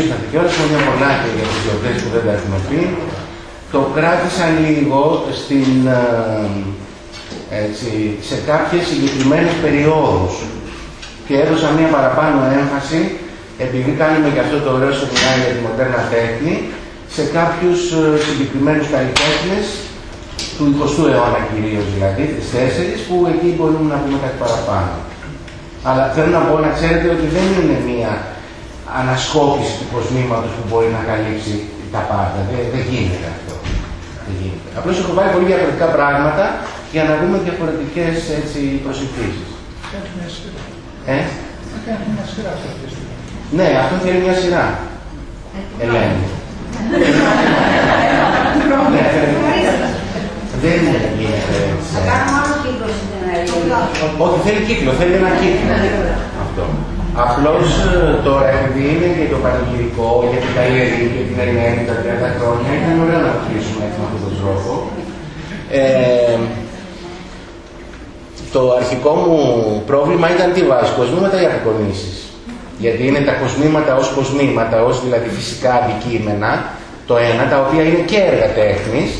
ήρθατε και όλα χρόνια πολλά και για τις γιορτές που δεν τα έχουμε πει. Το κράτησαν λίγο στην, ε, έτσι, σε κάποιες συγκεκριμένες περιόδους και έδωσα μία παραπάνω έμφαση επειδή κάνουμε και αυτό το ωραίο σεμινάριο για τη μοντέρνα τέχνη σε κάποιους ε, συγκεκριμένους καλλιτέχνες του 20ου αιώνα κυρίως δηλαδή, τις τέσσερις, που εκεί μπορούμε να πούμε κάτι παραπάνω. Αλλά θέλω να πω να ξέρετε ότι δεν είναι μία ανασκόπηση του κοσμήματος που μπορεί να καλύψει τα πάντα. Δεν, δεν γίνεται αυτό. Δεν γίνεται. Απλώς έχω βάλει πολύ διαφορετικά πράγματα για να δούμε διαφορετικές έτσι, προσεκτήσεις. Ε; Ναι, αυτό θέλει μια σειρά. Ελένη. Ναι, δεν είναι γίνεται έτσι. Θα κάνω άλλο κύκλο στην Όχι, θέλει κύκλο, θέλει ένα κύκλο. Αυτό. Απλώς ε, τώρα επειδή είναι και το πανηγυρικό για την Καλλιεργή και την Ελληνική τα 30 χρόνια, ήταν ωραίο να κλείσουμε έτσι με αυτόν τον τρόπο. Ε, το αρχικό μου πρόβλημα ήταν τι βάζεις, κοσμήματα ή απεικονίσεις. Γιατί είναι τα κοσμήματα ως κοσμήματα, ως δηλαδή φυσικά αντικείμενα, το ένα, τα οποία είναι και έργα τέχνης,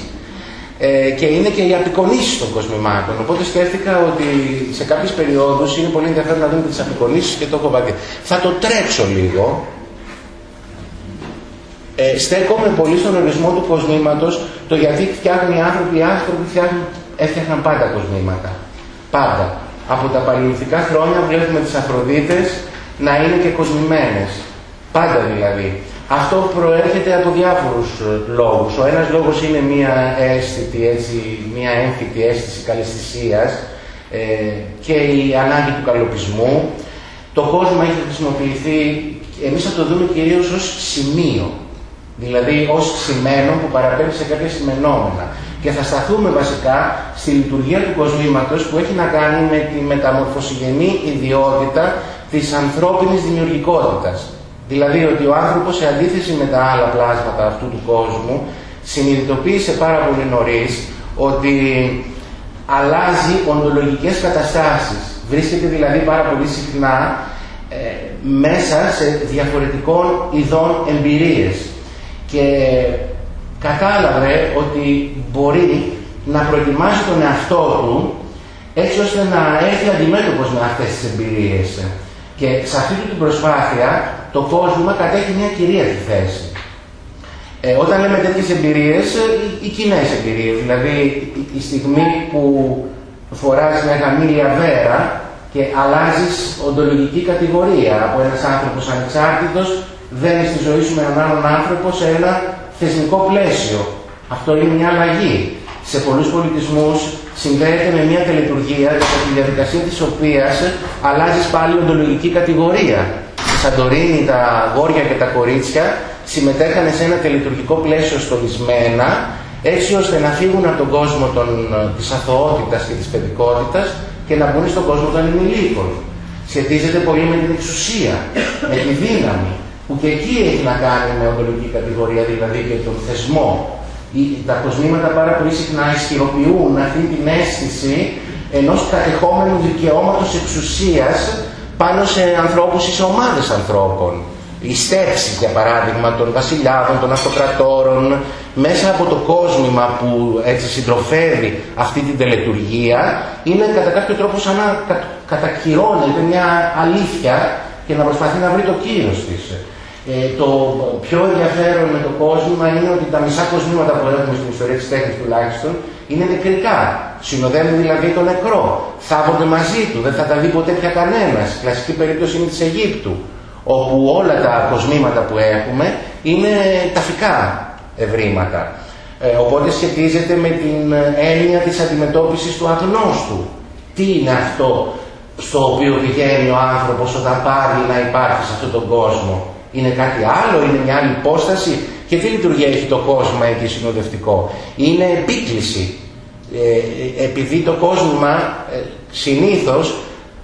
ε, και είναι και οι απεικονίσεις των κοσμημάτων. Οπότε σκέφτηκα ότι σε κάποιες περιόδους είναι πολύ ενδιαφέρον να δούμε τις απεικονίσεις και το έχω βάλει. Θα το τρέξω λίγο. Ε, στέκομαι πολύ στον ορισμό του κοσμήματος, το γιατί φτιάχνουν οι άνθρωποι, οι άνθρωποι φτιάχνουν, έφτιαχναν πάντα κοσμήματα. Πάντα. Από τα παλαιολιθικά χρόνια βλέπουμε τις Αφροδίτες να είναι και κοσμημένες. Πάντα δηλαδή. Αυτό προέρχεται από διάφορους ε, λόγους. Ο ένας λόγος είναι μια αίσθητη, έτσι, μια έμφυτη αίσθηση καλαισθησίας ε, και η ανάγκη του καλοπισμού. Το κόσμο έχει χρησιμοποιηθεί, εμείς θα το δούμε κυρίως ως σημείο, δηλαδή ως σημαίνο που παραπέμπει σε κάποια σημενόμενα. Και θα σταθούμε βασικά στη λειτουργία του κοσμήματος που έχει να κάνει με τη μεταμορφωσιγενή ιδιότητα της ανθρώπινης δημιουργικότητας. Δηλαδή ότι ο άνθρωπος σε αντίθεση με τα άλλα πλάσματα αυτού του κόσμου συνειδητοποίησε πάρα πολύ νωρίς ότι αλλάζει οντολογικές καταστάσεις. Βρίσκεται δηλαδή πάρα πολύ συχνά ε, μέσα σε διαφορετικών ειδών εμπειρίες και κατάλαβε ότι μπορεί να προετοιμάσει τον εαυτό του έτσι ώστε να έρθει αντιμέτωπος με αυτές τις εμπειρίες. Και σε αυτή την προσπάθεια το κόσμο κατέχει μια κυρίαρχη θέση. Ε, όταν λέμε τέτοιες εμπειρίες, ε, οι, οι κοινές εμπειρίες, δηλαδή η, στιγμή που φοράς μια χαμήλια βέρα και αλλάζεις οντολογική κατηγορία από ένας άνθρωπος ανεξάρτητος, δένεις στη ζωή σου με έναν άλλον άνθρωπο σε ένα θεσμικό πλαίσιο. Αυτό είναι μια αλλαγή. Σε πολλούς πολιτισμούς συνδέεται με μια τελετουργία για τη διαδικασία της οποίας αλλάζεις πάλι οντολογική κατηγορία. Στη Σαντορίνη τα αγόρια και τα κορίτσια συμμετέχανε σε ένα τελετουργικό πλαίσιο στολισμένα έτσι ώστε να φύγουν από τον κόσμο των, της αθωότητας και της παιδικότητας και να μπουν στον κόσμο των ενηλίκων. Σχετίζεται πολύ με την εξουσία, με τη δύναμη, που και εκεί έχει να κάνει με οντολογική κατηγορία, δηλαδή και τον θεσμό τα κοσμήματα πάρα πολύ συχνά ισχυροποιούν αυτή την αίσθηση ενός κατεχόμενου δικαιώματος εξουσίας πάνω σε ανθρώπους ή σε ομάδες ανθρώπων. Οι στέψεις, για παράδειγμα, των βασιλιάδων, των αυτοκρατόρων, μέσα από το κόσμημα που έτσι συντροφεύει αυτή την τελετουργία, είναι κατά κάποιο τρόπο σαν να κατακυρώνεται μια αλήθεια και να προσπαθεί να βρει το κύρος της. Ε, το πιο ενδιαφέρον με το κόσμο είναι ότι τα μισά κοσμήματα που έχουμε στην ιστορία της τέχνης τουλάχιστον είναι νεκρικά. Συνοδεύουν δηλαδή το νεκρό. Θάβονται μαζί του, δεν θα τα δει ποτέ πια κανένας. Η κλασική περίπτωση είναι της Αιγύπτου, όπου όλα τα κοσμήματα που έχουμε είναι ταφικά ευρήματα. Ε, οπότε σχετίζεται με την έννοια της αντιμετώπισης του αγνώστου. Τι είναι αυτό στο οποίο πηγαίνει ο άνθρωπος όταν πάρει να υπάρχει σε αυτόν τον κόσμο; Είναι κάτι άλλο, είναι μια άλλη υπόσταση; Και τι λειτουργία έχει το κόσμο εκεί συνοδευτικό; Είναι επίκληση. Ε, επειδή το κόσμο ε, συνήθως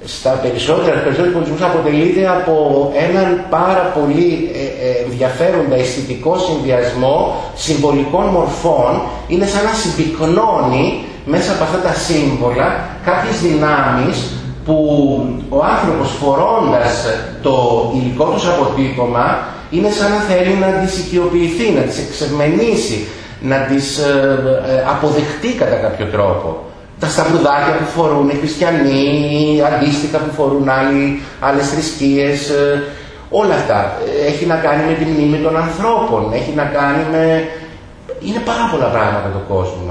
στα περισσότερα, περισσότερους πολιτισμούς αποτελείται από έναν πάρα πολύ ε, ε, ενδιαφέροντα αισθητικό συνδυασμό συμβολικών μορφών. Είναι σαν να συμπυκνώνει μέσα από αυτά τα σύμβολα κάποιες δυνάμεις που ο άνθρωπος φορώντας το υλικό του αποτύπωμα είναι σαν να θέλει να τις οικειοποιηθεί, να τις εξευμενήσει, να τις ε, ε, αποδεχτεί κατά κάποιο τρόπο. Τα σταυρουδάκια που φορούν οι χριστιανοί, αντίστοιχα που φορούν άλλοι, άλλες θρησκείες, ε, όλα αυτά. Έχει να κάνει με τη μνήμη των ανθρώπων, έχει να κάνει με... Είναι πάρα πολλά πράγματα το κόσμο.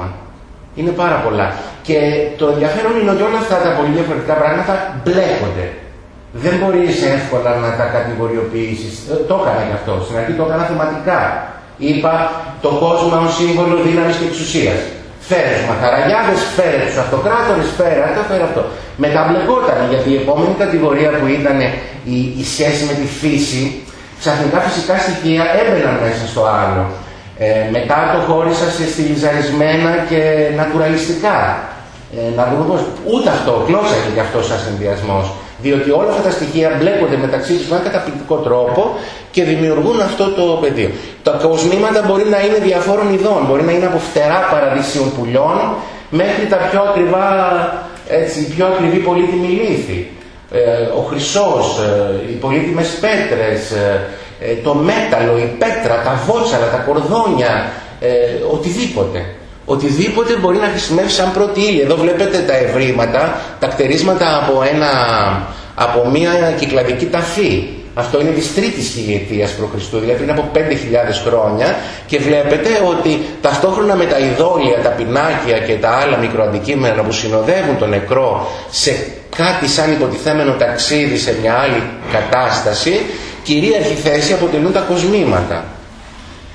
Είναι πάρα πολλά. Και το ενδιαφέρον είναι ότι όλα αυτά τα πολύ διαφορετικά πράγματα μπλέκονται. Δεν μπορείς εύκολα να τα κατηγοριοποιήσεις. Το έκανα γι' αυτό. Στην αρχή το έκανα θεματικά. Είπα το κόσμο ως σύμβολο δύναμης και εξουσίας. Φέρε τους μαχαραγιάδες, φέρε τους αυτοκράτορες, φέρε αυτό, φέρε αυτό. Μεταμπλεκόταν γιατί η επόμενη κατηγορία που ήταν η, η σχέση με τη φύση, ξαφνικά φυσικά στοιχεία έμπαιναν μέσα στο άλλο. Ε, μετά το χώρισα σε στυλιζαρισμένα και νατουραλιστικά. Ε, να δούμε πώς. Ούτε αυτό, κλώσαγε και αυτό σαν συνδυασμός. Διότι όλα αυτά τα στοιχεία μπλέκονται μεταξύ τους με ένα καταπληκτικό τρόπο και δημιουργούν αυτό το πεδίο. Τα κοσμήματα μπορεί να είναι διαφόρων ειδών. Μπορεί να είναι από φτερά παραδείσιων πουλιών μέχρι τα πιο ακριβά, έτσι, πιο ακριβή πολύτιμη λύθη. Ε, ο χρυσός, ε, οι πολύτιμες πέτρες, ε, το μέταλλο, η πέτρα, τα βότσαλα, τα κορδόνια, οτιδήποτε. Οτιδήποτε μπορεί να χρησιμεύσει σαν πρώτη ύλη. Εδώ βλέπετε τα ευρήματα, τα κτερίσματα από, ένα, από μια κυκλαδική ταφή. Αυτό είναι της τρίτης χιλιετίας π.Χ. δηλαδή είναι από 5.000 χρόνια και βλέπετε ότι ταυτόχρονα με τα ειδόλια, τα πινάκια και τα άλλα μικροαντικείμενα που συνοδεύουν τον νεκρό σε κάτι σαν υποτιθέμενο ταξίδι σε μια άλλη κατάσταση, κυρίαρχη θέση αποτελούν τα κοσμήματα.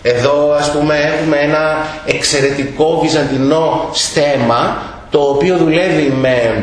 Εδώ ας πούμε έχουμε ένα εξαιρετικό βυζαντινό στέμα το οποίο δουλεύει με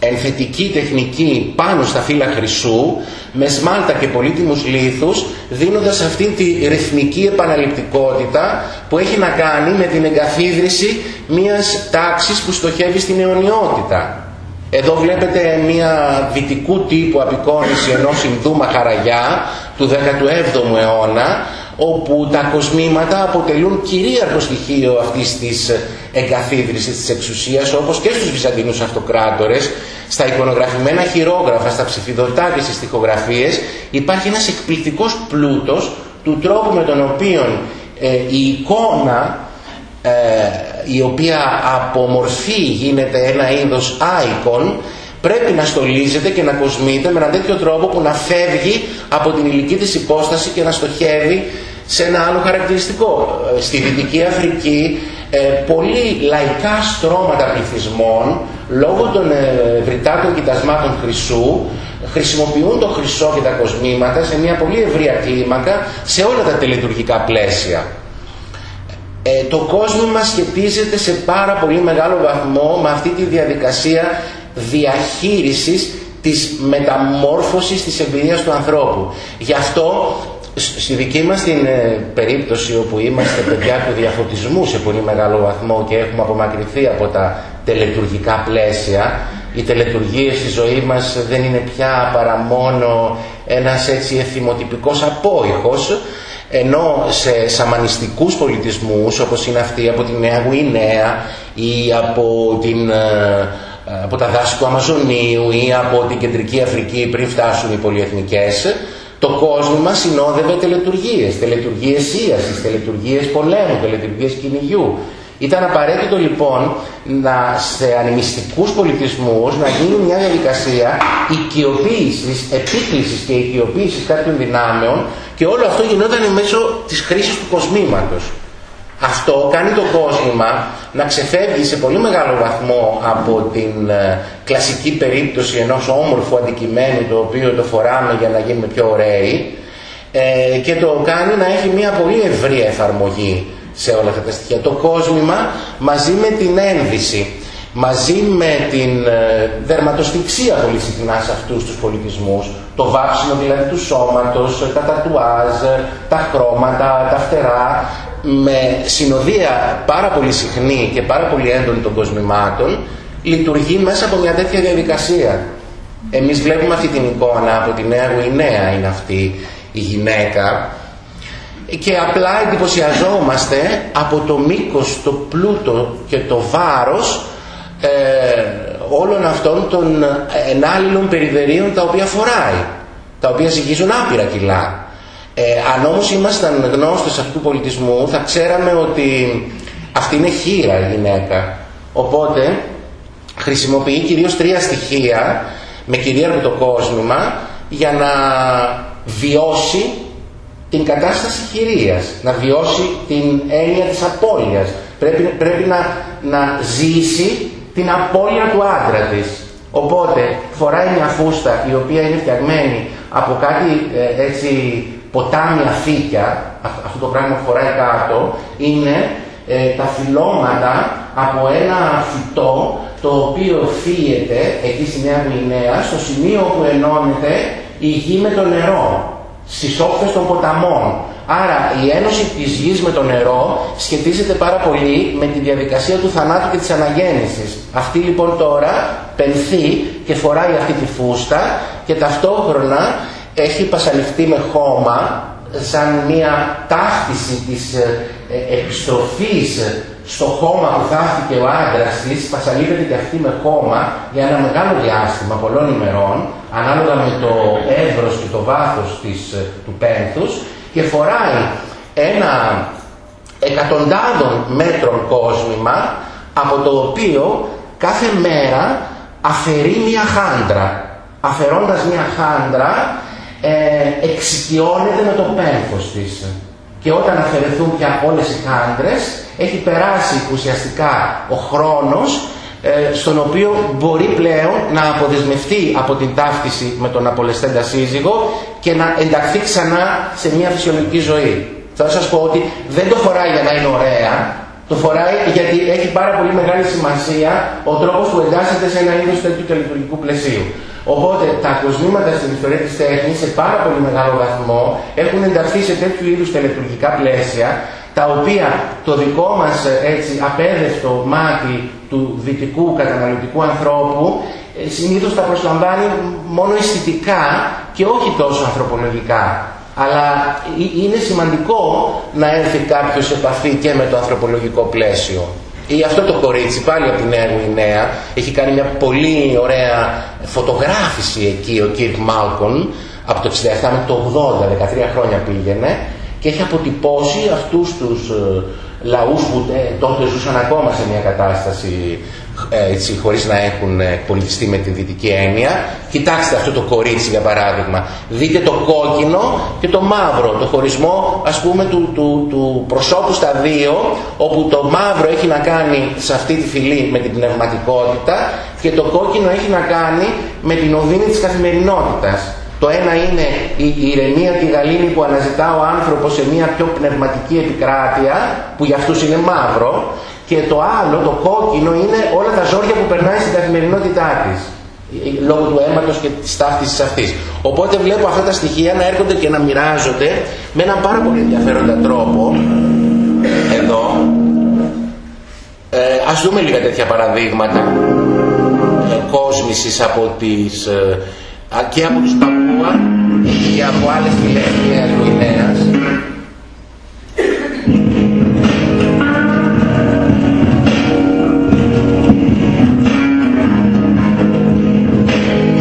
ενθετική τεχνική πάνω στα φύλλα χρυσού με σμάλτα και πολύτιμους λίθους δίνοντας αυτήν τη ρυθμική επαναληπτικότητα που έχει να κάνει με την εγκαθίδρυση μιας τάξης που στοχεύει στην αιωνιότητα. Εδώ βλέπετε μια βυτικού τύπου απεικόνηση ενός Ινδού Μαχαραγιά του 17ου αιώνα όπου τα κοσμήματα αποτελούν κυρίαρχο στοιχείο αυτής της εγκαθίδρυσης της εξουσίας όπως και στους Βυζαντινούς αυτοκράτορες στα εικονογραφημένα χειρόγραφα, στα ψηφιδωτά και στις στοιχογραφίες υπάρχει ένας εκπληκτικός πλούτος του τρόπου με τον οποίο ε, η εικόνα ε, η οποία από μορφή γίνεται ένα είδος icon πρέπει να στολίζεται και να κοσμείται με έναν τέτοιο τρόπο που να φεύγει από την ηλική της υπόσταση και να στοχεύει σε ένα άλλο χαρακτηριστικό. Ε, στη Δυτική Αφρική ε, πολύ λαϊκά στρώματα πληθυσμών λόγω των ευρυτάτων κοιτασμάτων χρυσού χρησιμοποιούν το χρυσό και τα κοσμήματα σε μια πολύ ευρία κλίμακα σε όλα τα τελετουργικά πλαίσια. Ε, το κόσμημα σχετίζεται σε πάρα πολύ μεγάλο βαθμό με αυτή τη διαδικασία διαχείρισης της μεταμόρφωσης της εμπειρίας του ανθρώπου. Γι' αυτό στη δική μας την ε, περίπτωση όπου είμαστε παιδιά του διαφωτισμού σε πολύ μεγάλο βαθμό και έχουμε απομακρυνθεί από τα τελετουργικά πλαίσια οι τελετουργίες στη ζωή μας δεν είναι πια παρά μόνο ένας έτσι εθιμοτυπικός απόϊχος ενώ σε σαμανιστικούς πολιτισμούς όπως είναι αυτοί από την Νέα Γουινέα ή από, την, ε, από τα δάση του Αμαζονίου ή από την Κεντρική Αφρική πριν φτάσουν οι πολυεθνικές το κόσμο συνόδευε τελετουργίες, τελετουργίες ίασης, τελετουργίες πολέμου, τελετουργίες κυνηγιού. Ήταν απαραίτητο λοιπόν να σε ανημιστικούς πολιτισμούς να γίνει μια διαδικασία οικειοποίησης, επίκλησης και οικειοποίησης κάποιων δυνάμεων και όλο αυτό γινόταν μέσω της χρήσης του κοσμήματος. Αυτό κάνει το κόσμημα να ξεφεύγει σε πολύ μεγάλο βαθμό από την ε, κλασική περίπτωση ενός όμορφου αντικειμένου το οποίο το φοράμε για να γίνουμε πιο ωραίοι ε, και το κάνει να έχει μια πολύ ευρία εφαρμογή σε όλα αυτά τα στοιχεία. Το κόσμημα μαζί με την ένδυση, μαζί με την ε, δερματοστηξία πολύ συχνά σε αυτούς τους πολιτισμούς, το βάψιμο δηλαδή του σώματος, τα τατουάζ, τα χρώματα, τα φτερά, με συνοδεία πάρα πολύ συχνή και πάρα πολύ έντονη των κοσμημάτων, λειτουργεί μέσα από μια τέτοια διαδικασία. Εμείς βλέπουμε αυτή την εικόνα από τη Νέα Γουινέα είναι αυτή η γυναίκα και απλά εντυπωσιαζόμαστε από το μήκος, το πλούτο και το βάρος ε, όλων αυτών των ενάλληλων περιδερίων τα οποία φοράει, τα οποία ζυγίζουν άπειρα κιλά. Ε, αν όμως ήμασταν γνώστες αυτού του πολιτισμού θα ξέραμε ότι αυτή είναι χείρα η γυναίκα. Οπότε χρησιμοποιεί κυρίως τρία στοιχεία με κυρίαρχο το κόσμημα για να βιώσει την κατάσταση χειρίας, να βιώσει την έννοια της απώλειας. Πρέπει, πρέπει να, να ζήσει την απώλεια του άντρα της. Οπότε φοράει μια φούστα η οποία είναι φτιαγμένη από κάτι ε, έτσι ποτάμια φύκια, αυτό το πράγμα που φοράει κάτω, είναι ε, τα φυλώματα από ένα φυτό το οποίο φύεται εκεί στη Νέα Γουινέα στο σημείο που ενώνεται η γη με το νερό στις όχθες των ποταμών. Άρα η ένωση της γης με το νερό σχετίζεται πάρα πολύ με τη διαδικασία του θανάτου και της αναγέννησης. Αυτή λοιπόν τώρα πενθεί και φοράει αυτή τη φούστα και ταυτόχρονα έχει πασαλιφτεί με χώμα σαν μια ταύτιση της ε, ε, επιστροφής στο χώμα που θαύτηκε ο άντρας της, πασαλίβεται και αυτή με χώμα για ένα μεγάλο διάστημα πολλών ημερών, ανάλογα με το εύρος και το βάθος της, ε, του πένθους και φοράει ένα εκατοντάδων μέτρων κόσμημα από το οποίο κάθε μέρα αφαιρεί μια χάντρα. Αφαιρώντας μια χάντρα ε, εξοικειώνεται με το πένθος της. Και όταν αφαιρεθούν πια όλες οι χάντρες, έχει περάσει ουσιαστικά ο χρόνος ε, στον οποίο μπορεί πλέον να αποδεσμευτεί από την ταύτιση με τον απολεσθέντα σύζυγο και να ενταχθεί ξανά σε μια φυσιολογική ζωή. Θα σας πω ότι δεν το φοράει για να είναι ωραία, το φοράει γιατί έχει πάρα πολύ μεγάλη σημασία ο τρόπος που εντάσσεται σε ένα είδος τέτοιου τελετουργικού πλαισίου. Οπότε τα κοσμήματα στην ιστορία της τέχνης σε πάρα πολύ μεγάλο βαθμό έχουν ενταχθεί σε τέτοιου είδους τελετουργικά πλαίσια τα οποία το δικό μας έτσι απέδευτο μάτι του δυτικού καταναλωτικού ανθρώπου ε, συνήθως τα προσλαμβάνει μόνο αισθητικά και όχι τόσο ανθρωπολογικά. Αλλά ε, είναι σημαντικό να έρθει κάποιος σε επαφή και με το ανθρωπολογικό πλαίσιο. Ή αυτό το κορίτσι πάλι από τη Νέα Γουινέα έχει κάνει μια πολύ ωραία φωτογράφηση εκεί ο Κίρκ Μάλκον από το 67 με το 80, 13 χρόνια πήγαινε και έχει αποτυπώσει αυτούς τους ε, λαούς που ε, τότε ζούσαν ακόμα σε μια κατάσταση ε, έτσι, χωρίς να έχουν ε, πολιτιστεί με τη δυτική έννοια. Κοιτάξτε αυτό το κορίτσι για παράδειγμα. Δείτε το κόκκινο και το μαύρο, το χωρισμό ας πούμε του, του, του προσώπου στα δύο, όπου το μαύρο έχει να κάνει σε αυτή τη φυλή με την πνευματικότητα και το κόκκινο έχει να κάνει με την οδύνη της καθημερινότητας. Το ένα είναι η ηρεμία και η γαλήνη που αναζητά ο άνθρωπος σε μια πιο πνευματική επικράτεια, που για αυτούς είναι μαύρο, και το άλλο, το κόκκινο, είναι όλα τα ζόρια που περνάει στην καθημερινότητά της λόγω του αίματος και της ταύτισης αυτής. Οπότε βλέπω αυτά τα στοιχεία να έρχονται και να μοιράζονται με έναν πάρα πολύ ενδιαφέροντα τρόπο εδώ. Ε, ας δούμε λίγα τέτοια παραδείγματα ε, κόσμησης από τις ε, και από τους Παππούα και από άλλες φυλές Νέας Γουινέας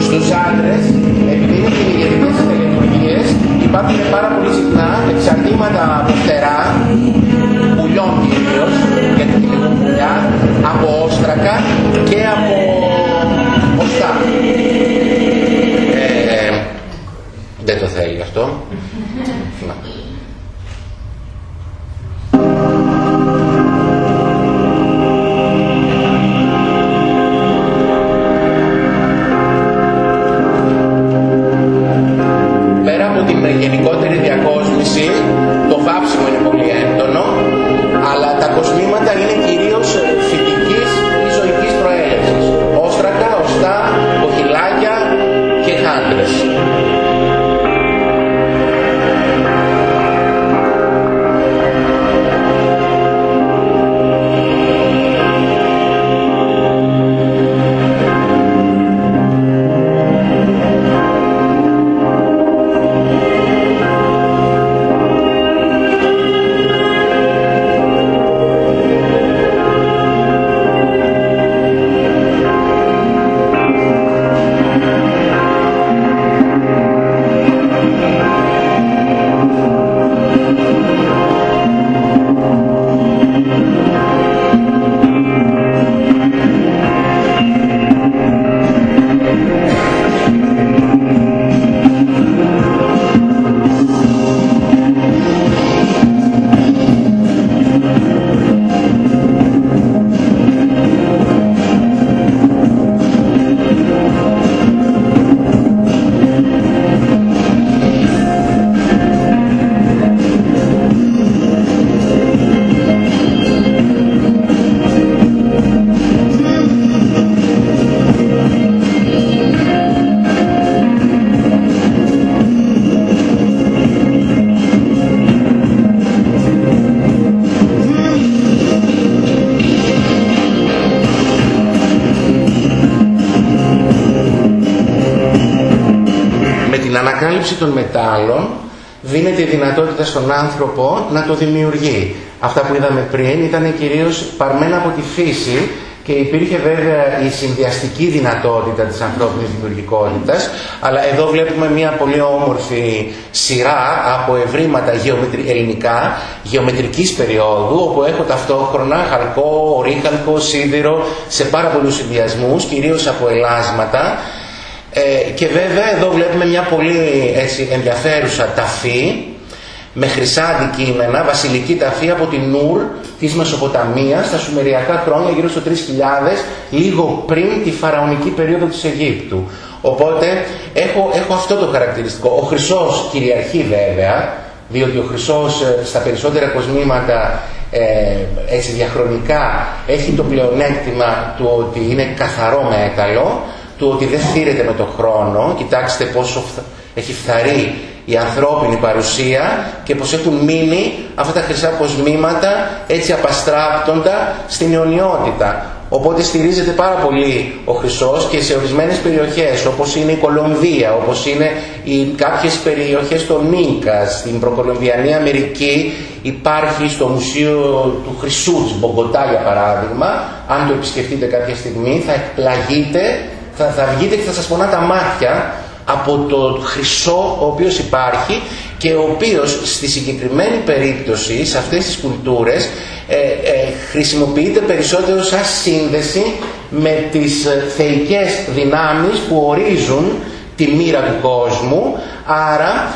στους άντρες επειδή είναι κυνηγετικές τελετουργίες υπάρχουν πάρα πολύ συχνά εξαρτήματα από φτερά πουλιών κυρίως γιατί κυνηγούν πουλιά από όστρακα και από θέλει αυτό. Πέρα από την γενικότερη διακόσμηση, στον άνθρωπο να το δημιουργεί. Αυτά που είδαμε πριν ήταν κυρίως παρμένα από τη φύση και υπήρχε βέβαια η συνδυαστική δυνατότητα της ανθρώπινης δημιουργικότητας αλλά εδώ βλέπουμε μια πολύ όμορφη σειρά από ευρήματα γεωμετρι... ελληνικά γεωμετρικής περίοδου όπου έχω ταυτόχρονα χαλκό, ορίχαλκο, σίδηρο σε πάρα πολλούς συνδυασμούς κυρίως από ελάσματα ε, και βέβαια εδώ βλέπουμε μια πολύ έτσι, ενδιαφέρουσα ταφή με χρυσά αντικείμενα, βασιλική ταφή από την Νουρ της Μεσοποταμίας στα Σουμεριακά χρόνια γύρω στο 3000 λίγο πριν τη φαραωνική περίοδο της Αιγύπτου. Οπότε έχω, έχω αυτό το χαρακτηριστικό. Ο χρυσός κυριαρχεί βέβαια, διότι ο χρυσός ε, στα περισσότερα κοσμήματα ε, έτσι διαχρονικά έχει το πλεονέκτημα του ότι είναι καθαρό μέταλλο, του ότι δεν θύρεται με το χρόνο. Κοιτάξτε πόσο έχει φθαρεί η ανθρώπινη παρουσία και πως έχουν μείνει αυτά τα χρυσά κοσμήματα έτσι απαστράπτοντα στην αιωνιότητα. Οπότε στηρίζεται πάρα πολύ ο χρυσός και σε ορισμένες περιοχές όπως είναι η Κολομβία, όπως είναι οι κάποιες περιοχές των Μίνκα, στην προκολομβιανή Αμερική υπάρχει στο Μουσείο του Χρυσού της Μπογκοτά για παράδειγμα, αν το επισκεφτείτε κάποια στιγμή θα εκπλαγείτε, θα, θα βγείτε και θα σας πονά τα μάτια από το χρυσό ο οποίος υπάρχει και ο οποίος στη συγκεκριμένη περίπτωση σε αυτές τις κουλτούρες ε, ε, χρησιμοποιείται περισσότερο σαν σύνδεση με τις ε, θεϊκές δυνάμεις που ορίζουν τη μοίρα του κόσμου. Άρα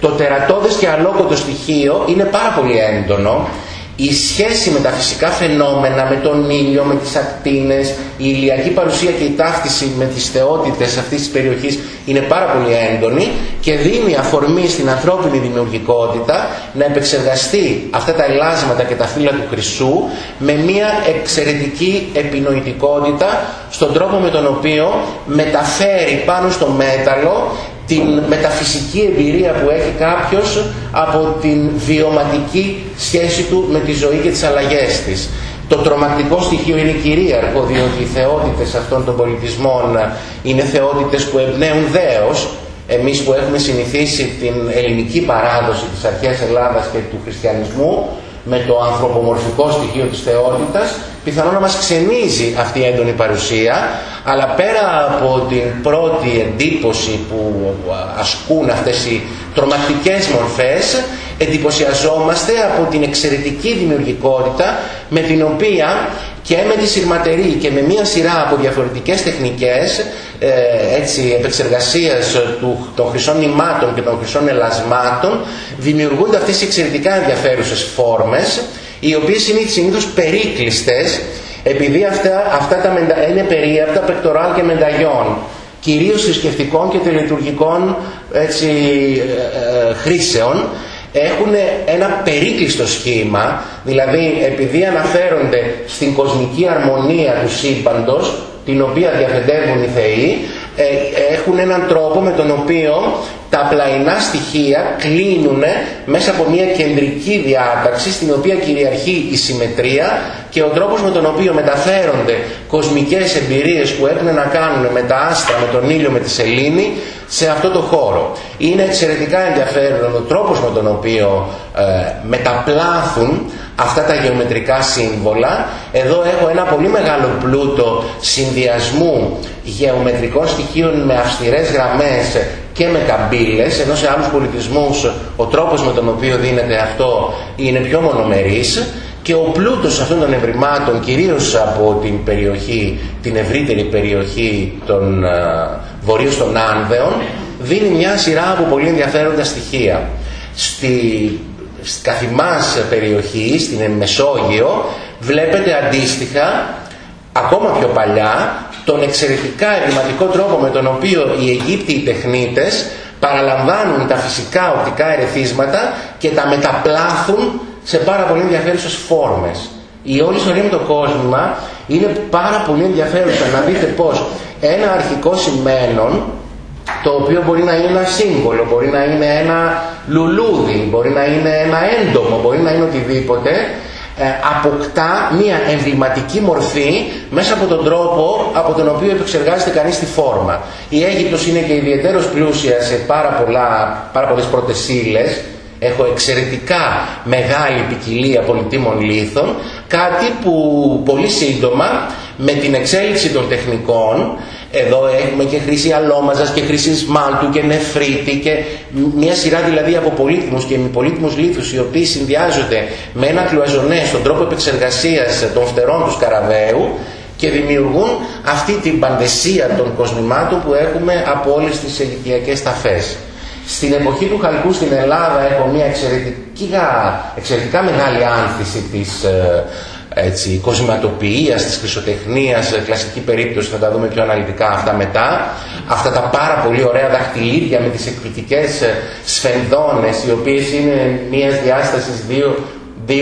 το τερατώδες και αλόκοτο στοιχείο είναι πάρα πολύ έντονο η σχέση με τα φυσικά φαινόμενα, με τον ήλιο, με τις ακτίνες, η ηλιακή παρουσία και η ταύτιση με τις θεότητες αυτής της περιοχής είναι πάρα πολύ έντονη και δίνει αφορμή στην ανθρώπινη δημιουργικότητα να επεξεργαστεί αυτά τα ελάσματα και τα φύλλα του χρυσού με μια εξαιρετική επινοητικότητα στον τρόπο με τον οποίο μεταφέρει πάνω στο μέταλλο την μεταφυσική εμπειρία που έχει κάποιος από την βιωματική σχέση του με τη ζωή και τις αλλαγές της. Το τρομακτικό στοιχείο είναι κυρίαρχο διότι οι θεότητες αυτών των πολιτισμών είναι θεότητες που εμπνέουν δέος εμείς που έχουμε συνηθίσει την ελληνική παράδοση της αρχαίας Ελλάδας και του χριστιανισμού με το ανθρωπομορφικό στοιχείο της θεότητας πιθανόν να μας ξενίζει αυτή η έντονη παρουσία αλλά πέρα από την πρώτη εντύπωση που ασκούν αυτές οι τρομακτικές μορφές εντυπωσιαζόμαστε από την εξαιρετική δημιουργικότητα με την οποία και με τη σειρματερή και με μία σειρά από διαφορετικές τεχνικές ε, έτσι, επεξεργασίας του, των χρυσών νημάτων και των χρυσών ελασμάτων δημιουργούνται αυτές οι εξαιρετικά ενδιαφέρουσες φόρμες οι οποίες είναι συνήθως περίκλειστες επειδή αυτά, αυτά τα μεντα, είναι περίαπτα πεκτοράλ και μενταγιών κυρίως θρησκευτικών και τελετουργικών έτσι, ε, ε, χρήσεων έχουν ένα περίκλειστο σχήμα, δηλαδή επειδή αναφέρονται στην κοσμική αρμονία του σύμπαντος, την οποία διαφεντεύουν οι θεοί, ε, έχουν έναν τρόπο με τον οποίο τα πλαϊνά στοιχεία κλείνουν μέσα από μια κεντρική διάταξη στην οποία κυριαρχεί η συμμετρία και ο τρόπος με τον οποίο μεταφέρονται κοσμικές εμπειρίες που έχουν να κάνουν με τα άστρα, με τον ήλιο, με τη σελήνη σε αυτό το χώρο. Είναι εξαιρετικά ενδιαφέρον ο τρόπος με τον οποίο ε, μεταπλάθουν αυτά τα γεωμετρικά σύμβολα. Εδώ έχω ένα πολύ μεγάλο πλούτο συνδυασμού γεωμετρικών στοιχείων με αυστηρές γραμμές και με καμπύλες, ενώ σε άλλους πολιτισμούς ο τρόπος με τον οποίο δίνεται αυτό είναι πιο μονομερής και ο πλούτος αυτών των ευρημάτων, κυρίως από την περιοχή, την ευρύτερη περιοχή των uh, βορείως των Άνδεων, δίνει μια σειρά από πολύ ενδιαφέροντα στοιχεία. Στη, στη καθημάς περιοχή, στην Μεσόγειο, βλέπετε αντίστοιχα, ακόμα πιο παλιά, τον εξαιρετικά εγκληματικό τρόπο με τον οποίο οι Αιγύπτιοι τεχνίτες παραλαμβάνουν τα φυσικά οπτικά ερεθίσματα και τα μεταπλάθουν σε πάρα πολύ ενδιαφέρουσες φόρμες. Η όλη ιστορία με το κόσμημα είναι πάρα πολύ ενδιαφέρουσα να δείτε πως ένα αρχικό σημαίνον το οποίο μπορεί να είναι ένα σύμβολο, μπορεί να είναι ένα λουλούδι, μπορεί να είναι ένα έντομο, μπορεί να είναι οτιδήποτε ε, αποκτά μια εμβληματική μορφή μέσα από τον τρόπο από τον οποίο επεξεργάζεται κανείς τη φόρμα. Η Αίγυπτος είναι και ιδιαίτερος πλούσια σε πάρα, πολλά, πάρα πολλές πρώτες Έχω εξαιρετικά μεγάλη ποικιλία πολιτήμων λίθων, κάτι που πολύ σύντομα με την εξέλιξη των τεχνικών εδώ έχουμε και χρήση αλόμαζας και χρήση σμάλτου και νεφρίτη και μια σειρά δηλαδή από πολύτιμους και μη πολύτιμους λίθους οι οποίοι συνδυάζονται με ένα κλουαζονές στον τρόπο επεξεργασίας των φτερών τους σκαραβαίου και δημιουργούν αυτή την παντεσία των κοσμημάτων που έχουμε από όλες τις ηλικιακές ταφές. Στην εποχή του Χαλκού στην Ελλάδα έχω μια εξαιρετικά, εξαιρετικά μεγάλη άνθηση της ε, έτσι, κοσηματοποιίας, της χρυσοτεχνίας, ε, κλασική περίπτωση, θα τα δούμε πιο αναλυτικά αυτά μετά. Αυτά τα πάρα πολύ ωραία δαχτυλίδια με τις εκπληκτικές ε, σφενδόνες, οι οποίες είναι μίας διάστασης 2-3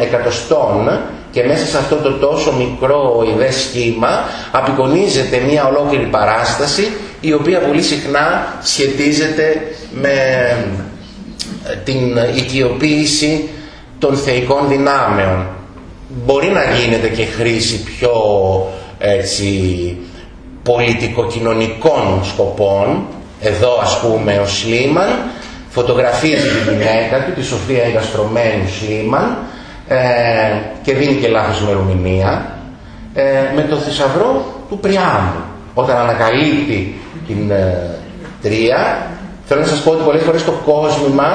εκατοστών και μέσα σε αυτό το τόσο μικρό ιδές σχήμα απεικονίζεται μια ολόκληρη παράσταση η οποία πολύ συχνά σχετίζεται με ε, την οικειοποίηση των θεϊκών δυνάμεων μπορεί να γίνεται και χρήση πιο έτσι, πολιτικοκοινωνικών σκοπών. Εδώ ας πούμε ο Σλίμαν φωτογραφίζει τη γυναίκα του, τη Σοφία εγκαστρωμένου Σλίμαν ε, και δίνει και λάθος ημερομηνία ε, με το θησαυρό του Πριάμου. Όταν ανακαλύπτει την ε, τρία, θέλω να σας πω ότι πολλές φορές το κόσμημα,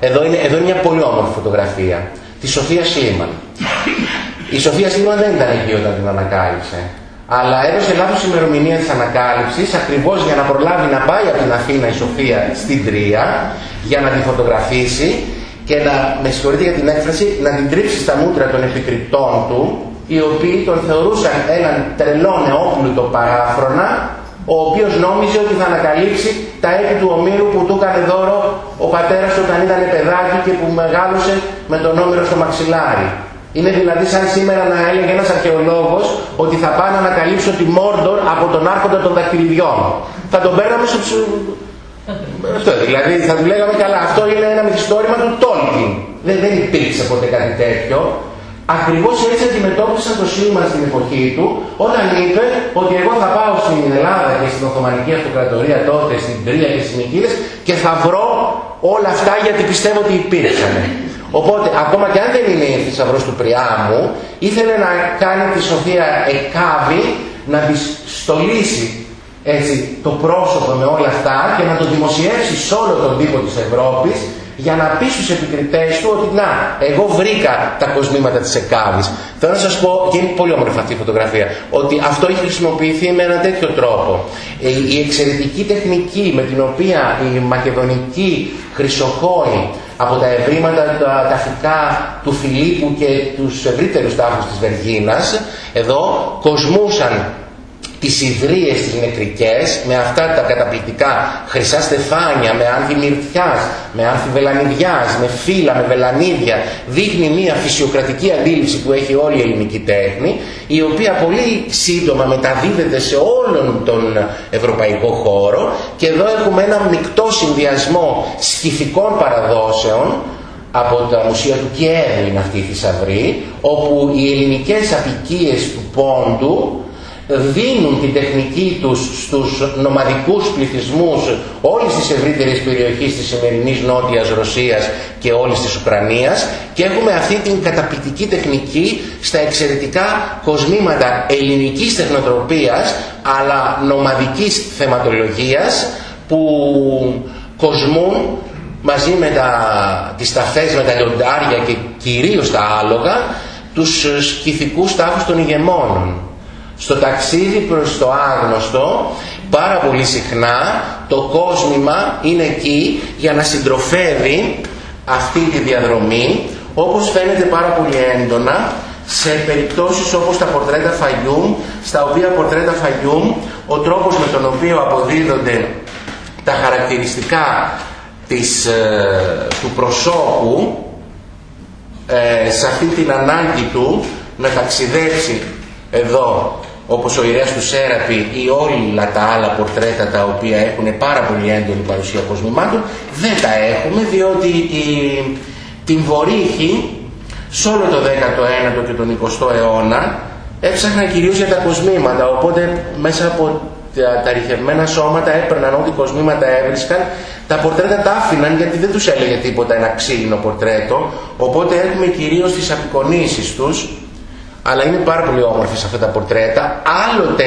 εδώ είναι, εδώ είναι μια πολύ όμορφη φωτογραφία, τη Σοφία Σλίμαν. Η Σοφία Σίγμα δεν ήταν εκεί όταν την ανακάλυψε. Αλλά έδωσε λάθος ημερομηνία της ανακάλυψης ακριβώς για να προλάβει να πάει από την Αθήνα η Σοφία στην Τρία για να τη φωτογραφίσει και να, με συγχωρείτε για την έκφραση, να την τρίψει στα μούτρα των επικριτών του οι οποίοι τον θεωρούσαν έναν τρελό νεόπλουτο παράφρονα ο οποίος νόμιζε ότι θα ανακαλύψει τα έτη του ομίλου που του έκανε δώρο ο πατέρας του όταν ήταν παιδάκι και που μεγάλωσε με τον όμηρο στο μαξιλάρι. Είναι δηλαδή σαν σήμερα να έλεγε ένας αρχαιολόγος ότι θα πάει να ανακαλύψω τη Μόρντορ από τον άρχοντα των δακτυλιδιών. Θα τον παίρναμε στο Αυτό δηλαδή θα του λέγαμε καλά. Αυτό είναι ένα μυθιστόρημα του Τόλκιν. Δεν, δεν υπήρξε ποτέ κάτι τέτοιο. Ακριβώς έτσι αντιμετώπισαν το σύλλημα στην εποχή του όταν είπε ότι εγώ θα πάω στην Ελλάδα και στην Οθωμανική Αυτοκρατορία τότε, στην Τρία και στις Μικύλες και θα βρω όλα αυτά γιατί πιστεύω ότι υπήρξαν. Οπότε, ακόμα και αν δεν είναι η θησαυρός του Πριάμου, ήθελε να κάνει τη Σοφία εκάβη, να της στολίσει έτσι, το πρόσωπο με όλα αυτά και να το δημοσιεύσει σε όλο τον τύπο της Ευρώπης για να πει στους επικριτές του ότι να, εγώ βρήκα τα κοσμήματα της Εκάβης. Θέλω να σας πω, και είναι πολύ όμορφη αυτή η φωτογραφία, ότι αυτό έχει χρησιμοποιηθεί με έναν τέτοιο τρόπο. Ε, η εξαιρετική τεχνική με την οποία η μακεδονική χρυσοχώη από τα ευρήματα τα ταφικά του Φιλίππου και τους ευρύτερους τάφους της Βεργίνας εδώ κοσμούσαν τις ιδρύες τις νεκρικές με αυτά τα καταπληκτικά χρυσά στεφάνια, με άνθη μυρτιάς, με άνθη βελανιδιάς, με φύλλα, με βελανίδια δείχνει μια φυσιοκρατική αντίληψη που έχει όλη η ελληνική τέχνη η οποία πολύ σύντομα μεταδίδεται σε όλον τον ευρωπαϊκό χώρο. Και εδώ έχουμε ένα μεικτό συνδυασμό σκυφικών παραδόσεων από τα μουσεία του Κιέβου είναι αυτή η θησαυρή όπου οι ελληνικές απικίες του πόντου δίνουν την τεχνική τους στους νομαδικούς πληθυσμούς όλης της ευρύτερης περιοχής της σημερινής Νότιας Ρωσίας και όλης της Ουκρανίας και έχουμε αυτή την καταπληκτική τεχνική στα εξαιρετικά κοσμήματα ελληνικής τεχνοτροπίας αλλά νομαδικής θεματολογίας που κοσμούν μαζί με τα, τις ταφές, με τα λιοντάρια και κυρίως τα άλογα τους σκυθικούς τάφους των ηγεμόνων. Στο ταξίδι προς το άγνωστο πάρα πολύ συχνά το κόσμημα είναι εκεί για να συντροφεύει αυτή τη διαδρομή όπως φαίνεται πάρα πολύ έντονα σε περιπτώσεις όπως τα πορτρέτα Φαγιούμ στα οποία πορτρέτα Φαγιούμ ο τρόπος με τον οποίο αποδίδονται τα χαρακτηριστικά της, ε, του προσώπου ε, σε αυτή την ανάγκη του να ταξιδέψει εδώ όπως ο Ιερέας του Σέραπη ή όλα τα άλλα πορτρέτα τα οποία έχουν πάρα πολύ έντονη παρουσία κοσμημάτων δεν τα έχουμε διότι η, την βορύχη σε όλο το 19ο και τον 20ο αιώνα έψαχναν κυρίως για τα κοσμήματα, οπότε μέσα από τα ρηχευμένα σώματα έπαιρναν ό,τι κοσμήματα έβρισκαν, τα πορτρέτα τα άφηναν γιατί δεν τους έλεγε τίποτα ένα ξύλινο πορτρέτο, οπότε έχουμε κυρίως τις απεικονίσεις τους, αλλά είναι πάρα πολύ όμορφες αυτά τα πορτρέτα, άλλοτε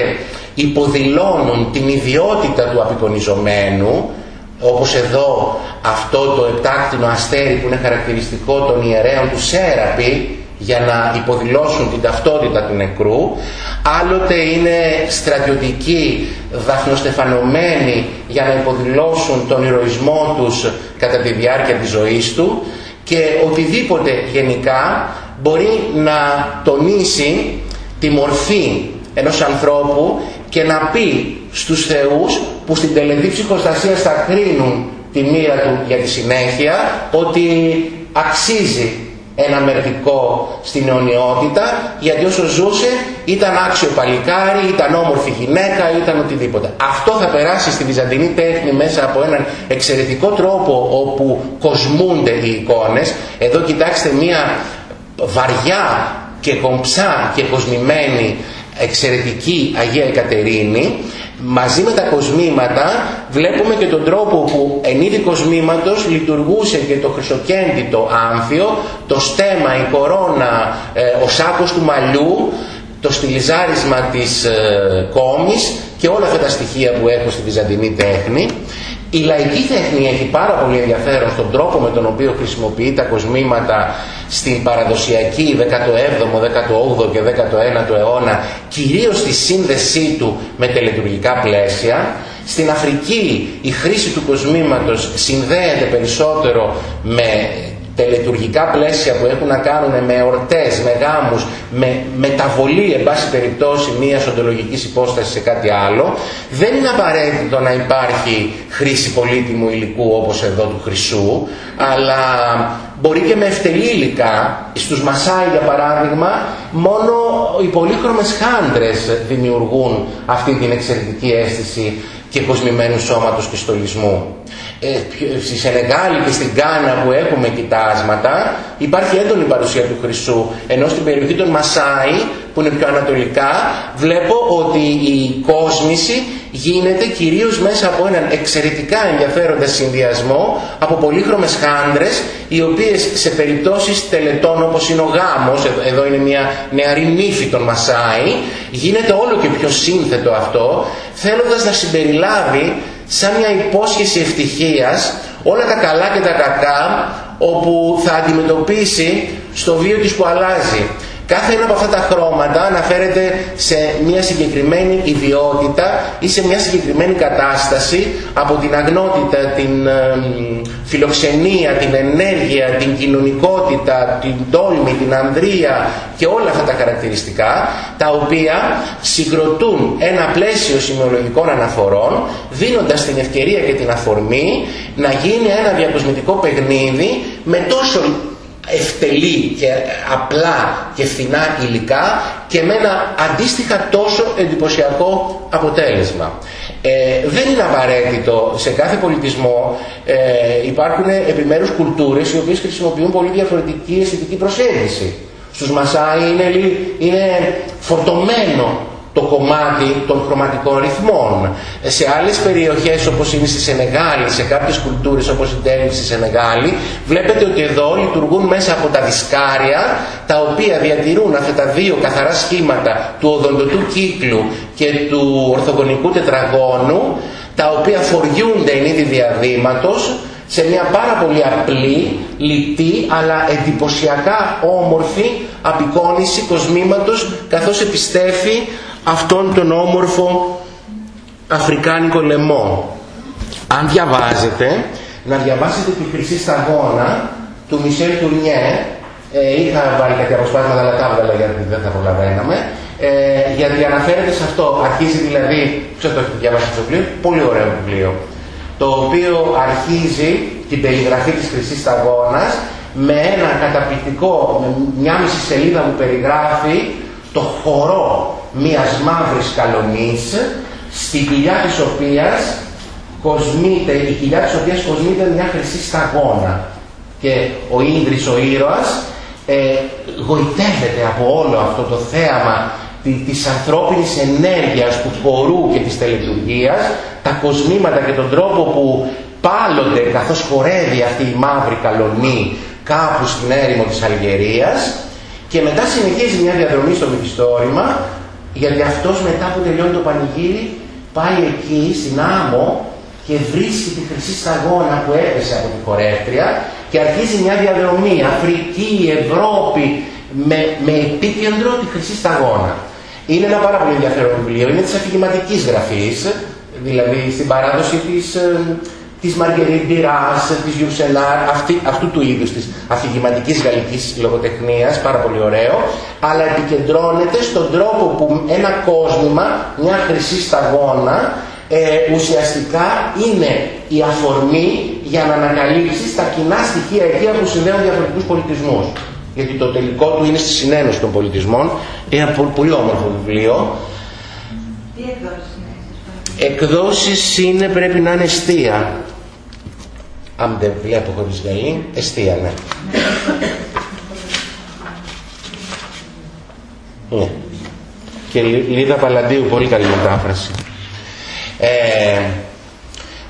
υποδηλώνουν την ιδιότητα του απεικονιζομένου, όπως εδώ αυτό το επτάκτηνο αστέρι που είναι χαρακτηριστικό των ιερέων του Σέραπη για να υποδηλώσουν την ταυτότητα του νεκρού. Άλλοτε είναι στρατιωτικοί δαφνοστεφανωμένοι για να υποδηλώσουν τον ηρωισμό τους κατά τη διάρκεια της ζωής του. Και οτιδήποτε γενικά μπορεί να τονίσει τη μορφή ενός ανθρώπου και να πει στους θεούς που στην τελετή ψυχοστασίας θα κρίνουν τη μοίρα του για τη συνέχεια ότι αξίζει ένα μερτικό στην αιωνιότητα γιατί όσο ζούσε ήταν άξιο παλικάρι, ήταν όμορφη γυναίκα, ήταν οτιδήποτε. Αυτό θα περάσει στη βυζαντινή τέχνη μέσα από έναν εξαιρετικό τρόπο όπου κοσμούνται οι εικόνες. Εδώ κοιτάξτε μία βαριά και κομψά και κοσμημένη εξαιρετική Αγία Εκατερίνη μαζί με τα κοσμήματα βλέπουμε και τον τρόπο που εν είδη κοσμήματος λειτουργούσε και το χρυσοκέντητο άμφιο το στέμα, η κορώνα, ε, ο σάκος του μαλλιού το στυλιζάρισμα της ε, κόμης και όλα αυτά τα στοιχεία που έχω στη βυζαντινή τέχνη η λαϊκή τέχνη έχει πάρα πολύ ενδιαφέρον στον τρόπο με τον οποίο χρησιμοποιεί τα κοσμήματα στην παραδοσιακή 17ο, 18ο και 19ο αιώνα, κυρίως στη σύνδεσή του με τελετουργικά πλαίσια. Στην Αφρική η χρήση του κοσμήματος συνδέεται περισσότερο με τελετουργικά πλαίσια που έχουν να κάνουν με εορτές, με γάμους, με μεταβολή, εν πάση περιπτώσει, μιας οντολογικής υπόστασης σε κάτι άλλο, δεν είναι απαραίτητο να υπάρχει χρήση πολύτιμου υλικού όπως εδώ του χρυσού, αλλά μπορεί και με ευτελή υλικά. Στους Μασάι, για παράδειγμα, μόνο οι πολύχρωμες χάντρες δημιουργούν αυτή την εξαιρετική αίσθηση και κοσμημένου σώματος και στολισμού. Ε, στη Σενεγάλη και στην Κάνα που έχουμε κοιτάσματα υπάρχει έντονη παρουσία του χρυσού ενώ στην περιοχή των Μασάι που είναι πιο ανατολικά βλέπω ότι η κόσμηση γίνεται κυρίως μέσα από έναν εξαιρετικά ενδιαφέροντα συνδυασμό από πολύχρωμες χάντρες οι οποίες σε περιπτώσεις τελετών όπως είναι ο γάμος εδώ είναι μια νεαρή νύφη των Μασάι γίνεται όλο και πιο σύνθετο αυτό θέλοντας να συμπεριλάβει σαν μια υπόσχεση ευτυχίας όλα τα καλά και τα κακά όπου θα αντιμετωπίσει στο βίο της που αλλάζει. Κάθε ένα από αυτά τα χρώματα αναφέρεται σε μια συγκεκριμένη ιδιότητα ή σε μια συγκεκριμένη κατάσταση από την αγνότητα, την φιλοξενία, την ενέργεια, την κοινωνικότητα, την τόλμη, την ανδρεία και όλα αυτά τα χαρακτηριστικά τα οποία συγκροτούν ένα πλαίσιο σημειολογικών αναφορών δίνοντας την ευκαιρία και την αφορμή να γίνει ένα διακοσμητικό παιχνίδι με τόσο ευτελή και απλά και φθηνά υλικά και με ένα αντίστοιχα τόσο εντυπωσιακό αποτέλεσμα. Ε, δεν είναι απαραίτητο σε κάθε πολιτισμό ε, υπάρχουν επιμέρους κουλτούρες οι οποίες χρησιμοποιούν πολύ διαφορετική αισθητική προσέγγιση. Στους Μασάι είναι, είναι φορτωμένο το κομμάτι των χρωματικών ρυθμών. Σε άλλες περιοχές όπως είναι στη Σενεγάλη, σε κάποιες κουλτούρες όπως η τέχνη στη Σενεγάλη, βλέπετε ότι εδώ λειτουργούν μέσα από τα δισκάρια, τα οποία διατηρούν αυτά τα δύο καθαρά σχήματα του οδοντοτού κύκλου και του ορθογονικού τετραγώνου, τα οποία φοριούνται εν είδη διαδήματος, σε μια πάρα πολύ απλή, λιτή, αλλά εντυπωσιακά όμορφη απεικόνηση κοσμήματος καθώς επιστέφει αυτόν τον όμορφο αφρικάνικο λαιμό. Αν διαβάζετε, να διαβάσετε τη Χρυσή Σταγόνα του Μισελ Τουρνιέ, ε, είχα βάλει κάποια αποσπάσματα αλλά τα έβγαλα γιατί δεν θα προλαβαίναμε, ε, γιατί αναφέρεται σε αυτό. Αρχίζει δηλαδή, ξέρω το έχετε διαβάσει το βιβλίο, πολύ ωραίο βιβλίο, το οποίο αρχίζει την περιγραφή της Χρυσής Σταγόνας με ένα καταπληκτικό, με μια μισή σελίδα που περιγράφει το χορό μιας μαύρης καλονής στη κοιλιά της οποίας κοσμείται, η κοιλιά της οποίας κοσμείται μια χρυσή σταγόνα. Και ο Ίνδρης ο ήρωας ε, γοητεύεται από όλο αυτό το θέαμα της ανθρώπινης ενέργειας, του χορού και της τελετουργίας, τα κοσμήματα και τον τρόπο που πάλλονται καθώς χορεύει αυτή η μαύρη καλονή κάπου στην έρημο της Αλγερίας. Και μετά συνεχίζει μια διαδρομή στο μυθιστόρημα γιατί αυτός μετά που τελειώνει το πανηγύρι πάει εκεί στην άμμο και βρίσκει τη χρυσή σταγόνα που έπεσε από τη χορεύτρια και αρχίζει μια διαδρομή Αφρική, Ευρώπη με, με επίκεντρο τη χρυσή σταγόνα. Είναι ένα πάρα πολύ ενδιαφέρον βιβλίο, είναι της αφηγηματικής γραφής, δηλαδή στην παράδοση της, ε, της Μαργερίτ Μπυράς, της Γιουσενάρ, αυτού του είδους της αφηγηματικής γαλλικής λογοτεχνίας, πάρα πολύ ωραίο, αλλά επικεντρώνεται στον τρόπο που ένα κόσμημα, μια χρυσή σταγόνα, ε, ουσιαστικά είναι η αφορμή για να ανακαλύψει τα κοινά στοιχεία αιτία που συνδέουν διαφορετικούς πολιτισμούς. Γιατί το τελικό του είναι στη συνένωση των πολιτισμών. Είναι ένα πολύ όμορφο βιβλίο. Τι εκδόσεις είναι, Εκδόσεις είναι, πρέπει να είναι εστία. Αν δεν βλέπω χωρίς γαλή, εστία, ναι. ναι. Και Λίδα Παλαντίου, πολύ καλή μετάφραση. Ε,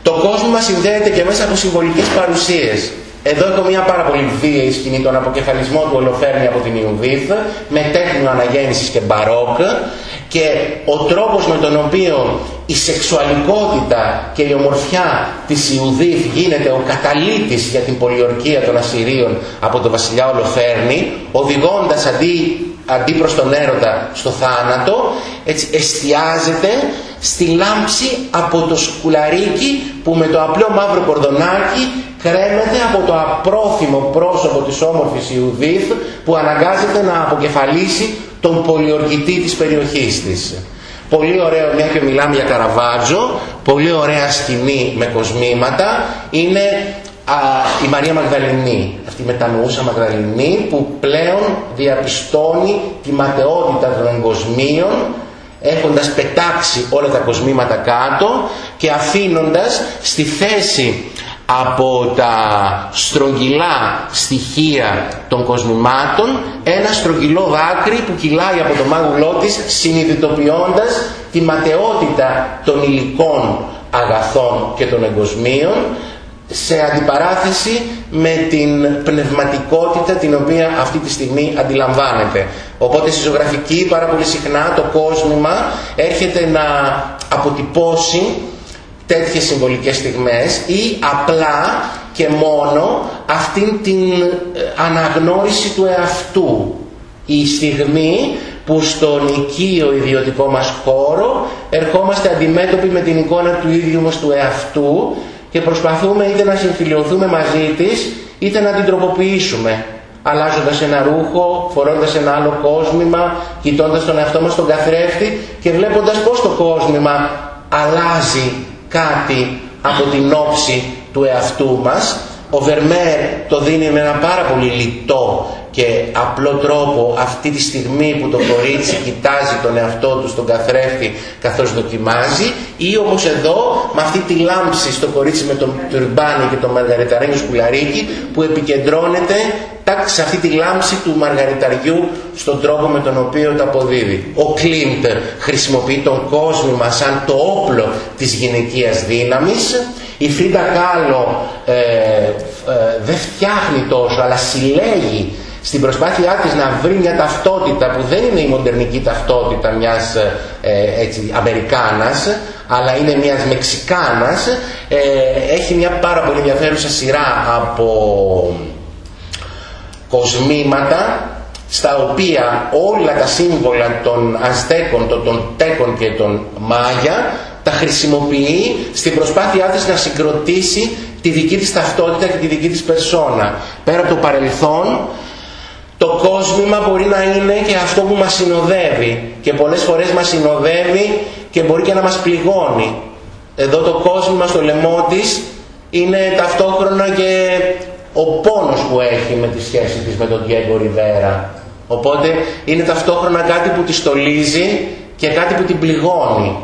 το κόσμο μας συνδέεται και μέσα από συμβολικές παρουσίες. Εδώ έχω μια πάρα πολύ βίαιη σκηνή, τον αποκεφαλισμό του Ολοφέρνη από την Ιουδίθ, με τέχνη αναγέννησης και μπαρόκ και ο τρόπος με τον οποίο η σεξουαλικότητα και η ομορφιά της Ιουδίθ γίνεται ο καταλήτης για την πολιορκία των Ασσυρίων από τον βασιλιά Ολοφέρνη, οδηγώντας αντί, αντί προς τον έρωτα στο θάνατο, έτσι εστιάζεται στη λάμψη από το σκουλαρίκι που με το απλό μαύρο κορδονάκι κρέμεται από το απρόθυμο πρόσωπο της όμορφης Ιουδίθ που αναγκάζεται να αποκεφαλίσει τον πολιορκητή της περιοχής της. Πολύ ωραίο, μια και μιλάμε για Καραβάτζο, πολύ ωραία σκηνή με κοσμήματα είναι α, η Μαρία Μαγδαληνή, αυτή η μετανοούσα Μαγδαληνή που πλέον διαπιστώνει τη ματαιότητα των εγκοσμίων έχοντας πετάξει όλα τα κοσμήματα κάτω και αφήνοντας στη θέση από τα στρογγυλά στοιχεία των κοσμημάτων ένα στρογγυλό δάκρυ που κυλάει από το μάγουλό της συνειδητοποιώντας τη ματαιότητα των υλικών αγαθών και των εγκοσμίων σε αντιπαράθεση με την πνευματικότητα την οποία αυτή τη στιγμή αντιλαμβάνεται. Οπότε στη ζωγραφική πάρα πολύ συχνά το κόσμημα έρχεται να αποτυπώσει τέτοιες συμβολικές στιγμές ή απλά και μόνο αυτήν την ε, αναγνώριση του εαυτού. Η στιγμή που στον οικείο ιδιωτικό μας χώρο ερχόμαστε αντιμέτωποι με την εικόνα του ίδιου μας του εαυτού και προσπαθούμε είτε να συμφιλειωθούμε μαζί της είτε να την τροποποιήσουμε αλλάζοντας ένα ρούχο, φορώντας ένα άλλο κόσμημα, κοιτώντας τον εαυτό μας στον καθρέφτη και βλέποντας πως το κόσμημα αλλάζει κάτι από την όψη του εαυτού μας. Ο Βερμέρ το δίνει με ένα πάρα πολύ λιτό και απλό τρόπο αυτή τη στιγμή που το κορίτσι κοιτάζει τον εαυτό του στον καθρέφτη καθώς δοκιμάζει ή όπως εδώ με αυτή τη λάμψη στο κορίτσι με τον τουρμπάνι και το μαργαριταρένιο σκουλαρίκι που επικεντρώνεται σε αυτή τη λάμψη του μαργαριταριού στον τρόπο με τον οποίο το αποδίδει. Ο Κλίντ χρησιμοποιεί τον κόσμο σαν το όπλο της γυναικείας δύναμης. Η Φρίντα Κάλλο ε, ε, δεν φτιάχνει τόσο αλλά συλλέγει στην προσπάθειά της να βρει μια ταυτότητα που δεν είναι η μοντερνική ταυτότητα μιας ε, έτσι, Αμερικάνας αλλά είναι μιας Μεξικάνας ε, έχει μια πάρα πολύ ενδιαφέρουσα σειρά από κοσμήματα στα οποία όλα τα σύμβολα των Αζτέκων, των, των Τέκων και των Μάγια τα χρησιμοποιεί στην προσπάθειά της να συγκροτήσει τη δική της ταυτότητα και τη δική της περσόνα. Πέρα από το παρελθόν το κόσμημα μπορεί να είναι και αυτό που μας συνοδεύει και πολλές φορές μας συνοδεύει και μπορεί και να μας πληγώνει. Εδώ το κόσμημα στο λαιμό της είναι ταυτόχρονα και ο πόνος που έχει με τη σχέση της με τον Διέγκο Ριβέρα. Οπότε είναι ταυτόχρονα κάτι που τη στολίζει και κάτι που την πληγώνει.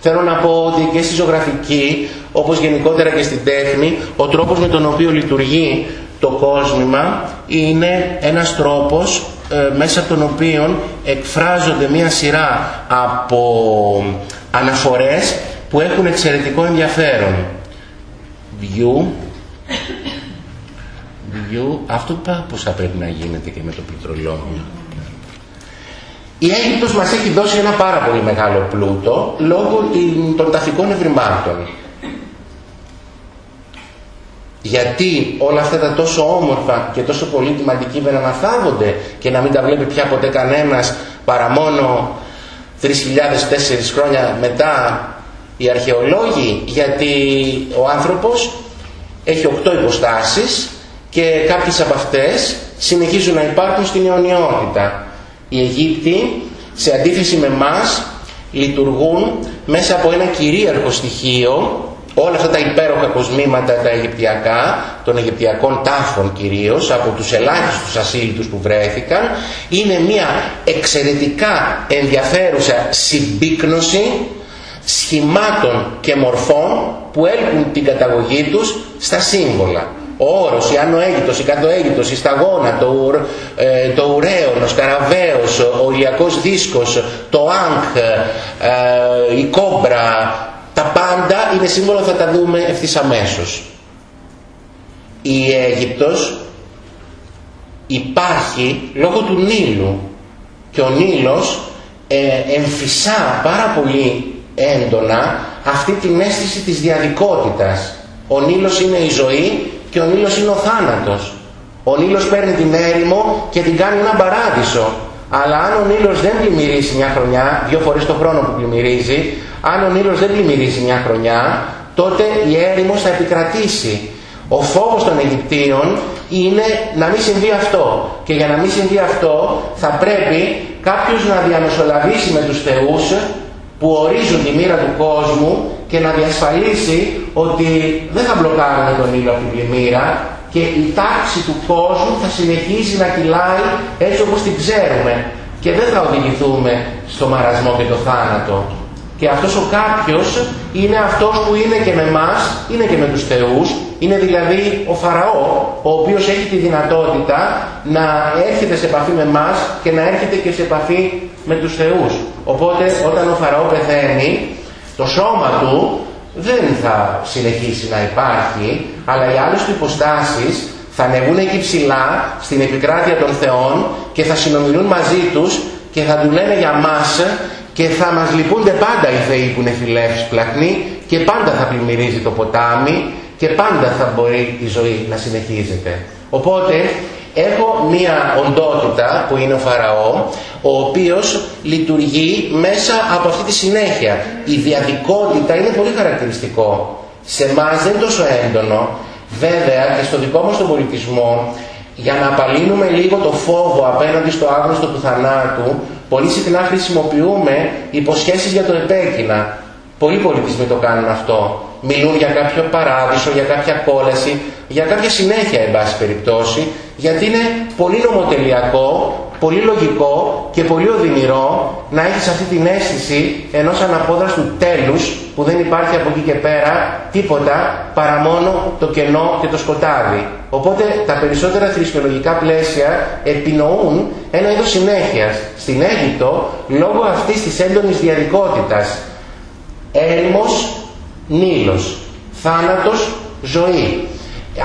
Θέλω να πω ότι και στη ζωγραφική, όπως γενικότερα και στην τέχνη, ο τρόπος με τον οποίο λειτουργεί το κόσμημα είναι ένας τρόπος ε, μέσα από τον οποίο εκφράζονται μία σειρά από αναφορές που έχουν εξαιρετικό ενδιαφέρον. View, view, αυτό πώς θα πρέπει να γίνεται και με το πληκτρολόγιο. Η Αίγυπτος μας έχει δώσει ένα πάρα πολύ μεγάλο πλούτο λόγω των ταφικών ευρημάτων. Γιατί όλα αυτά τα τόσο όμορφα και τόσο πολύτιμα αντικείμενα να θάβονται και να μην τα βλέπει πια ποτέ κανένας παρά μόνο 3.000-4 χρόνια μετά οι αρχαιολόγοι γιατί ο άνθρωπος έχει 8 υποστάσεις και κάποιες από αυτές συνεχίζουν να υπάρχουν στην αιωνιότητα. Οι Αιγύπτιοι σε αντίθεση με μας λειτουργούν μέσα από ένα κυρίαρχο στοιχείο όλα αυτά τα υπέροχα κοσμήματα τα Αιγυπτιακά, των Αιγυπτιακών τάφων κυρίως, από τους ελάχιστους ασύλτους που βρέθηκαν, είναι μια εξαιρετικά ενδιαφέρουσα συμπίκνωση σχημάτων και μορφών που έλκουν την καταγωγή τους στα σύμβολα. Ο όρος, η Άνω Αίγυπτος, η Κάτω Αίγυπτος, η Σταγόνα, το, ε, το Ουραίον, ο Σκαραβαίος, ο Ηλιακός Δίσκος, το Άγχ, ε, η Κόμπρα, τα πάντα είναι σύμβολα θα τα δούμε ευθύς αμέσως. Η Αίγυπτος υπάρχει λόγω του Νείλου και ο Νείλος ε, εμφυσά πάρα πολύ έντονα αυτή την αίσθηση της διαδικότητας. Ο Νείλος είναι η ζωή και ο Νείλος είναι ο θάνατος. Ο Νείλος παίρνει την έρημο και την κάνει ένα παράδεισο. Αλλά αν ο Νείλος δεν πλημμυρίσει μια χρονιά, δύο φορές το χρόνο που πλημμυρίζει, αν ο Νείλος δεν πλημμυρίσει μια χρονιά, τότε η έρημος θα επικρατήσει. Ο φόβος των Αιγυπτίων είναι να μην συμβεί αυτό. Και για να μην συμβεί αυτό θα πρέπει κάποιος να διαμεσολαβήσει με τους θεούς που ορίζουν τη μοίρα του κόσμου και να διασφαλίσει ότι δεν θα μπλοκάρουμε τον ήλιο από την πλημμύρα και η τάξη του κόσμου θα συνεχίσει να κυλάει έτσι όπως την ξέρουμε και δεν θα οδηγηθούμε στο μαρασμό και το θάνατο. Και αυτός ο κάποιος είναι αυτός που είναι και με μας, είναι και με τους θεούς, είναι δηλαδή ο Φαραώ, ο οποίος έχει τη δυνατότητα να έρχεται σε επαφή με μας και να έρχεται και σε επαφή με τους θεούς. Οπότε όταν ο Φαραώ πεθαίνει, το σώμα του δεν θα συνεχίσει να υπάρχει, αλλά οι άλλες του υποστάσεις θα ανεβούν εκεί ψηλά στην επικράτεια των θεών και θα συνομιλούν μαζί τους και θα τους λένε για μας και θα μας λυπούνται πάντα οι θεοί που είναι πλαχνοί και πάντα θα πλημμυρίζει το ποτάμι και πάντα θα μπορεί η ζωή να συνεχίζεται. Οπότε έχω μία οντότητα που είναι ο Φαραώ, ο οποίος λειτουργεί μέσα από αυτή τη συνέχεια. Η διαδικότητα είναι πολύ χαρακτηριστικό. Σε εμάς δεν είναι τόσο έντονο. Βέβαια και στο δικό μας τον πολιτισμό, για να απαλύνουμε λίγο το φόβο απέναντι στο άγνωστο του θανάτου, Πολύ συχνά χρησιμοποιούμε υποσχέσεις για το επέκεινα. Πολλοί πολιτισμοί το κάνουν αυτό. Μιλούν για κάποιο παράδεισο, για κάποια κόλαση, για κάποια συνέχεια, εν πάση περιπτώσει, γιατί είναι πολύ νομοτελειακό, πολύ λογικό και πολύ οδυνηρό να έχεις αυτή την αίσθηση ενός αναπόδραστου τέλους που δεν υπάρχει από εκεί και πέρα τίποτα παρά μόνο το κενό και το σκοτάδι. Οπότε τα περισσότερα θρησκολογικά πλαίσια επινοούν ένα είδος συνέχειας. Στην Αίγυπτο, λόγω αυτής της έντονης διαδικότητας, έρημος, νήλος, θάνατος, ζωή.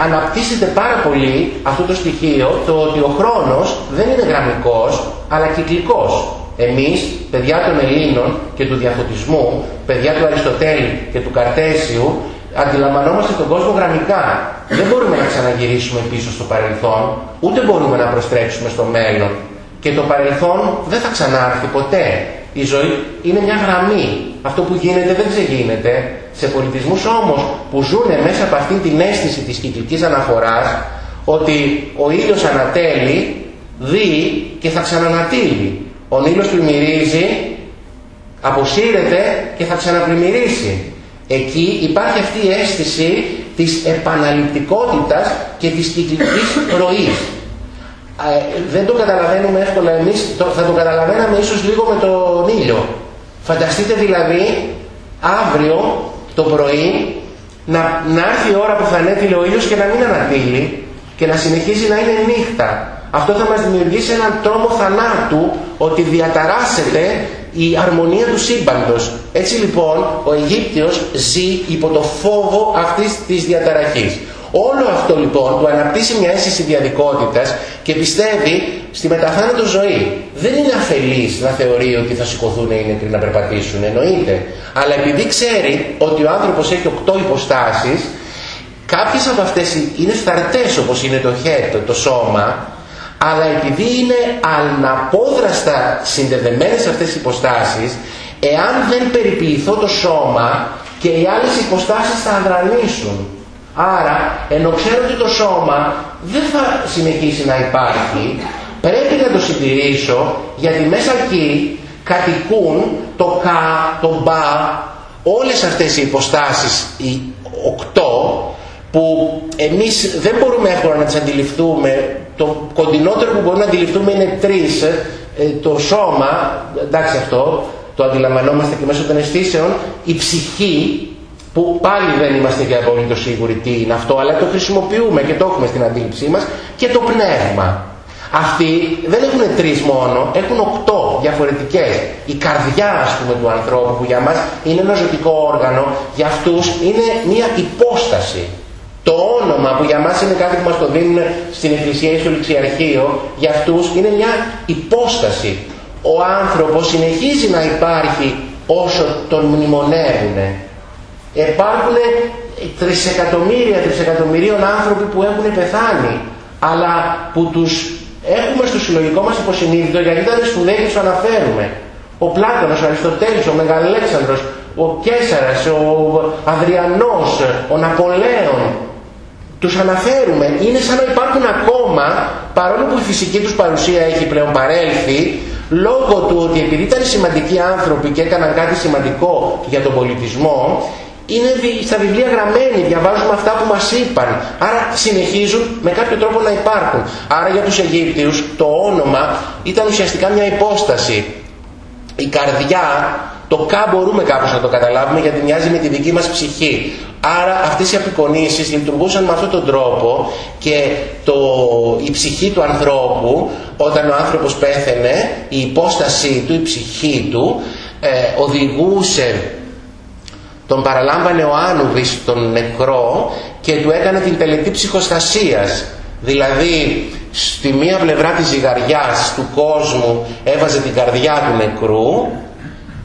Αναπτύσσεται πάρα πολύ αυτό το στοιχείο το ότι ο χρόνος δεν είναι γραμμικός αλλά κυκλικός. Εμείς, παιδιά των Ελλήνων και του διαφωτισμού, παιδιά του Αριστοτέλη και του Καρτέσιου, αντιλαμβανόμαστε τον κόσμο γραμμικά. Δεν μπορούμε να ξαναγυρίσουμε πίσω στο παρελθόν, ούτε μπορούμε να προστρέξουμε στο μέλλον. Και το παρελθόν δεν θα ξανάρθει ποτέ. Η ζωή είναι μια γραμμή. Αυτό που γίνεται δεν ξεγίνεται. Σε πολιτισμούς όμως που ζουν μέσα από αυτή την αίσθηση της κυκλικής αναφοράς, ότι ο ήλιος ανατέλει, δει και θα ξανανατύλει. Ο ήλιος πλημμυρίζει, αποσύρεται και θα ξαναπλημμυρίσει. Εκεί υπάρχει αυτή η αίσθηση της επαναληπτικότητας και της κυκλικής ροής. Ε, δεν το καταλαβαίνουμε εύκολα εμείς, θα το καταλαβαίναμε ίσως λίγο με τον ήλιο. Φανταστείτε δηλαδή αύριο το πρωί να, να έρθει η ώρα που θα ανέβει ο ήλιος και να μην ανατείλει και να συνεχίζει να είναι νύχτα. Αυτό θα μας δημιουργήσει έναν τρόμο θανάτου ότι διαταράσσεται η αρμονία του σύμπαντος. Έτσι λοιπόν ο Αιγύπτιος ζει υπό το φόβο αυτής της διαταραχής. Όλο αυτό λοιπόν του αναπτύσσει μια αίσθηση διαδικότητας και πιστεύει στη μεταθάνατο ζωή. Δεν είναι αφελής να θεωρεί ότι θα σηκωθούν οι νεκροί να περπατήσουν, εννοείται. Αλλά επειδή ξέρει ότι ο άνθρωπος έχει οκτώ υποστάσεις, κάποιες από αυτές είναι φθαρτές όπως είναι το χέρι, το σώμα, αλλά επειδή είναι αναπόδραστα συνδεδεμένες αυτές οι υποστάσεις, εάν δεν περιποιηθώ το σώμα και οι άλλες υποστάσεις θα αδρανήσουν. Άρα, ενώ ξέρω ότι το σώμα δεν θα συνεχίσει να υπάρχει, πρέπει να το συντηρήσω γιατί μέσα εκεί κατοικούν το κα, το μπα, όλες αυτές οι υποστάσεις, οι οκτώ, που εμείς δεν μπορούμε εύκολα να τις αντιληφθούμε. Το κοντινότερο που μπορούμε να αντιληφθούμε είναι τρεις. Ε, το σώμα, εντάξει αυτό, το αντιλαμβανόμαστε και μέσω των αισθήσεων, η ψυχή, που πάλι δεν είμαστε για απόλυτο σίγουροι τι είναι αυτό, αλλά το χρησιμοποιούμε και το έχουμε στην αντίληψή μας, και το πνεύμα. Αυτοί δεν έχουν τρεις μόνο, έχουν οκτώ διαφορετικές. Η καρδιά ας πούμε του ανθρώπου που για μας είναι ένα ζωτικό όργανο, για αυτούς είναι μια υπόσταση. Το όνομα που για μας είναι κάτι που μας το δίνουν στην Εκκλησία ή στο Ληξιαρχείο, για αυτούς είναι μια υπόσταση. Ο άνθρωπος συνεχίζει να υπάρχει όσο τον μνημονεύουν. Υπάρχουν τρισεκατομμύρια, τρισεκατομμυρίων άνθρωποι που έχουν πεθάνει, αλλά που τους έχουμε στο συλλογικό μας υποσυνείδητο γιατί ήταν σπουδαίοι και τους αναφέρουμε. Ο Πλάτωνος, ο Αριστοτέλης, ο Μεγαλέξανδρος, ο Κέσαρας, ο Αδριανός, ο Ναπολέον, τους αναφέρουμε, είναι σαν να υπάρχουν ακόμα, παρόλο που η φυσική τους παρουσία έχει πλέον παρέλθει, λόγω του ότι επειδή ήταν σημαντικοί άνθρωποι και έκαναν κάτι σημαντικό για τον πολιτισμό, είναι στα βιβλία γραμμένοι, διαβάζουμε αυτά που μας είπαν. Άρα συνεχίζουν με κάποιο τρόπο να υπάρχουν. Άρα για τους Αιγύπτιους το όνομα ήταν ουσιαστικά μια υπόσταση. Η καρδιά, το κα μπορούμε κάπως να το καταλάβουμε γιατί μοιάζει με τη δική μας ψυχή. Άρα αυτές οι απεικονίσεις λειτουργούσαν με αυτόν τον τρόπο και το, η ψυχή του ανθρώπου όταν ο άνθρωπος πέθαινε, η υπόστασή του, η ψυχή του ε, οδηγούσε τον παραλάμβανε ο Άνουβης τον νεκρό και του έκανε την τελετή ψυχοστασίας δηλαδή στη μία πλευρά της ζυγαριάς του κόσμου έβαζε την καρδιά του νεκρού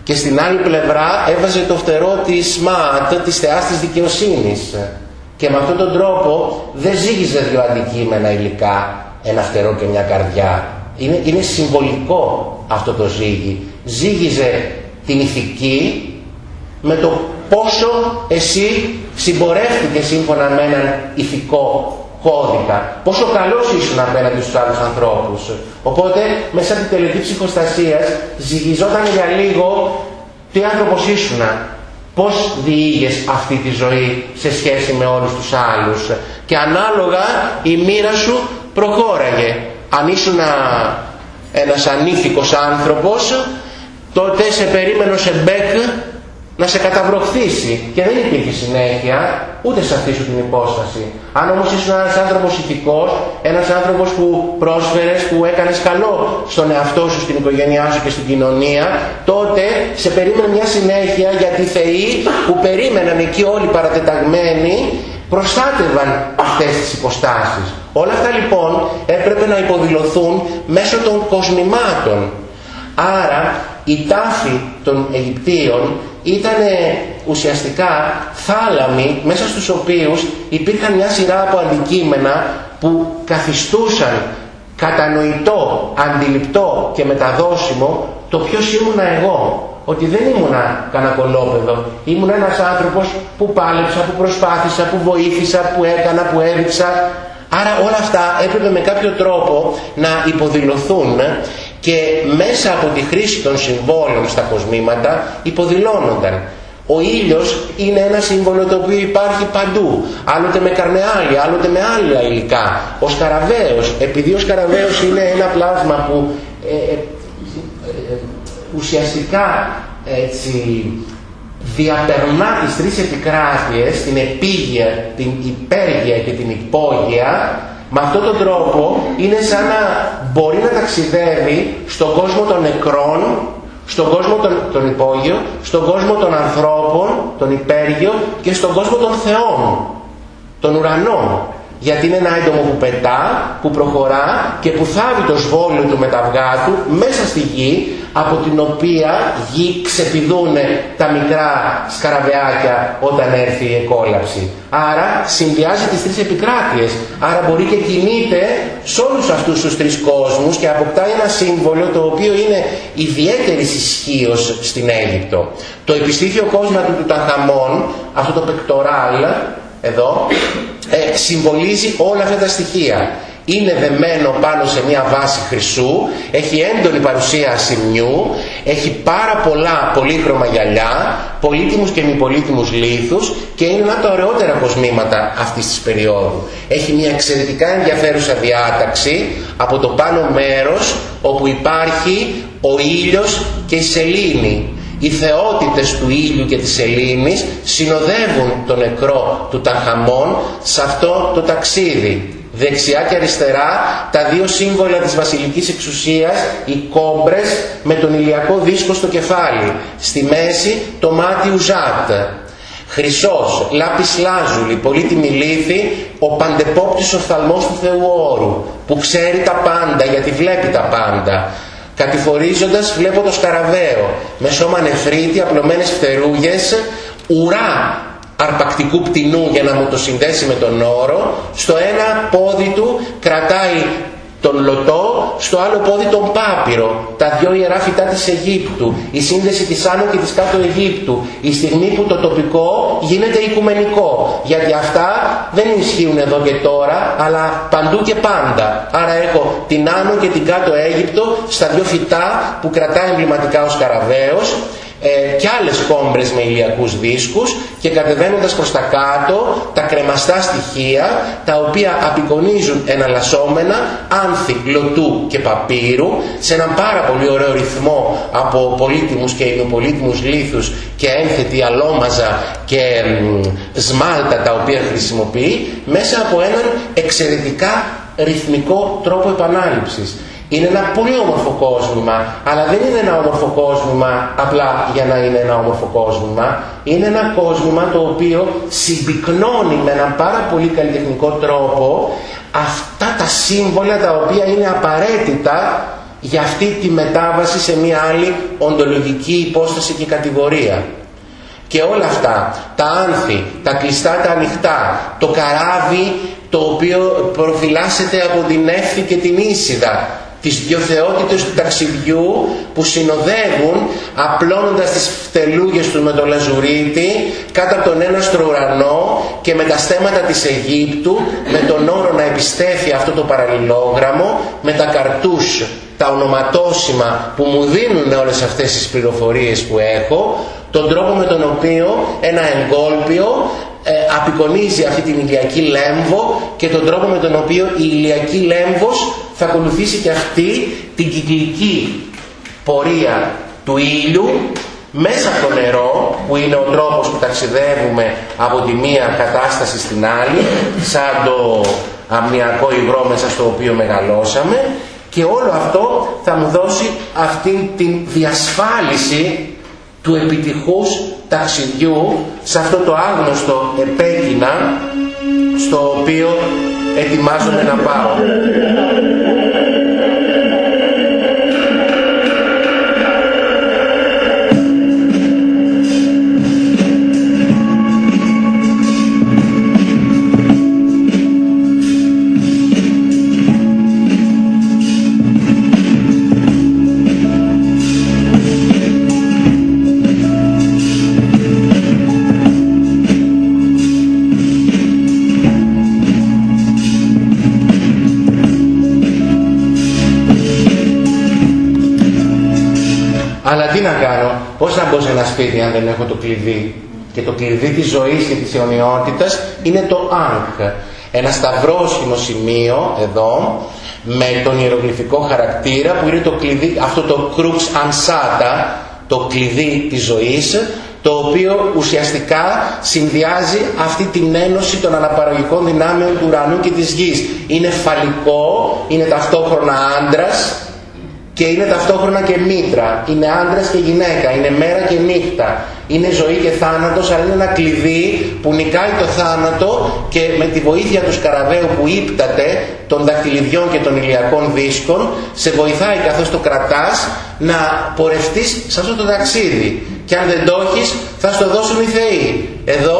και στην άλλη πλευρά έβαζε το φτερό της ΜΑΤ, της θεάς της δικαιοσύνης. Και με αυτόν τον τρόπο δεν ζήγιζε δύο αντικείμενα υλικά, ένα φτερό και μια καρδιά. Είναι, είναι συμβολικό αυτό το ζύγι. Ζήγιζε την ηθική με το πόσο εσύ συμπορεύτηκες σύμφωνα με έναν ηθικό κώδικα. Πόσο καλός ήσουν απέναντι στους άλλους ανθρώπους. Οπότε μέσα από την τελετή ψυχοστασίας ζυγιζόταν για λίγο τι άνθρωπος ήσουν. Πώς διήγες αυτή τη ζωή σε σχέση με όλους τους άλλους. Και ανάλογα η μοίρα σου προχώραγε. Αν ήσουν ένας ανήθικος άνθρωπος, τότε σε περίμενε σε μπέκ να σε καταβροχθήσει και δεν υπήρχε συνέχεια ούτε σε αυτή σου την υπόσταση. Αν όμως ήσουν ένας άνθρωπος ηθικός, ένας άνθρωπος που πρόσφερες, που έκανες καλό στον εαυτό σου, στην οικογένειά σου και στην κοινωνία, τότε σε περίμενε μια συνέχεια γιατί οι θεοί που περίμεναν εκεί όλοι παρατεταγμένοι προστάτευαν αυτές τις υποστάσεις. Όλα αυτά λοιπόν έπρεπε να υποδηλωθούν μέσω των κοσμημάτων. Άρα η τάφη των Αιγυπτίων ήταν ουσιαστικά θάλαμοι μέσα στους οποίους υπήρχαν μια σειρά από αντικείμενα που καθιστούσαν κατανοητό, αντιληπτό και μεταδώσιμο το ποιος ήμουνα εγώ. Ότι δεν ήμουνα κανένα κολόπεδο. Ήμουν ένας άνθρωπος που πάλεψα, που προσπάθησα, που βοήθησα, που έκανα, που έδειξα. Άρα όλα αυτά έπρεπε με κάποιο τρόπο να υποδηλωθούν και μέσα από τη χρήση των συμβόλων στα κοσμήματα υποδηλώνονταν. Ο ήλιος είναι ένα σύμβολο το οποίο υπάρχει παντού, άλλοτε με καρνεάλια, άλλοτε με άλλα υλικά. Ο σκαραβαίος, επειδή ο σκαραβαίος είναι ένα πλάσμα που ε, ε, ε, ουσιαστικά έτσι, διαπερνά τις τρεις επικράτειες, την επίγεια, την υπέργεια και την υπόγεια, Με αυτόν τον τρόπο είναι σαν να μπορεί να ταξιδεύει στον κόσμο των νεκρών, στον κόσμο των, τον υπόγειο, στον κόσμο των ανθρώπων, τον υπέργειο και στον κόσμο των θεών, των ουρανών γιατί είναι ένα έντομο που πετά, που προχωρά και που θάβει το σβόλιο του με τα αυγά του μέσα στη γη από την οποία γη ξεπηδούν τα μικρά σκαραβαιάκια όταν έρθει η εκόλαψη. Άρα συνδυάζει τις τρεις επικράτειες. Άρα μπορεί και κινείται σε όλους αυτούς τους τρεις κόσμους και αποκτά ένα σύμβολο το οποίο είναι ιδιαίτερη ισχύως στην Αίγυπτο. Το επιστήθιο κόσμο του Ταχαμών, αυτό το πεκτοράλ, εδώ, ε, συμβολίζει όλα αυτά τα στοιχεία. Είναι δεμένο πάνω σε μια βάση χρυσού, έχει έντονη παρουσία ασημιού, έχει πάρα πολλά πολύχρωμα γυαλιά, πολύτιμους και μη πολύτιμους λίθους και είναι ένα από τα ωραιότερα κοσμήματα αυτής της περίοδου. Έχει μια εξαιρετικά ενδιαφέρουσα διάταξη από το πάνω μέρος όπου υπάρχει ο ήλιος και η σελήνη οι θεότητες του ήλιου και της σελήνης συνοδεύουν τον νεκρό του Ταχαμών σε αυτό το ταξίδι. Δεξιά και αριστερά τα δύο σύμβολα της βασιλικής εξουσίας, οι κόμπρες με τον ηλιακό δίσκο στο κεφάλι. Στη μέση το μάτι Ουζάτ. Χρυσός, λάπης λάζουλη, πολύτιμη λύθη, ο παντεπόπτης οφθαλμός του Θεού Όρου, που ξέρει τα πάντα γιατί βλέπει τα πάντα Κατηφορίζοντας βλέπω το σκαραβαίο. Με σώμα νεφρίτη, απλωμένες φτερούγες, ουρά αρπακτικού πτηνού για να μου το συνδέσει με τον όρο, στο ένα πόδι του κρατάει τον Λωτό, στο άλλο πόδι τον Πάπυρο, τα δυο ιερά φυτά της Αιγύπτου, η σύνδεση της Άνω και της Κάτω Αιγύπτου, η στιγμή που το τοπικό γίνεται οικουμενικό, γιατί αυτά δεν ισχύουν εδώ και τώρα, αλλά παντού και πάντα. Άρα έχω την Άνω και την Κάτω Αίγυπτο στα δυο φυτά που κρατάει εμβληματικά ο Σκαραβαίος, ε, και άλλες κόμπρες με ηλιακούς δίσκους και κατεβαίνοντας προς τα κάτω τα κρεμαστά στοιχεία τα οποία απεικονίζουν εναλλασσόμενα άνθη, λωτού και παπύρου σε έναν πάρα πολύ ωραίο ρυθμό από πολύτιμους και ινοπολίτιμους λίθους και ένθετη αλόμαζα και σμάλτα τα οποία χρησιμοποιεί μέσα από έναν εξαιρετικά ρυθμικό τρόπο επανάληψης. Είναι ένα πολύ όμορφο κόσμημα, αλλά δεν είναι ένα όμορφο κόσμημα απλά για να είναι ένα όμορφο κόσμημα. Είναι ένα κόσμημα το οποίο συμπυκνώνει με έναν πάρα πολύ καλλιτεχνικό τρόπο αυτά τα σύμβολα τα οποία είναι απαραίτητα για αυτή τη μετάβαση σε μια άλλη οντολογική υπόσταση και κατηγορία. Και όλα αυτά, τα άνθη, τα κλειστά, τα ανοιχτά, το καράβι το οποίο προφυλάσσεται από την έφη και την ίσιδα, τις δυο θεότητες του ταξιδιού που συνοδεύουν απλώνοντας τις φτελούγες του με το λαζουρίτι κάτω από τον ένα ουρανό και με τα στέματα της Αιγύπτου με τον όρο να επιστέφει αυτό το παραλληλόγραμμο με τα καρτούς τα ονοματώσιμα που μου δίνουν όλες αυτές τις πληροφορίες που έχω τον τρόπο με τον οποίο ένα εγκόλπιο ε, απεικονίζει αυτή την ηλιακή λέμβο και τον τρόπο με τον οποίο η ηλιακή λέμβος θα ακολουθήσει και αυτή την κυκλική πορεία του ήλιου μέσα από το νερό που είναι ο τρόπος που ταξιδεύουμε από τη μία κατάσταση στην άλλη σαν το αμνιακό υγρό μέσα στο οποίο μεγαλώσαμε. Και όλο αυτό θα μου δώσει αυτή την διασφάλιση του επιτυχούς ταξιδιού σε αυτό το άγνωστο επέκεινα στο οποίο ετοιμάζομαι να πάω. Πώς να μπω σε ένα σπίτι αν δεν έχω το κλειδί; Και το κλειδί της ζωής και της αιωνιότητας είναι το Αγκ. Ένα σταυρόσχημο σημείο εδώ με τον ιερογλυφικό χαρακτήρα που είναι το κλειδί, αυτό το κρούξ ανσάτα, το κλειδί της ζωής το οποίο ουσιαστικά συνδυάζει αυτή την ένωση των αναπαραγωγικών δυνάμεων του ουρανού και της γης. Είναι φαλικό, είναι ταυτόχρονα άντρας και είναι ταυτόχρονα και μήτρα. Είναι άντρας και γυναίκα, είναι μέρα και νύχτα. Είναι ζωή και θάνατος, αλλά είναι ένα κλειδί που νικάει το θάνατο και με τη βοήθεια του σκαραβαίου που ύπταται των δακτυλιδιών και των ηλιακών δίσκων σε βοηθάει καθώς το κρατάς να πορευτείς σε αυτό το ταξίδι. Και αν δεν το έχεις θα στο δώσουν οι θεοί. Εδώ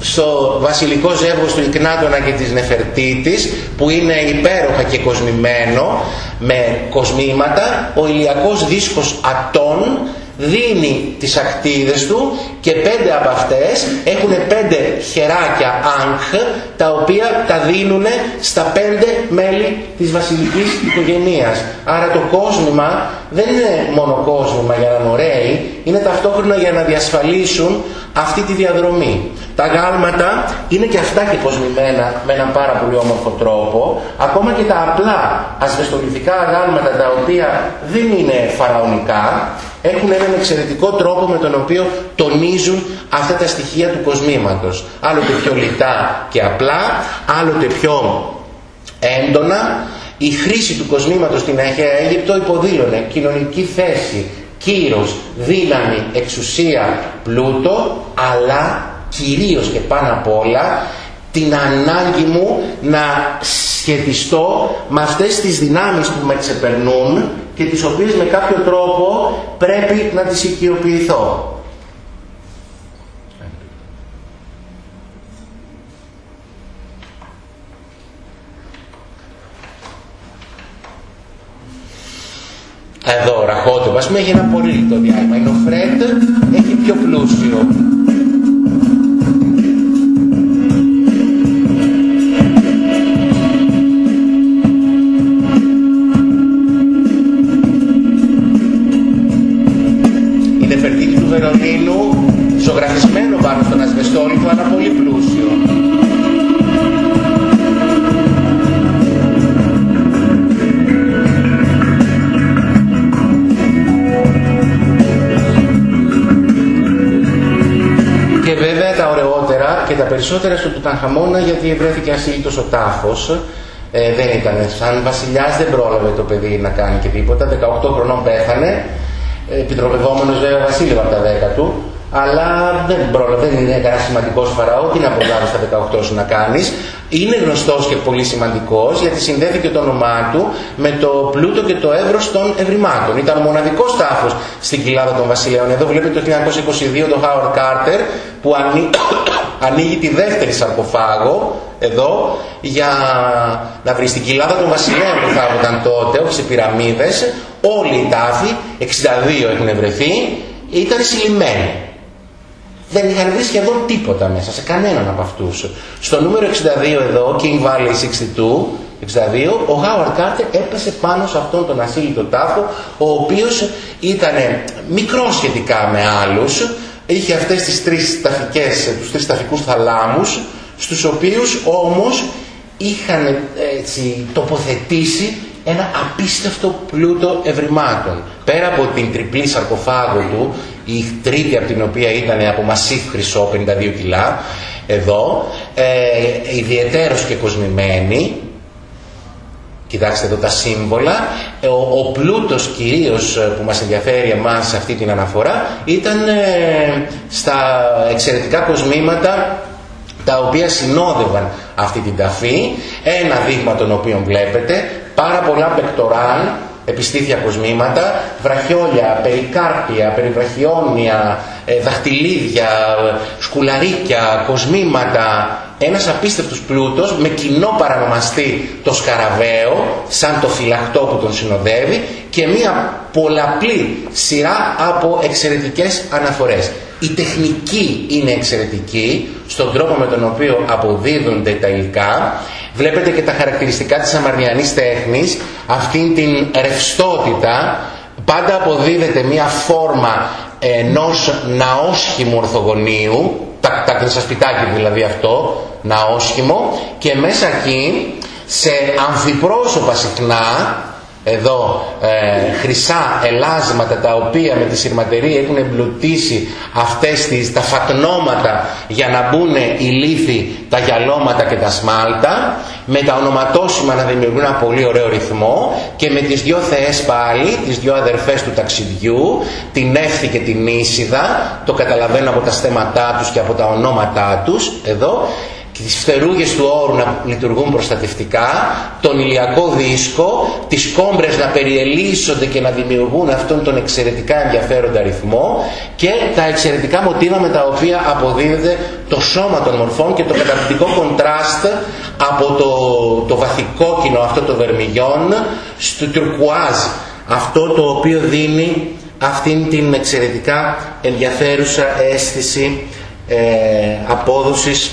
στο βασιλικό ζεύγος του Ικνάτονα και της Νεφερτίτης που είναι υπέροχα και κοσμημένο με κοσμήματα ο ηλιακός δίσκος ατών δίνει τις ακτίδες του και πέντε από αυτές έχουν πέντε χεράκια άγχ τα οποία τα δίνουν στα πέντε μέλη της βασιλικής οικογενείας. Άρα το κόσμημα δεν είναι μόνο κόσμημα για να είναι ωραίοι, είναι ταυτόχρονα για να διασφαλίσουν αυτή τη διαδρομή. Τα γάλματα είναι και αυτά και κοσμημένα με έναν πάρα πολύ όμορφο τρόπο, ακόμα και τα απλά ασβεστολιθικά γάλματα τα οποία δεν είναι φαραωνικά, έχουν έναν εξαιρετικό τρόπο με τον οποίο τονίζουν αυτά τα στοιχεία του κοσμήματος. Άλλοτε πιο λιτά και απλά, άλλοτε πιο έντονα. Η χρήση του κοσμήματος στην Αγία Αίγυπτο υποδήλωνε κοινωνική θέση, κύρος, δύναμη, εξουσία, πλούτο, αλλά κυρίως και πάνω απ' όλα την ανάγκη μου να σχετιστώ με αυτές τις δυνάμεις που με ξεπερνούν και τις οποίες με κάποιο τρόπο πρέπει να τις οικειοποιηθώ. Εδώ, ραχότυπο, ας πούμε έχει ένα πολύ λιτό διάλειμμα. Είναι ο Φρέντ, έχει πιο πλούσιο ζωγραφισμένο πάνω στον ασβεστόλιθο αλλά πολύ πλούσιο. Και βέβαια τα ωραιότερα και τα περισσότερα στο Τουτανχαμώνα γιατί βρέθηκε ασύλλητος ο τάφος. Ε, δεν ήταν σαν βασιλιάς δεν πρόλαβε το παιδί να κάνει και τίποτα. 18 χρονών πέθανε επιτροπευόμενος βέβαια βασίλειο από τα 10 του αλλά δεν, δεν είναι κανένας σημαντικός φαραώ, τι να προλάβεις στα 18 σου να κάνεις. Είναι γνωστός και πολύ σημαντικός γιατί συνδέθηκε το όνομά του με το πλούτο και το εύρος των ευρημάτων. Ήταν ο μοναδικός τάφος στην κοιλάδα των βασιλέων. Εδώ βλέπετε το 1922 τον Χάουαρ Κάρτερ που ανοίγει τη δεύτερη σαρκοφάγο εδώ για να βρει στην κοιλάδα των βασιλέων που θα ήταν τότε, όχι σε πυραμίδες, όλοι οι τάφοι, 62 έχουν βρεθεί, ήταν συλλημμένοι δεν είχαν βρει σχεδόν τίποτα μέσα, σε κανέναν από αυτούς. Στο νούμερο 62 εδώ, King Valley 62, 62, ο Χάουαρ Κάρτερ έπεσε πάνω σε αυτόν τον ασύλλητο τάφο, ο οποίος ήταν μικρός σχετικά με άλλους, είχε αυτές τις τρεις ταφικές, τους τρεις ταφικούς θαλάμους, στους οποίους όμως είχαν έτσι, τοποθετήσει ένα απίστευτο πλούτο ευρημάτων. Πέρα από την τριπλή σαρκοφάγο του, η τρίτη από την οποία ήταν από μασίφ χρυσό 52 κιλά, εδώ, ε, ιδιαιτέρως και κοσμημένη, κοιτάξτε εδώ τα σύμβολα, ο, ο πλούτος κυρίως ε, που μας ενδιαφέρει εμάς σε αυτή την αναφορά ήταν ε, στα εξαιρετικά κοσμήματα τα οποία συνόδευαν αυτή την ταφή, ένα δείγμα των οποίων βλέπετε, πάρα πολλά πεκτοράν, επιστήθια κοσμήματα, βραχιόλια, περικάρπια, περιβραχιόνια, ε, δαχτυλίδια, σκουλαρίκια, κοσμήματα, ένας απίστευτος πλούτος με κοινό παρανομαστή το σκαραβαίο, σαν το φυλαχτό που τον συνοδεύει και μία πολλαπλή σειρά από εξαιρετικές αναφορές. Η τεχνική είναι εξαιρετική στον τρόπο με τον οποίο αποδίδονται τα υλικά. Βλέπετε και τα χαρακτηριστικά της αμαρνιανής τέχνης, αυτήν την ρευστότητα, πάντα αποδίδεται μία φόρμα ενός ναόσχημου ορθογωνίου, τα, τα σπιτάκι δηλαδή αυτό, ναόσχημο, και μέσα εκεί σε αμφιπρόσωπα συχνά, εδώ ε, χρυσά ελάσματα τα οποία με τη σειρματερή έχουν εμπλουτίσει αυτές τις, τα φατνώματα για να μπουν οι λίθοι, τα γυαλώματα και τα σμάλτα με τα ονοματόσημα να δημιουργούν ένα πολύ ωραίο ρυθμό και με τις δυο θεές πάλι, τις δυο αδερφές του ταξιδιού την Εύθη και την Ίσιδα το καταλαβαίνω από τα στέματά τους και από τα ονόματά τους εδώ και τις φτερούγες του όρου να λειτουργούν προστατευτικά, τον ηλιακό δίσκο, τις κόμπρες να περιελίσσονται και να δημιουργούν αυτόν τον εξαιρετικά ενδιαφέροντα ρυθμό και τα εξαιρετικά μοτίβα με τα οποία αποδίδεται το σώμα των μορφών και το καταπληκτικό κοντράστ από το, το βαθικό κοινό, αυτό το βερμιγιόν, στο τουρκουάζ, αυτό το οποίο δίνει αυτήν την εξαιρετικά ενδιαφέρουσα αίσθηση ε, απόδοσης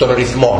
των ρυθμών.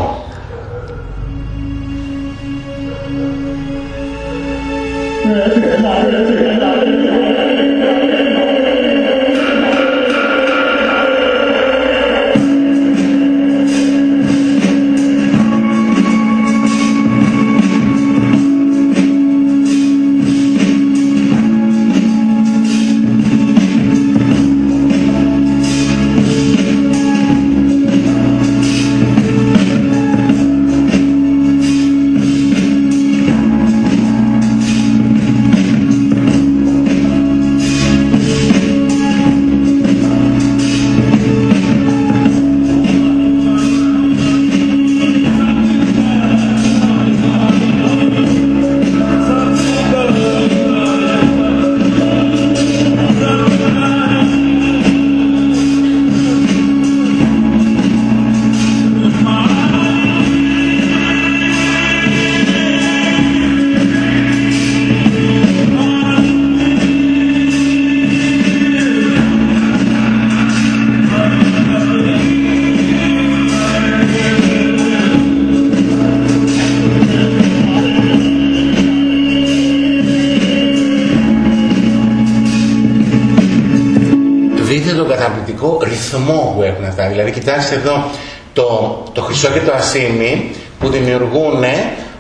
Δηλαδή κοιτάξτε εδώ το, το χρυσό και το ασίμι που δημιουργούν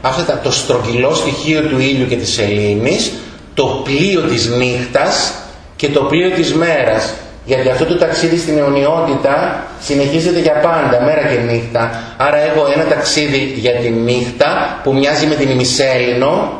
αυτό το στρογγυλό στοιχείο του ήλιου και της σελήνης, το πλοίο της νύχτας και το πλοίο της μέρας. Γιατί αυτό το ταξίδι στην αιωνιότητα συνεχίζεται για πάντα, μέρα και νύχτα. Άρα έχω ένα ταξίδι για τη νύχτα που μοιάζει με την ημισέλινο,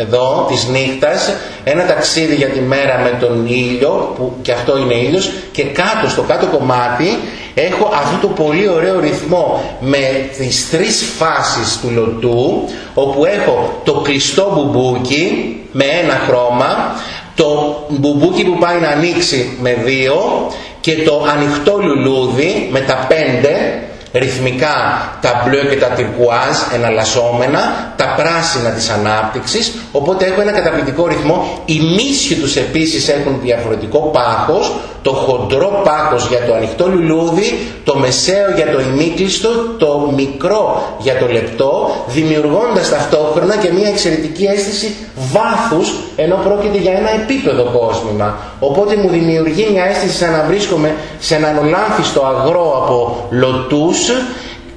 εδώ της νύχτας ένα ταξίδι για τη μέρα με τον ήλιο που και αυτό είναι ήλιος και κάτω στο κάτω κομμάτι έχω αυτό το πολύ ωραίο ρυθμό με τις τρεις φάσεις του λωτού όπου έχω το κλειστό μπουμπούκι με ένα χρώμα το μπουμπούκι που πάει να ανοίξει με δύο και το ανοιχτό λουλούδι με τα πέντε ρυθμικά τα μπλε και τα τυρκουάζ εναλλασσόμενα, τα πράσινα της ανάπτυξης, οπότε έχω ένα καταπληκτικό ρυθμό. Οι μίσχοι τους επίσης έχουν διαφορετικό πάχος, το χοντρό πάχος για το ανοιχτό λουλούδι, το μεσαίο για το ημίκλειστο, το μικρό για το λεπτό, δημιουργώντας ταυτόχρονα και μια εξαιρετική αίσθηση βάθους, ενώ πρόκειται για ένα επίπεδο κόσμημα. Οπότε μου δημιουργεί μια αίσθηση σαν να βρίσκομαι σε έναν ολάνθιστο αγρό από λωτούς,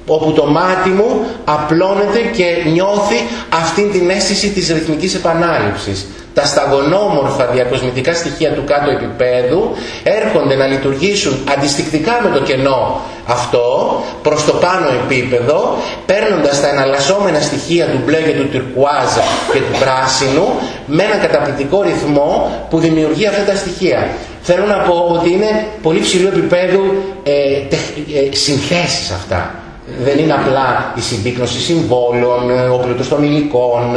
όπου το μάτι μου απλώνεται και νιώθει αυτή την αίσθηση της ρυθμικής επανάληψης τα σταγονόμορφα διακοσμητικά στοιχεία του κάτω επίπεδου έρχονται να λειτουργήσουν αντιστοιχτικά με το κενό αυτό προς το πάνω επίπεδο παίρνοντας τα εναλλασσόμενα στοιχεία του μπλε και του τυρκουάζ και του πράσινου με ένα καταπληκτικό ρυθμό που δημιουργεί αυτά τα στοιχεία. Θέλω να πω ότι είναι πολύ ψηλού επίπεδου ε, ε, συνθέσεις αυτά δεν είναι απλά η συμπίκνωση συμβόλων, ο πλούτος των υλικών,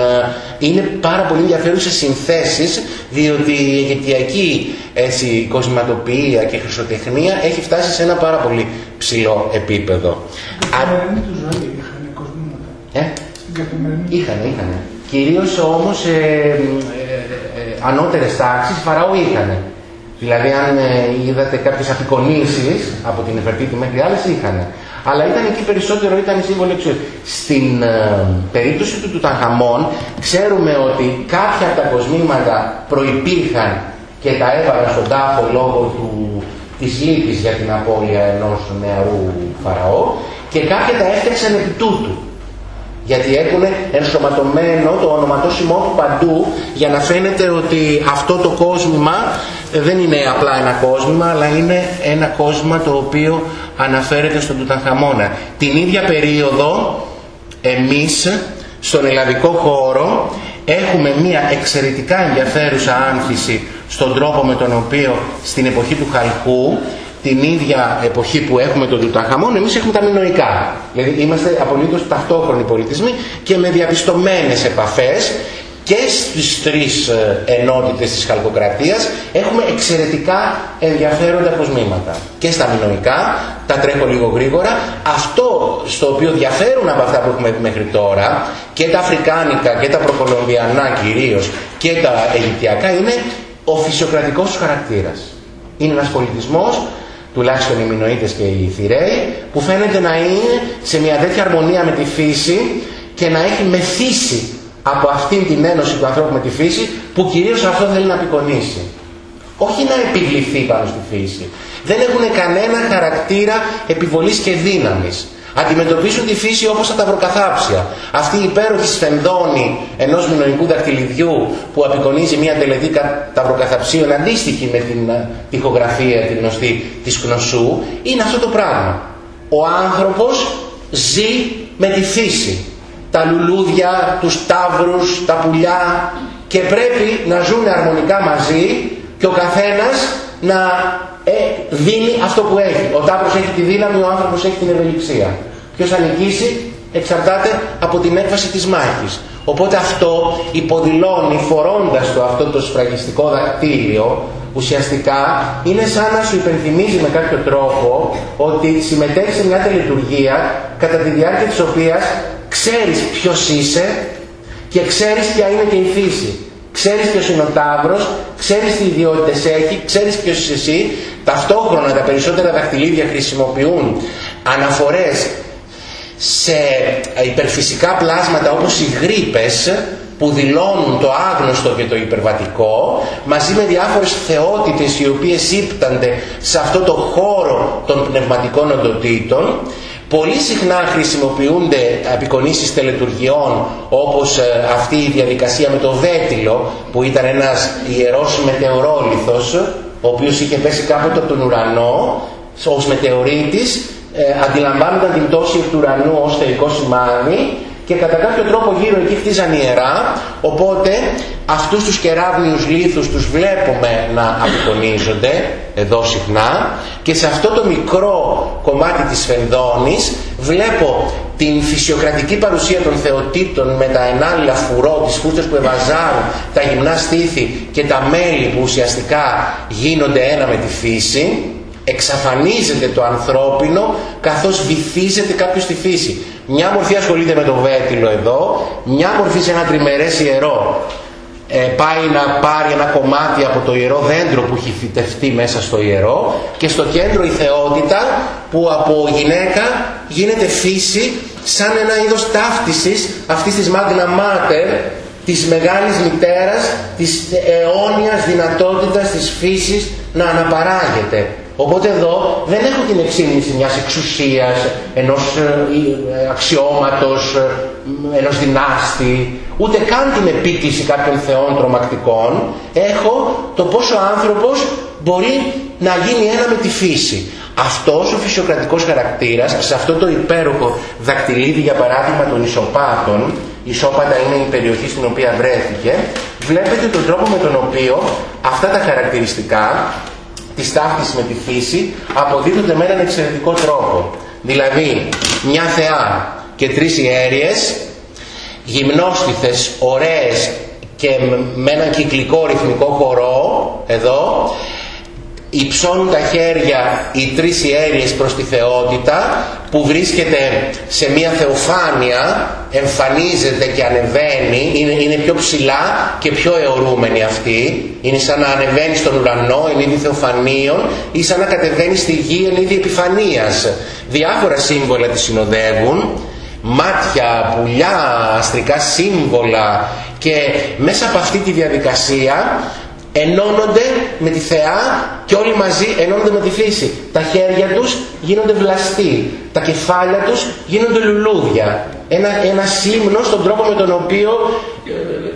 είναι πάρα πολύ ενδιαφέρουσες συνθέσεις διότι η αιγυπτιακή έτσι, κοσματοποιία και χρυσοτεχνία έχει φτάσει σε ένα πάρα πολύ ψηλό επίπεδο. Στην καθημερινή του ζωή είχαν κοσμήματα. Ε; Στην καθημερινή Είχαν, είχαν. Κυρίως όμως ε, ε, ε, ανώτερες τάξεις φαραώ είχαν. Δηλαδή αν ε, είδατε κάποιες απεικονίσεις από την Εφερτίτη μέχρι άλλες είχαν αλλά ήταν εκεί περισσότερο, ήταν η σύμβολη εξουσία. Στην ε, περίπτωση του Τουταγχαμών ξέρουμε ότι κάποια από τα κοσμήματα προϋπήρχαν και τα έβαλαν στον τάφο λόγω του, της λύπης για την απώλεια ενός νεαρού φαραώ και κάποια τα έφτιαξαν επί τούτου. Γιατί έχουν ενσωματωμένο το ονοματώσιμό του παντού για να φαίνεται ότι αυτό το κόσμημα δεν είναι απλά ένα κόσμημα, αλλά είναι ένα κόσμημα το οποίο αναφέρεται στον Τουτανχαμώνα. Την ίδια περίοδο εμείς στον ελλαδικό χώρο έχουμε μια εξαιρετικά ενδιαφέρουσα άνθηση στον τρόπο με τον οποίο στην εποχή του Χαλκού την ίδια εποχή που έχουμε τον Τουταχαμών, εμείς έχουμε τα μινοϊκά. Δηλαδή είμαστε απολύτως ταυτόχρονοι πολιτισμοί και με διαπιστωμένες επαφές και στις τρεις ε, ενότητες της χαλκοκρατίας έχουμε εξαιρετικά ενδιαφέροντα κοσμήματα. Και στα μινοϊκά, τα τρέχω λίγο γρήγορα, αυτό στο οποίο διαφέρουν από αυτά που έχουμε μέχρι τώρα, και τα αφρικάνικα και τα προκολομβιανά κυρίως και τα αιγυπτιακά, είναι ο φυσιοκρατικός του χαρακτήρας. Είναι ένας πολιτισμός τουλάχιστον οι Μινοίτες και οι Θηραίοι, που φαίνεται να είναι σε μια τέτοια αρμονία με τη φύση και να έχει μεθύσει από αυτήν την ένωση του ανθρώπου με τη φύση, που κυρίως αυτό θέλει να απεικονίσει. Όχι να επιβληθεί πάνω στη φύση. Δεν έχουν κανένα χαρακτήρα επιβολής και δύναμης αντιμετωπίζουν τη φύση όπως τα ταυροκαθάψια. Αυτή η υπέροχη σφενδόνη ενός μηνοϊκού δακτυλιδιού που απεικονίζει μια τελετή ταυροκαθαψίων αντίστοιχη με την ε, τυχογραφία την γνωστή της γνωσού, είναι αυτό το πράγμα. Ο άνθρωπος ζει με τη φύση. Τα λουλούδια, τους τάβρους, τα πουλιά και πρέπει να ζουν αρμονικά μαζί και ο καθένας να ε, δίνει αυτό που έχει. Ο τάβρος έχει τη δύναμη, ο άνθρωπος έχει την ευελιξία. Ποιος θα νικήσει εξαρτάται από την έκβαση της μάχης. Οπότε αυτό υποδηλώνει φορώντας το αυτό το σφραγιστικό δακτύλιο ουσιαστικά είναι σαν να σου υπενθυμίζει με κάποιο τρόπο ότι συμμετέχει σε μια τελετουργία κατά τη διάρκεια της οποίας ξέρεις ποιος είσαι και ξέρεις ποια είναι και η φύση. Ξέρεις ποιος είναι ο Ταύρος, ξέρεις τι ιδιότητες έχει, ξέρεις ποιος είσαι εσύ. Ταυτόχρονα τα περισσότερα δαχτυλίδια χρησιμοποιούν αναφορές σε υπερφυσικά πλάσματα όπως οι γρήπες που δηλώνουν το άγνωστο και το υπερβατικό μαζί με διάφορες θεότητες οι οποίες ύπτανται σε αυτό το χώρο των πνευματικών οντοτήτων Πολύ συχνά χρησιμοποιούνται απεικονίσεις τελετουργιών όπως ε, αυτή η διαδικασία με το Βέτιλο που ήταν ένας ιερός μετεωρόλιθος ο οποίος είχε πέσει κάποτε από τον ουρανό ως μετεωρίτης ε, αντιλαμβάνονταν την πτώση του ουρανού ως τελικό σημάδι και κατά κάποιο τρόπο γύρω εκεί χτίζαν ιερά οπότε αυτούς τους κεράβνιους λίθους τους βλέπουμε να απεικονίζονται εδώ συχνά και σε αυτό το μικρό κομμάτι της φενδόνης βλέπω την φυσιοκρατική παρουσία των θεοτήτων με τα ενάλληλα φουρό, τις φούστες που ευαζάρουν, τα γυμνά στήθη και τα μέλη που ουσιαστικά γίνονται ένα με τη φύση εξαφανίζεται το ανθρώπινο καθώς βυθίζεται κάποιος στη φύση. Μια μορφή ασχολείται με το βέτυλο εδώ, μια μορφή σε ένα τριμερές ιερό. Ε, πάει να πάρει ένα κομμάτι από το ιερό δέντρο που έχει φυτευτεί μέσα στο ιερό και στο κέντρο η θεότητα που από γυναίκα γίνεται φύση σαν ένα είδος ταύτισης αυτής της Magna Mater της μεγάλης μητέρας της αιώνιας δυνατότητας της φύσης να αναπαράγεται Οπότε εδώ δεν έχω την εξήγηση μιας εξουσίας, ενός ε, ε, αξιώματος, ε, ενός δυνάστη, ούτε καν την επίτηση κάποιων θεών τρομακτικών. Έχω το πόσο άνθρωπος μπορεί να γίνει ένα με τη φύση. Αυτός ο φυσιοκρατικός χαρακτήρας, σε αυτό το υπέροχο δακτυλίδι για παράδειγμα των ισοπάτων, η Ισόπατα είναι η περιοχή στην οποία βρέθηκε, βλέπετε τον τρόπο με τον οποίο αυτά τα χαρακτηριστικά της ταύτισης με τη φύση αποδίδονται με έναν εξαιρετικό τρόπο. Δηλαδή, μια θεά και τρεις ιέριες, γυμνόστιθες, ωραίες και με έναν κυκλικό ρυθμικό χορό, εδώ, υψώνουν τα χέρια οι τρεις ιέριες προς τη θεότητα που βρίσκεται σε μια θεοφάνεια, εμφανίζεται και ανεβαίνει, είναι, είναι πιο ψηλά και πιο αιωρούμενη αυτή, είναι σαν να ανεβαίνει στον ουρανό εν είδη θεοφανίων ή σαν να κατεβαίνει στη γη εν είδη επιφανίας. Διάφορα σύμβολα τη συνοδεύουν, μάτια, πουλιά, αστρικά σύμβολα. Και μέσα από αυτή τη διαδικασία ενώνονται με τη θεά και όλοι μαζί ενώνονται με τη φύση. Τα χέρια τους γίνονται βλαστοί, τα κεφάλια τους γίνονται λουλούδια. ένα, ένα σύμνο στον τρόπο με τον οποίο ε,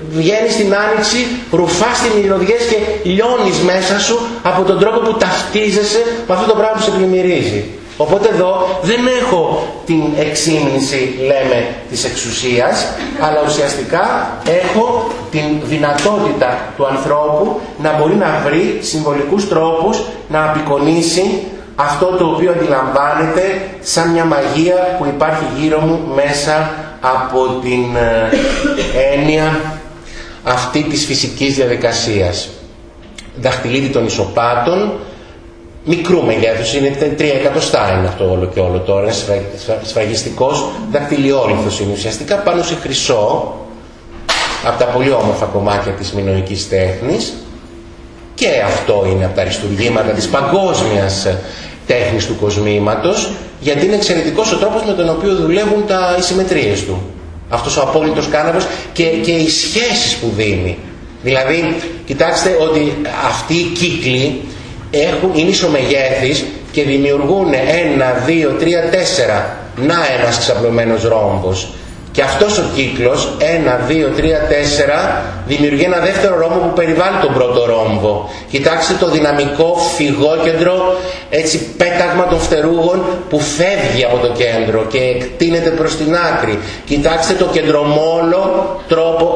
βγαίνεις στην άνοιξη, ρουφάς τις μυρωδιές και λιώνεις μέσα σου από τον τρόπο που ταυτίζεσαι με αυτό το πράγμα που σε πλημμυρίζει. Οπότε εδώ δεν έχω την εξήμνηση, λέμε, της εξουσίας, αλλά ουσιαστικά έχω την δυνατότητα του ανθρώπου να μπορεί να βρει συμβολικούς τρόπους να απεικονίσει αυτό το οποίο αντιλαμβάνεται σαν μια μαγεία που υπάρχει γύρω μου μέσα από την ε, έννοια αυτή της φυσικής διαδικασίας. Δαχτυλίδι των ισοπάτων, μικρού μεγέθους, είναι 3 εκατοστά είναι αυτό όλο και όλο τώρα, σφραγιστικός δακτυλιόλιθος είναι ουσιαστικά πάνω σε χρυσό, από τα πολύ όμορφα κομμάτια της μηνοϊκής τέχνης, και αυτό είναι από τα αριστουργήματα της παγκόσμιας τέχνης του κοσμήματος, γιατί είναι εξαιρετικός ο τρόπος με τον οποίο δουλεύουν τα, οι συμμετρίες του. Αυτός ο απόλυτος κάναβος και, και οι σχέσεις που δίνει. Δηλαδή, κοιτάξτε ότι αυτοί οι κύκλοι έχουν, είναι ισομεγέθης και δημιουργούν ένα, δύο, τρία, τέσσερα. Να ένας ξαπλωμένος ρόμβος. Και αυτός ο κύκλος, 1, 2, 3, 4, δημιουργεί ένα δεύτερο ρόμβο που περιβάλλει τον πρώτο ρόμβο. Κοιτάξτε το δυναμικό φυγόκεντρο, έτσι πέταγμα των φτερούγων που φεύγει από το κέντρο και εκτείνεται προς την άκρη. Κοιτάξτε το κεντρομόλο τρόπο,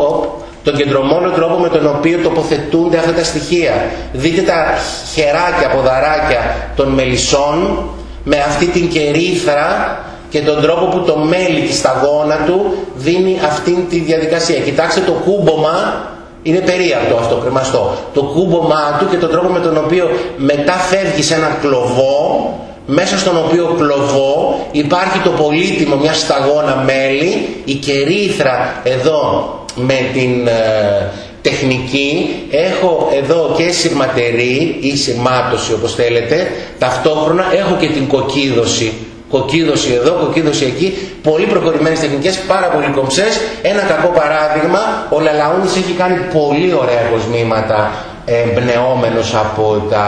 τον κεντρομόλο τρόπο με τον οποίο τοποθετούνται αυτά τα στοιχεία. Δείτε τα χεράκια, ποδαράκια των μελισσών με αυτή την κερίθρα και τον τρόπο που το μέλι της σταγόνα του δίνει αυτήν τη διαδικασία. Κοιτάξτε το κούμπομα, είναι περίεργο αυτό κρεμαστό. Το κούμπομά του και τον τρόπο με τον οποίο μετά φεύγει σε ένα κλωβό, μέσα στον οποίο κλωβό υπάρχει το πολύτιμο μια σταγόνα μέλι, η κερίθρα εδώ με την ε, τεχνική, έχω εδώ και σειρματερή ή σειρμάτωση όπως θέλετε, ταυτόχρονα έχω και την κοκκίδωση κοκκίδωση εδώ, κοκκίδωση εκεί, πολύ προχωρημένες τεχνικές, πάρα πολύ κομψές. Ένα κακό παράδειγμα, ο Λαλαούνης έχει κάνει πολύ ωραία κοσμήματα εμπνεόμενος από τα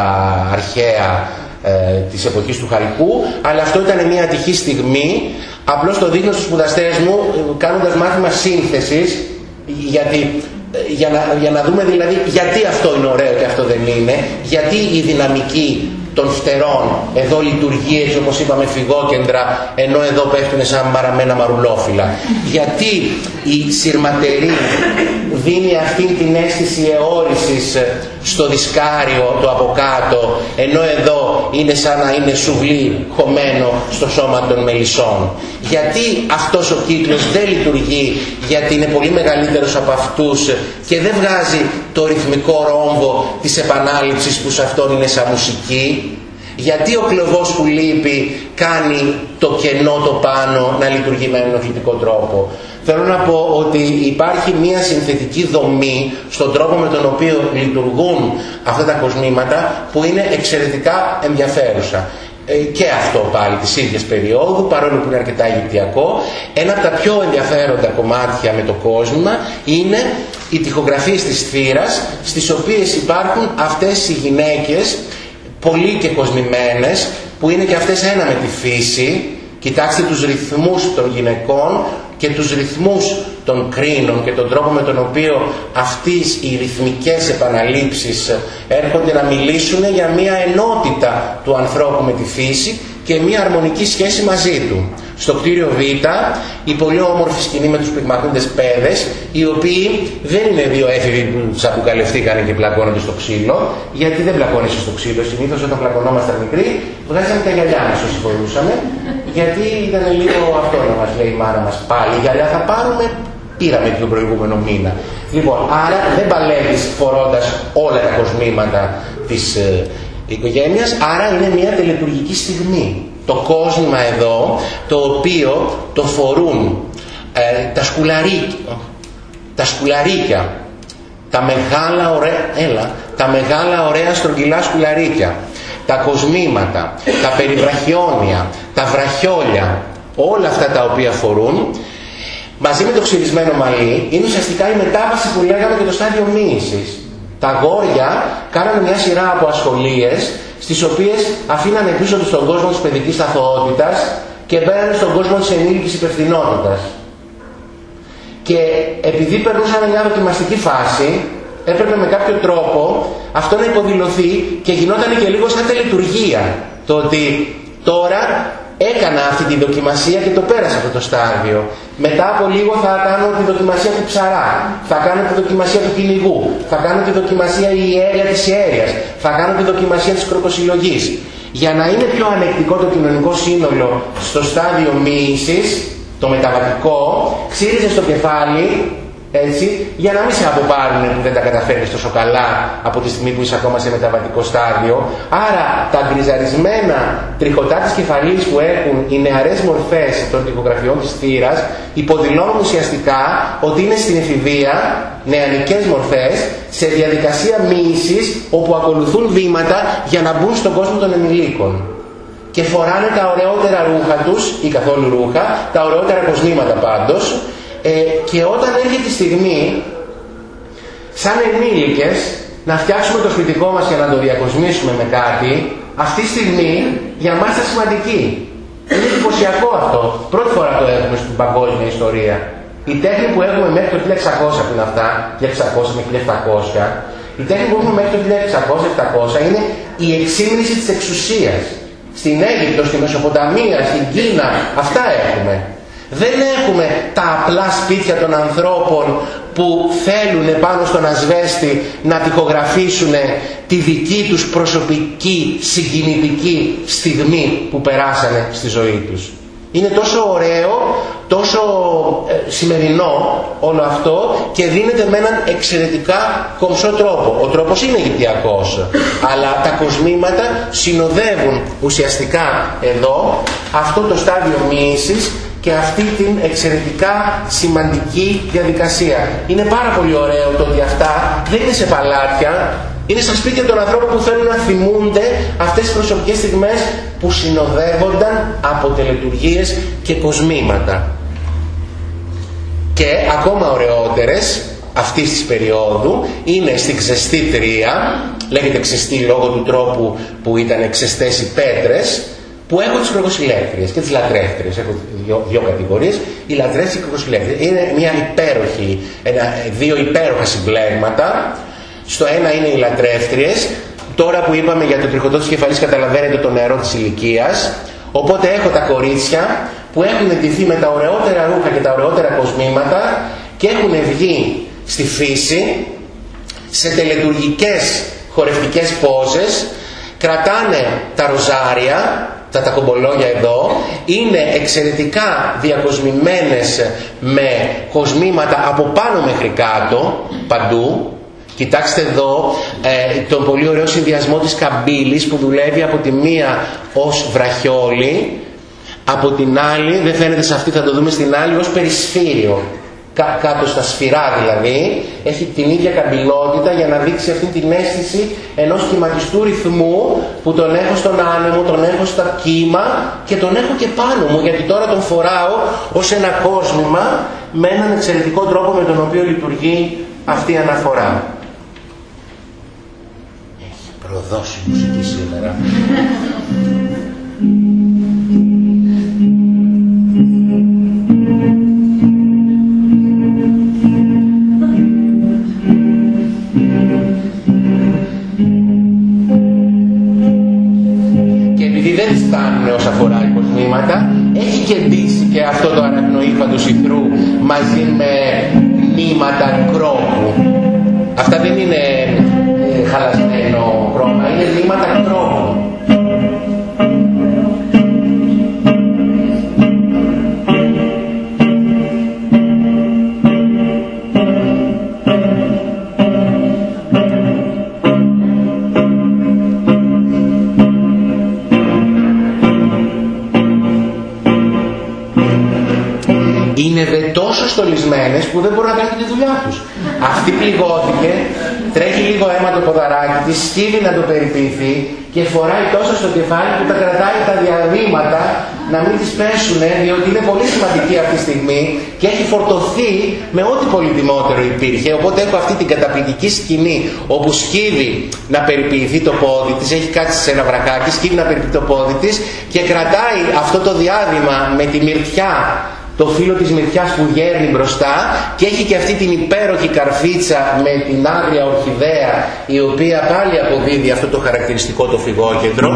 αρχαία ε, της εποχής του Χαλκού, αλλά αυτό ήταν μια ατυχή στιγμή. Απλώς το δείχνω στους σπουδαστές μου, κάνοντας μάθημα σύνθεσης, γιατί ε, για να, για να δούμε δηλαδή γιατί αυτό είναι ωραίο και αυτό δεν είναι, γιατί η δυναμική των φτερών. Εδώ λειτουργεί έτσι όπως είπαμε φυγόκεντρα, ενώ εδώ πέφτουν σαν μαραμένα μαρουλόφυλλα. Γιατί η σειρματερή δίνει αυτή την αίσθηση εώρησης στο δισκάριο το από κάτω, ενώ εδώ είναι σαν να είναι σουβλί χωμένο στο σώμα των μελισσών. Γιατί αυτός ο κύκλος δεν λειτουργεί, γιατί είναι πολύ μεγαλύτερος από αυτούς και δεν βγάζει το ρυθμικό ρόμβο της επανάληψης που σε αυτόν είναι σαν μουσική. Γιατί ο κλωβός που λείπει κάνει το κενό το πάνω να λειτουργεί με ενοχλητικό τρόπο. Θέλω να πω ότι υπάρχει μια συνθετική δομή στον τρόπο με τον οποίο λειτουργούν αυτά τα κοσμήματα που είναι εξαιρετικά ενδιαφέρουσα. Ε, και αυτό πάλι της ίδιας περίοδου, παρόλο που είναι αρκετά Αιγυπτιακό. Ένα από τα πιο ενδιαφέροντα κομμάτια με το κόσμο είναι οι τυχογραφίες της θύρας, στις οποίες υπάρχουν αυτές οι γυναίκες πολύ και κοσμημένες, που είναι και αυτές ένα με τη φύση. Κοιτάξτε τους ρυθμούς των γυναικών και τους ρυθμούς των κρίνων και τον τρόπο με τον οποίο αυτές οι ρυθμικές επαναλήψεις έρχονται να μιλήσουν για μια ενότητα του ανθρώπου με τη φύση και μια αρμονική σχέση μαζί του. Στο κτίριο Β, η πολύ όμορφη σκηνή με τους πυγμαχούντες παιδες, οι οποίοι δεν είναι δύο έφηβοι που αποκαλυφθήκαν και πλακώνονται στο ξύλο, γιατί δεν πλακώνεσαι στο ξύλο. Συνήθως όταν πλακωνόμασταν μικροί, βγάζαμε τα γυαλιά μας όσοι μπορούσαμε, γιατί ήταν λίγο αυτό να μας λέει η μάνα μας πάλι. Γυαλιά θα πάρουμε, πήραμε και τον προηγούμενο μήνα. Λοιπόν, άρα δεν παλεύεις φορώντας όλα τα κοσμήματα της ε, οικογένειας, άρα είναι μια τελετουργική στιγμή. Το κόσμημα εδώ το οποίο το φορούν ε, τα σκουλαρίκια τα σκουλαρίκια τα μεγάλα ωραία έλα, τα μεγάλα ωραία στρογγυλά σκουλαρίκια τα κοσμήματα τα περιβραχιόνια τα βραχιόλια όλα αυτά τα οποία φορούν μαζί με το ξυρισμένο μαλλί είναι ουσιαστικά η μετάβαση που λέγαμε και το στάδιο μοίησης τα γόρια κάνανε μια σειρά από ασχολίες στις οποίες αφήνανε πίσω τους τον κόσμο της παιδικής ταυτότητας και μπαίνανε στον κόσμο της ενήλικης υπευθυνότητας. Και επειδή περνούσαν μια δοκιμαστική φάση, έπρεπε με κάποιο τρόπο αυτό να υποδηλωθεί και γινόταν και λίγο σαν τελετουργία. Το ότι τώρα έκανα αυτή τη δοκιμασία και το πέρασα αυτό το στάδιο. Μετά από λίγο θα κάνω τη δοκιμασία του ψαρά, θα κάνω τη δοκιμασία του κυνηγού, θα κάνω τη δοκιμασία η αίρια της ιέρειας, θα κάνω τη δοκιμασία της κροκοσυλλογής. Για να είναι πιο ανεκτικό το κοινωνικό σύνολο στο στάδιο μοίησης, το μεταβατικό, ξύριζε στο κεφάλι έτσι, για να μην σε αποπάρουν που δεν τα καταφέρνεις τόσο καλά από τη στιγμή που είσαι ακόμα σε μεταβατικό στάδιο. Άρα τα γκριζαρισμένα τριχωτά της κεφαλής που έχουν οι νεαρές μορφές των τυχογραφιών της θύρας υποδηλώνουν ουσιαστικά ότι είναι στην εφηβεία νεανικές μορφές σε διαδικασία μοίησης όπου ακολουθούν βήματα για να μπουν στον κόσμο των ενηλίκων και φοράνε τα ωραιότερα ρούχα τους ή καθόλου ρούχα, τα ωραιότερα κοσμήματα πάντως ε, και όταν έρχεται η στιγμή σαν ενήλικες να φτιάξουμε το σπιτικό μας και να το διακοσμήσουμε με κάτι αυτή τη στιγμή για μας είναι σημαντική. Είναι εντυπωσιακό αυτό. Πρώτη φορά το έχουμε στην παγκόσμια ιστορία. Η τέχνη που έχουμε μέχρι το 1600 που είναι αυτά 1600 με 1700 η τέχνη που έχουμε μέχρι το 1600-1700 είναι η εξήμνηση της εξουσίας. Στην Αίγυπτο, στη Μεσοποταμία, στην Κίνα αυτά έχουμε δεν έχουμε τα απλά σπίτια των ανθρώπων που θέλουν πάνω στον ασβέστη να τυχογραφήσουν τη δική τους προσωπική συγκινητική στιγμή που περάσανε στη ζωή τους. Είναι τόσο ωραίο, τόσο ε, σημερινό όλο αυτό και δίνεται με έναν εξαιρετικά κομψό τρόπο. Ο τρόπος είναι Αιγυπτιακός, αλλά τα κοσμήματα συνοδεύουν ουσιαστικά εδώ αυτό το στάδιο μοίησης και αυτή την εξαιρετικά σημαντική διαδικασία. Είναι πάρα πολύ ωραίο το ότι αυτά δεν είναι σε παλάτια, είναι στα σπίτια των ανθρώπων που θέλουν να θυμούνται αυτές τις προσωπικές στιγμές που συνοδεύονταν από τελετουργίες και κοσμήματα. Και ακόμα ωραιότερες αυτής της περίοδου είναι στην ξεστή τρία, λέγεται ξεστή λόγω του τρόπου που ήταν ξεστές οι πέτρες, που έχω τις κροκοσυλέκτριες και τις λατρεύτριες. Έχω δύο, δύο κατηγορίες. Οι λατρεύτριες και οι κροκοσυλέκτριες. Είναι μια υπέροχη, ένα, δύο υπέροχα συμπλέγματα. Στο ένα είναι οι λατρεύτριες. Τώρα που είπαμε για το τριχωτό της κεφαλής καταλαβαίνετε το νερό της ηλικίας. Οπότε έχω τα κορίτσια που έχουν ντυθεί με τα ωραιότερα ρούχα και τα ωραιότερα κοσμήματα και έχουν βγει στη φύση σε τελετουργικές χορευτικές πόζες κρατάνε τα ροζάρια τα, τα κομπολόγια εδώ είναι εξαιρετικά διακοσμημένες με κοσμήματα από πάνω μέχρι κάτω παντού. Κοιτάξτε εδώ ε, τον πολύ ωραίο συνδυασμό της καμπύλης που δουλεύει από τη μία ως βραχιόλι από την άλλη, δεν φαίνεται σε αυτή θα το δούμε στην άλλη, ως περισφύριο κάτω στα σφυρά δηλαδή, έχει την ίδια καμπυλότητα για να δείξει αυτή την αίσθηση ενός κυματιστού ρυθμού που τον έχω στον άνεμο, τον έχω στα κύμα και τον έχω και πάνω μου γιατί τώρα τον φοράω ως ένα κόσμημα με έναν εξαιρετικό τρόπο με τον οποίο λειτουργεί αυτή η αναφορά. Έχει προδώσει μουσική σήμερα. Έχει κεντήσει και αυτό το του ηθρού μαζί με νήματα κρόπου. Αυτά δεν είναι ε, χαλασμένο χρώμα, είναι νήματα κρόπου. Στολισμένες που δεν μπορούν να κάνουν τη δουλειά τους. Αυτή πληγώθηκε, τρέχει λίγο αίμα το ποδαράκι της, σκύβει να το περιποιηθεί και φοράει τόσο στο κεφάλι που τα κρατάει τα διαδήματα να μην τις πέσουν, διότι είναι πολύ σημαντική αυτή τη στιγμή και έχει φορτωθεί με ό,τι πολυτιμότερο υπήρχε. Οπότε έχω αυτή την καταπληκτική σκηνή όπου σκύβει να περιποιηθεί το πόδι της, έχει κάτσει σε ένα βρακάκι, σκύβει να περιποιηθεί το πόδι της και κρατάει αυτό το διάδημα με τη μυρτιά το φύλλο της μυθιάς που γέρνει μπροστά και έχει και αυτή την υπέροχη καρφίτσα με την άγρια ορχιδέα η οποία πάλι αποδίδει αυτό το χαρακτηριστικό το φυγόκεντρο.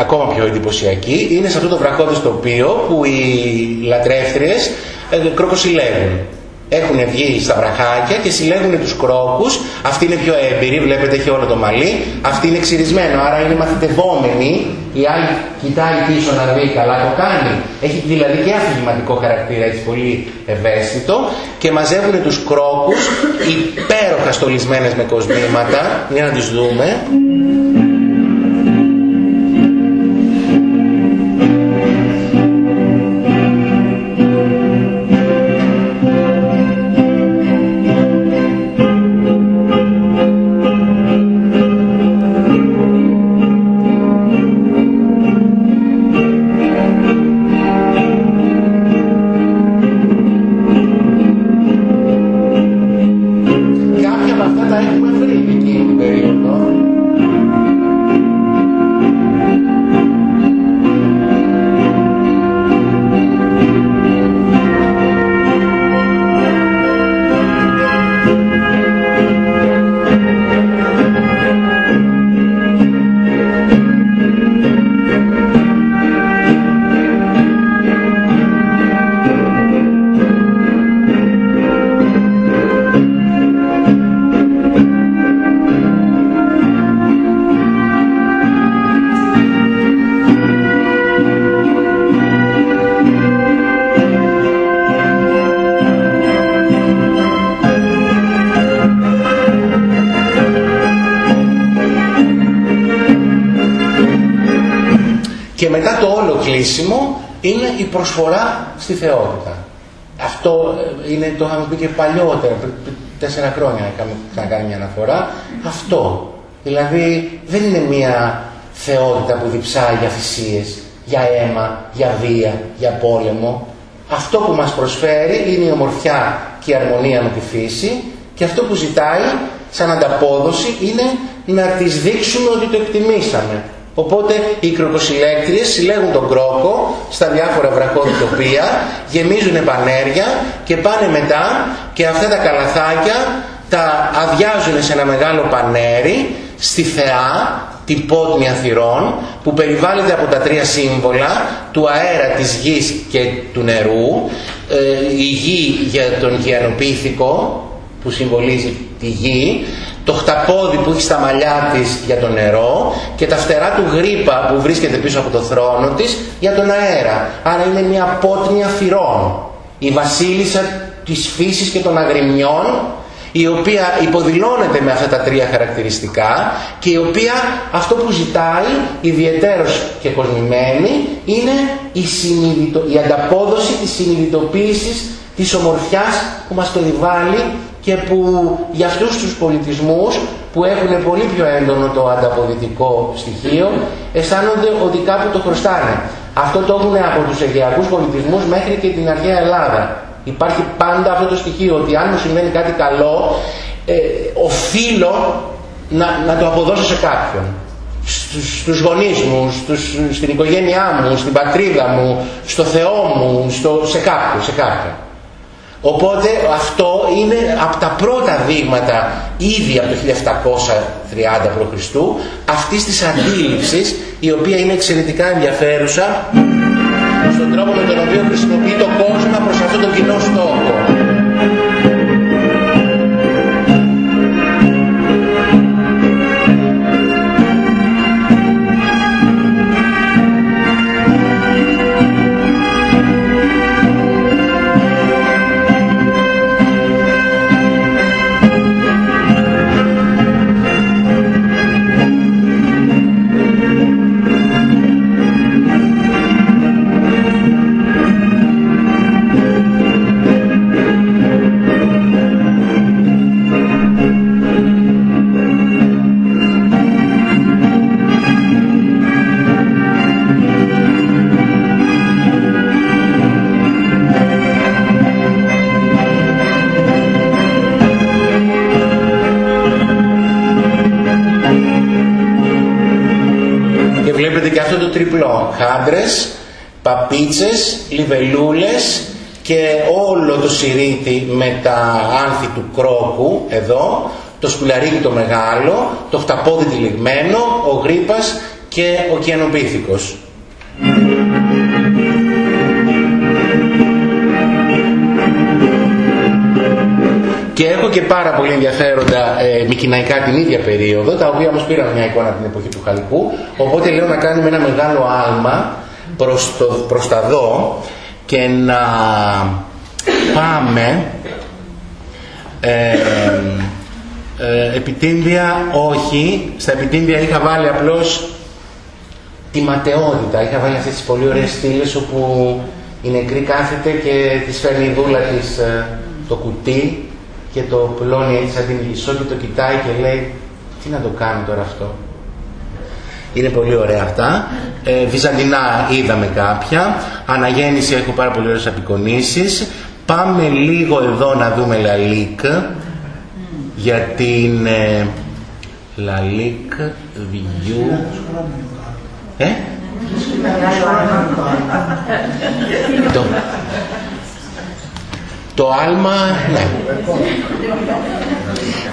Ακόμα πιο εντυπωσιακή είναι σε αυτό το βραχώδες τοπίο που οι λατρεύτριες ε, κροκοσυλλεύουν. Έχουν βγει στα βραχάκια και συλλέγουν τους κρόκους. Αυτή είναι πιο έμπειρη, βλέπετε έχει όλο το μαλλί. Αυτή είναι ξυρισμένο, άρα είναι μαθητευόμενη. Η άλλη κοιτάει πίσω να δει καλά το κάνει. Έχει δηλαδή και αφηγηματικό χαρακτήρα, έτσι πολύ ευαίσθητο. Και μαζεύουν τους κρόκους υπέροχα στολισμένες με κοσμήματα. Για να τις δούμε. Προσφορά στη θεότητα. Αυτό ε, είναι, το είχαμε πει και παλιότερα, πριν τέσσερα χρόνια είχαμε κάνει μια αναφορά. Αυτό. Δηλαδή δεν είναι μια θεότητα που διψάει για θυσίες, για αίμα, για βία, για πόλεμο. Αυτό που μας προσφέρει είναι η ομορφιά και η αρμονία με τη φύση και αυτό που ζητάει σαν ανταπόδοση είναι να της δείξουμε ότι το εκτιμήσαμε. Οπότε οι κροκοσυλλέκτριες συλλέγουν τον κρόκο στα διάφορα βραχώδη τοπία, γεμίζουν πανέρια και πάνε μετά και αυτά τα καλαθάκια τα αδειάζουν σε ένα μεγάλο πανέρι στη θεά, την πότνη θυρών, που περιβάλλεται από τα τρία σύμβολα του αέρα, της γης και του νερού, ε, η γη για τον γιανοπίθηκο που συμβολίζει τη γη, το χταπόδι που έχει στα μαλλιά της για το νερό και τα φτερά του γρήπα που βρίσκεται πίσω από το θρόνο της για τον αέρα. Άρα είναι μια πότνια φυρών. Η βασίλισσα της φύσης και των αγριμιών η οποία υποδηλώνεται με αυτά τα τρία χαρακτηριστικά και η οποία αυτό που ζητάει ιδιαιτέρως και κοσμημένη είναι η, η ανταπόδοση της συνειδητοποίησης της ομορφιάς που μας περιβάλλει και που για αυτούς τους πολιτισμούς που έχουν πολύ πιο έντονο το ανταποδυτικό στοιχείο αισθάνονται ότι κάπου το χρωστάνε. Αυτό το έχουν από τους αιγαιακούς πολιτισμούς μέχρι και την αρχαία Ελλάδα. Υπάρχει πάντα αυτό το στοιχείο ότι αν μου συμβαίνει κάτι καλό ε, οφείλω να, να το αποδώσω σε κάποιον. Στους, στους γονείς μου, στους, στην οικογένειά μου, στην πατρίδα μου, στο Θεό μου, στο, σε κάποιον, σε κάποιον. Οπότε αυτό είναι από τα πρώτα δείγματα ήδη από το 1730 π.Χ. αυτής της αντίληψης η οποία είναι εξαιρετικά ενδιαφέρουσα στον τρόπο με τον οποίο χρησιμοποιεί το κόσμο προς αυτόν τον κοινό στόχο. Χάντρες, παπίτσες, λιβελούλες και όλο το σιρήτι με τα άνθη του κρόκου εδώ, το σκουλαρίκι το μεγάλο, το χταπόδι τυλιγμένο, ο γρήπας και ο κιανοπίθηκος. Και έχω και πάρα πολύ ενδιαφέροντα ε, μικυναϊκά την ίδια περίοδο, τα οποία όμως πήραν μια εικόνα από την εποχή του Χαλικού, οπότε λέω να κάνουμε ένα μεγάλο άλμα προς, το, προς τα δω και να πάμε ε, ε, επιτύμβια όχι, στα επιτύμβια είχα βάλει απλώς τη ματαιότητα, είχα βάλει αυτές τις πολύ ωραίες στήλες όπου η νεκρή κάθεται και της φέρνει η δούλα της ε, το κουτί και το πλώνει έτσι σαν την λυσό και το κοιτάει και λέει τι να το κάνω τώρα αυτό; Είναι πολύ ωραία αυτά. Ε, Βυζαντινά είδαμε κάποια. Αναγέννηση έχω πάρα πολύ ωραίες απεικονίσεις. Πάμε λίγο εδώ να δούμε Λαλίκ για την ε, Λαλίκ Βιού. Ε; το, το άλμα, ναι.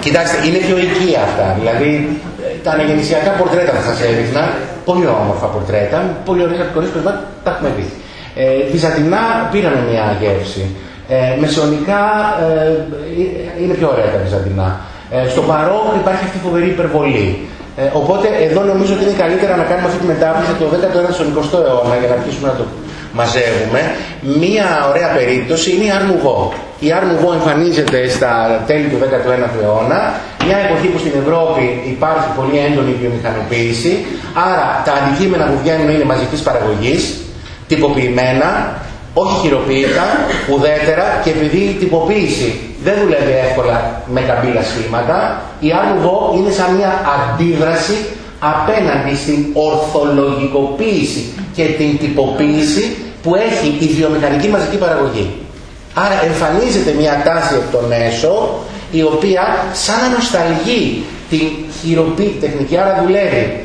Κοιτάξτε, είναι πιο οικία αυτά. Δηλαδή, τα αναγεννησιακά πορτρέτα θα σας έδειχνα, πολύ όμορφα πορτρέτα, πολύ ωραίες απεικονίσεις, τα έχουμε δει. Ε, Βυζαντινά πήραμε μια γεύση. Ε, μεσαιωνικά ε, είναι πιο ωραία τα Βυζαντινά. Ε, στο παρό υπάρχει αυτή η φοβερή υπερβολή. Ε, οπότε εδώ νομίζω ότι είναι καλύτερα να κάνουμε αυτή τη μετάβαση το 19ο στον 20ο αιώνα για να αρχίσουμε να το μαζεύουμε. Μία ωραία περίπτωση είναι η Αρνουβό. Η Αρνουβό εμφανίζεται στα τέλη του 19ου αιώνα, μια εποχή που στην Ευρώπη υπάρχει πολύ έντονη βιομηχανοποίηση, άρα τα αντικείμενα που βγαίνουν είναι μαζικής παραγωγής, τυποποιημένα, όχι χειροποίητα, ουδέτερα και επειδή η τυποποίηση δεν δουλεύει εύκολα με καμπύλα σχήματα, η Αρνουβό είναι σαν μια αντίδραση απέναντι στην ορθολογικοποίηση και την τυποποίηση που έχει η βιομηχανική μαζική παραγωγή. Άρα εμφανίζεται μια τάση από τον έσω η οποία σαν να νοσταλγεί την χειροποίητη τεχνική, άρα δουλεύει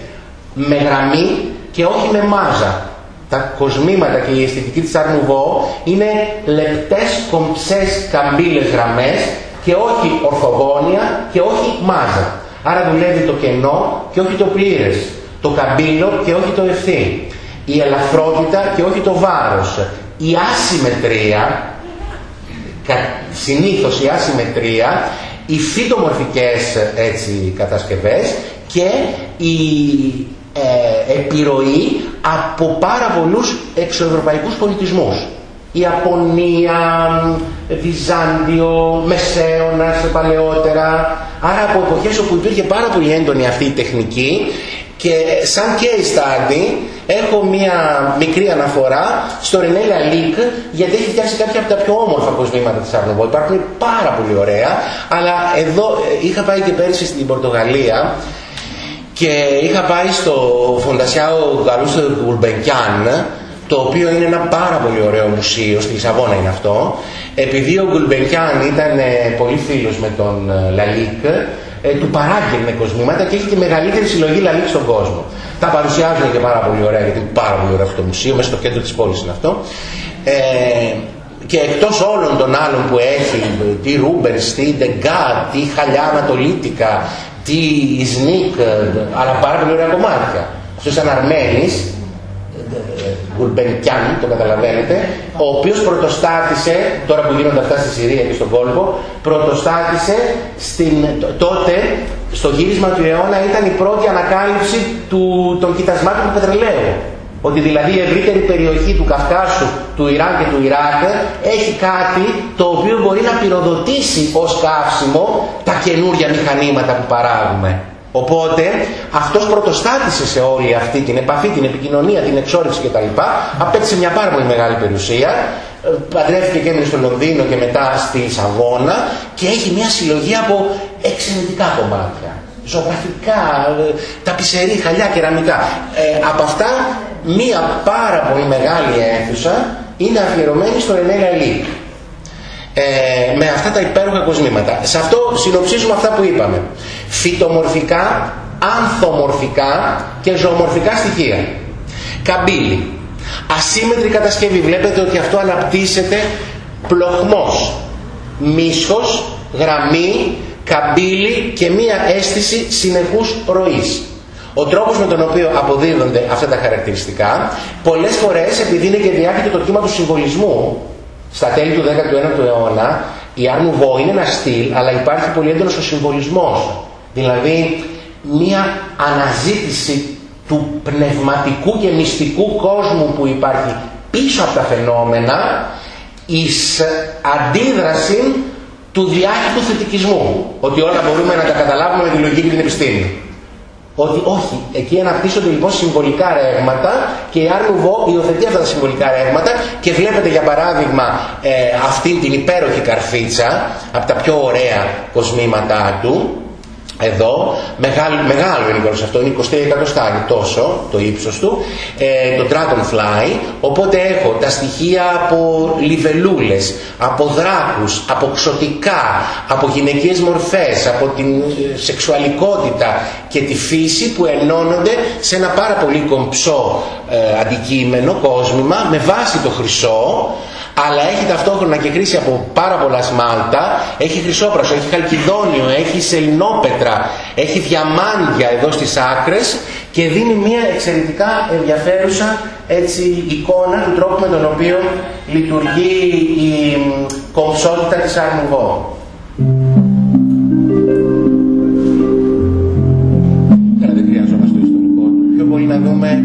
με γραμμή και όχι με μάζα. Τα κοσμήματα και η αισθητική της Αρνουβό είναι λεπτές κομψές καμπύλες γραμμές και όχι ορθογόνια και όχι μάζα. Άρα δουλεύει το κενό και όχι το πλήρες, το καμπύλο και όχι το ευθύ, η ελαφρότητα και όχι το βάρος, η ασυμμετρία, συνήθως η ασυμμετρία, οι φυτομορφικές έτσι, κατασκευές και η ε, επιρροή από πάρα πολλούς εξωευρωπαϊκούς πολιτισμούς. Ιαπωνία, Βυζάντιο, Μεσαίωνας παλαιότερα. Άρα από εποχές όπου υπήρχε πάρα πολύ έντονη αυτή η τεχνική και σαν case study έχω μία μικρή αναφορά στο René Lalique γιατί έχει φτιάξει κάποια από τα πιο όμορφα κοσμήματα της Αρνοβό. Υπάρχουν πάρα πολύ ωραία, αλλά εδώ ε, είχα πάει και πέρυσι στην Πορτογαλία και είχα πάει στο Φοντασιάο Γκαρούστο Γουλμπενκιάν το οποίο είναι ένα πάρα πολύ ωραίο μουσείο, στη Λισαβόνα είναι αυτό, επειδή ο Γκουλμπενκιάν ήταν ε, πολύ φίλος με τον ε, Λαλίκ, ε, του παράγγελνε κοσμήματα και έχει τη μεγαλύτερη συλλογή Λαλίκ στον κόσμο. Τα παρουσιάζουν και πάρα πολύ ωραία, γιατί είναι πάρα πολύ ωραίο αυτό το μουσείο, μέσα στο κέντρο της πόλης είναι αυτό. Ε, και εκτός όλων των άλλων που έχει, τι Ρούμπενς, τι Ντεγκά, τι χαλιά ανατολίτικα, τι Ιζνίκ, αλλά πάρα πολύ ωραία κομμάτια. Αυτό σαν Αρμένης, Γουλμπενκιάν, το καταλαβαίνετε, ο οποίος πρωτοστάτησε, τώρα που γίνονται αυτά στη Συρία και στον κόλπο, πρωτοστάτησε στην, τότε στο γύρισμα του αιώνα ήταν η πρώτη ανακάλυψη του, των κοιτασμάτων του πετρελαίου. Ότι δηλαδή η ευρύτερη περιοχή του Καυκάσου, του Ιράν και του Ιράκ έχει κάτι το οποίο μπορεί να πυροδοτήσει ως καύσιμο τα καινούργια μηχανήματα που παράγουμε. Οπότε αυτός πρωτοστάτησε σε όλη αυτή την επαφή, την επικοινωνία, την εξόρυξη κτλ. Απέκτησε μια πάρα πολύ μεγάλη περιουσία. Ε, παντρεύτηκε και έμεινε στο Λονδίνο και μετά στη Σαββόνα και έχει μια συλλογή από εξαιρετικά κομμάτια. Ζωγραφικά, ε, ταπισερή, χαλιά, κεραμικά. Ε, από αυτά μια πάρα πολύ μεγάλη αίθουσα είναι αφιερωμένη στο Ενέλα Λίκ ε, με αυτά τα υπέροχα κοσμήματα. Σε αυτό συνοψίζουμε αυτά που είπαμε. Φυτομορφικά ανθομορφικά και ζωομορφικά στοιχεία. Καμπύλη. Ασύμετρη κατασκευή. Βλέπετε ότι αυτό αναπτύσσεται πλοχμός, μίσχος, γραμμή, καμπύλη και μία αίσθηση συνεχούς ροής. Ο τρόπος με τον οποίο αποδίδονται αυτά τα χαρακτηριστικά, πολλές φορές επειδή είναι και διάχυτο το κύμα του συμβολισμού, στα τέλη του 19ου αιώνα, η Αρνουβό είναι ένα στυλ, αλλά υπάρχει πολύ έντονος ο συμβολισμός. Δηλαδή, μία αναζήτηση του πνευματικού και μυστικού κόσμου που υπάρχει πίσω από τα φαινόμενα εις αντίδραση του διάχυτου θετικισμού. Ότι όλα μπορούμε να τα καταλάβουμε με τη λογική και την επιστήμη. Ότι όχι, εκεί αναπτύσσονται λοιπόν συμβολικά ρεύματα και η Άρνουβο υιοθετεί αυτά τα συμβολικά ρεύματα και βλέπετε για παράδειγμα ε, αυτήν την υπέροχη καρφίτσα από τα πιο ωραία κοσμήματά του εδώ, μεγάλο, μεγάλο είναι σε αυτό, είναι 20 εκατοστάρι τόσο το ύψος του, ε, το Dragonfly, οπότε έχω τα στοιχεία από λιβελούλες, από δράκους, από ξωτικά, από γυναικείες μορφές, από την ε, σεξουαλικότητα και τη φύση που ενώνονται σε ένα πάρα πολύ κομψό ε, αντικείμενο, κόσμημα, με βάση το χρυσό, αλλά έχει ταυτόχρονα και χρήση από πάρα πολλά σμάλτα, έχει χρυσόπρασο, έχει χαλκιδόνιο, έχει σελινόπετρα, έχει διαμάντια εδώ στις άκρες και δίνει μια εξαιρετικά ενδιαφέρουσα έτσι, εικόνα του τρόπου με τον οποίο λειτουργεί η κομψότητα της αρμουγό. Τώρα δεν χρειαζόμαστε το ιστορικό του. Πιο πολύ να δούμε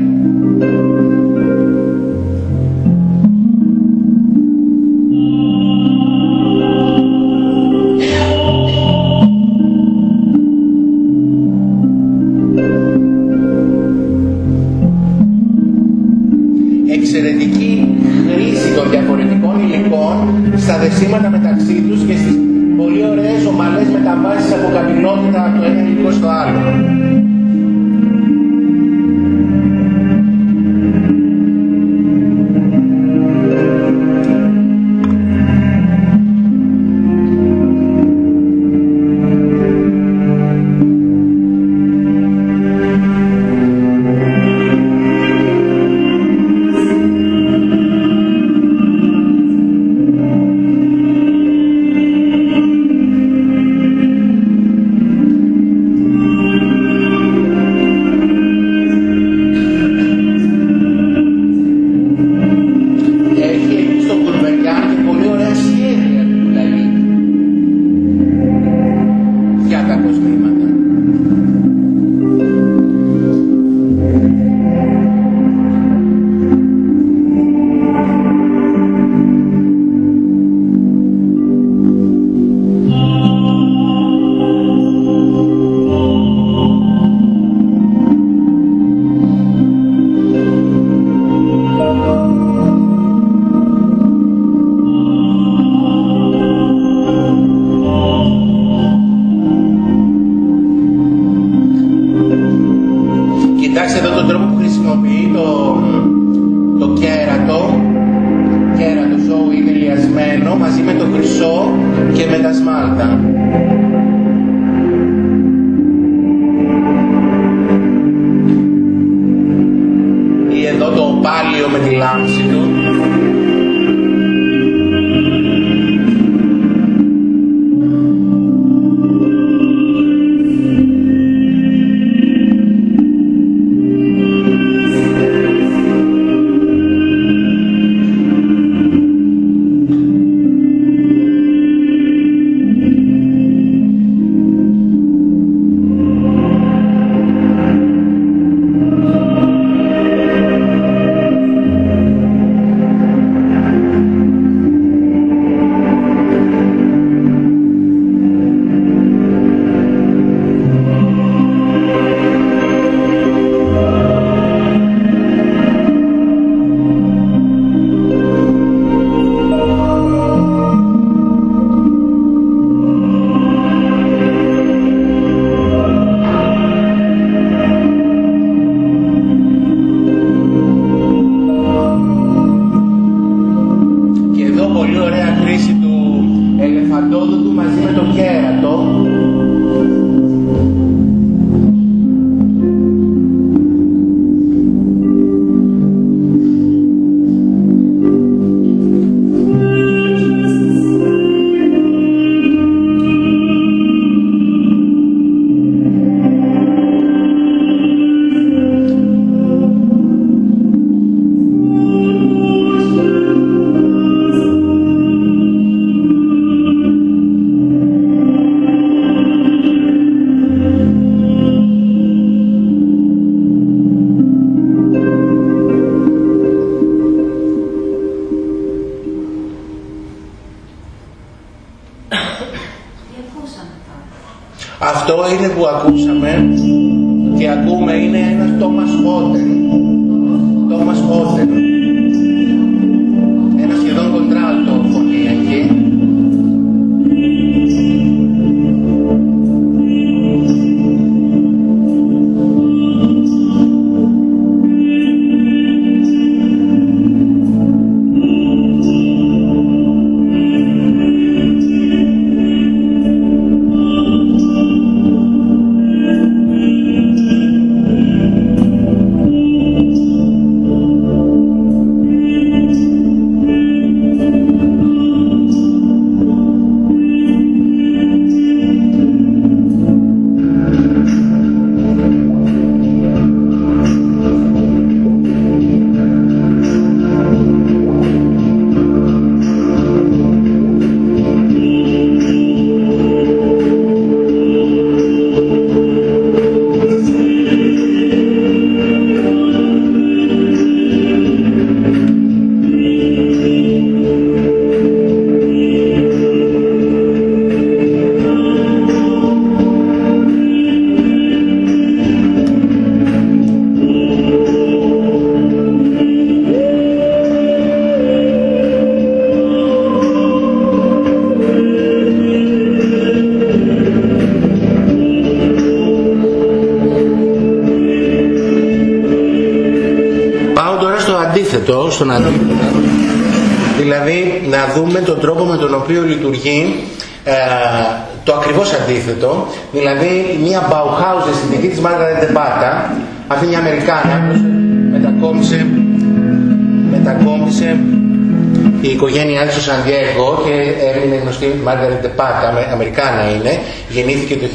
Σαντιέγκο και έμεινε γνωστή Margaret Debata, Αμε- Αμερικάνα είναι, γεννήθηκε το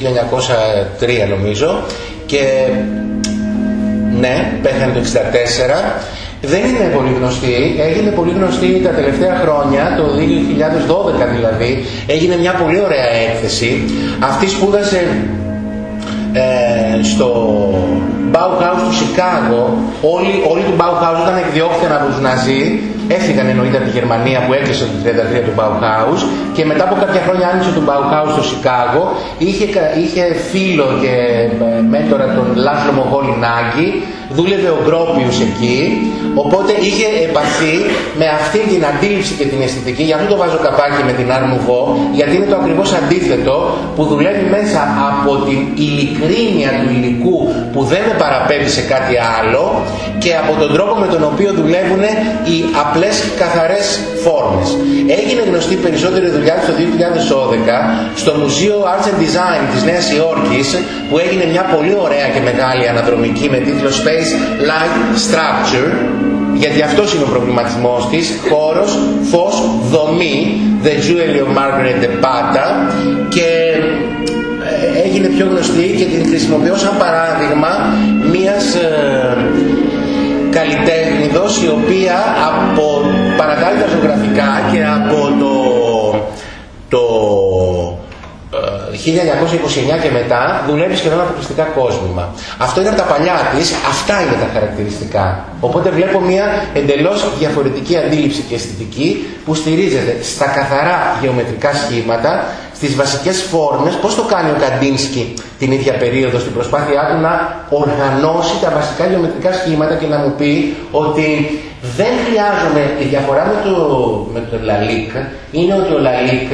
1903 νομίζω και ναι, πέθανε το 64. Δεν είναι πολύ γνωστή, έγινε πολύ γνωστή τα τελευταία χρόνια, το 2012 δηλαδή, έγινε μια πολύ ωραία έκθεση. Αυτή σπούδασε ε, στο Bauhaus του Σικάγο, όλοι, όλοι του Bauhaus όταν εκδιώχθηκαν από τους Ναζί, έφυγαν εννοείται από τη Γερμανία που έκλεισε το 33 του Bauhaus και μετά από κάποια χρόνια άνοιξε το Bauhaus στο Σικάγο, είχε, κα- είχε φίλο και ε, μέντορα τον Λάσλο Μογόλη Νάγκη, δούλευε ο Γκρόπιους εκεί, οπότε είχε επαφή με αυτή την αντίληψη και την αισθητική, γι' αυτό το βάζω καπάκι με την Αρμουβό, γιατί είναι το ακριβώς αντίθετο που δουλεύει μέσα από την ειλικρίνεια του υλικού που δεν με παραπέμπει σε κάτι άλλο και από τον τρόπο με τον οποίο δουλεύουν οι απλές καθαρές φόρμες. Έγινε γνωστή περισσότερη δουλειά του το 2012 στο Μουσείο Arts and Design της Νέας Υόρκης που έγινε μια πολύ ωραία και μεγάλη αναδρομική με τίτλο Space Light Structure γιατί αυτός είναι ο προβληματισμός της, χώρος, φως, δομή, The Jewelry of Margaret de Pata και ε, έγινε πιο γνωστή και την χρησιμοποιώ σαν παράδειγμα μιας ε, καλλιτέχνηδος η οποία από παρακάλει τα ζωγραφικά και από το, το ε, 1929 και μετά δουλεύει σχεδόν αποκλειστικά κόσμημα. Αυτό είναι από τα παλιά της, αυτά είναι τα χαρακτηριστικά. Οπότε βλέπω μια εντελώς διαφορετική αντίληψη και αισθητική που στηρίζεται στα καθαρά γεωμετρικά σχήματα, στις βασικές φόρμες, πώς το κάνει ο Καντίνσκι την ίδια περίοδο στην προσπάθειά του να οργανώσει τα βασικά γεωμετρικά σχήματα και να μου πει ότι δεν χρειάζομαι, η διαφορά με το, με το Λαλίκ είναι ότι ο Λαλίκ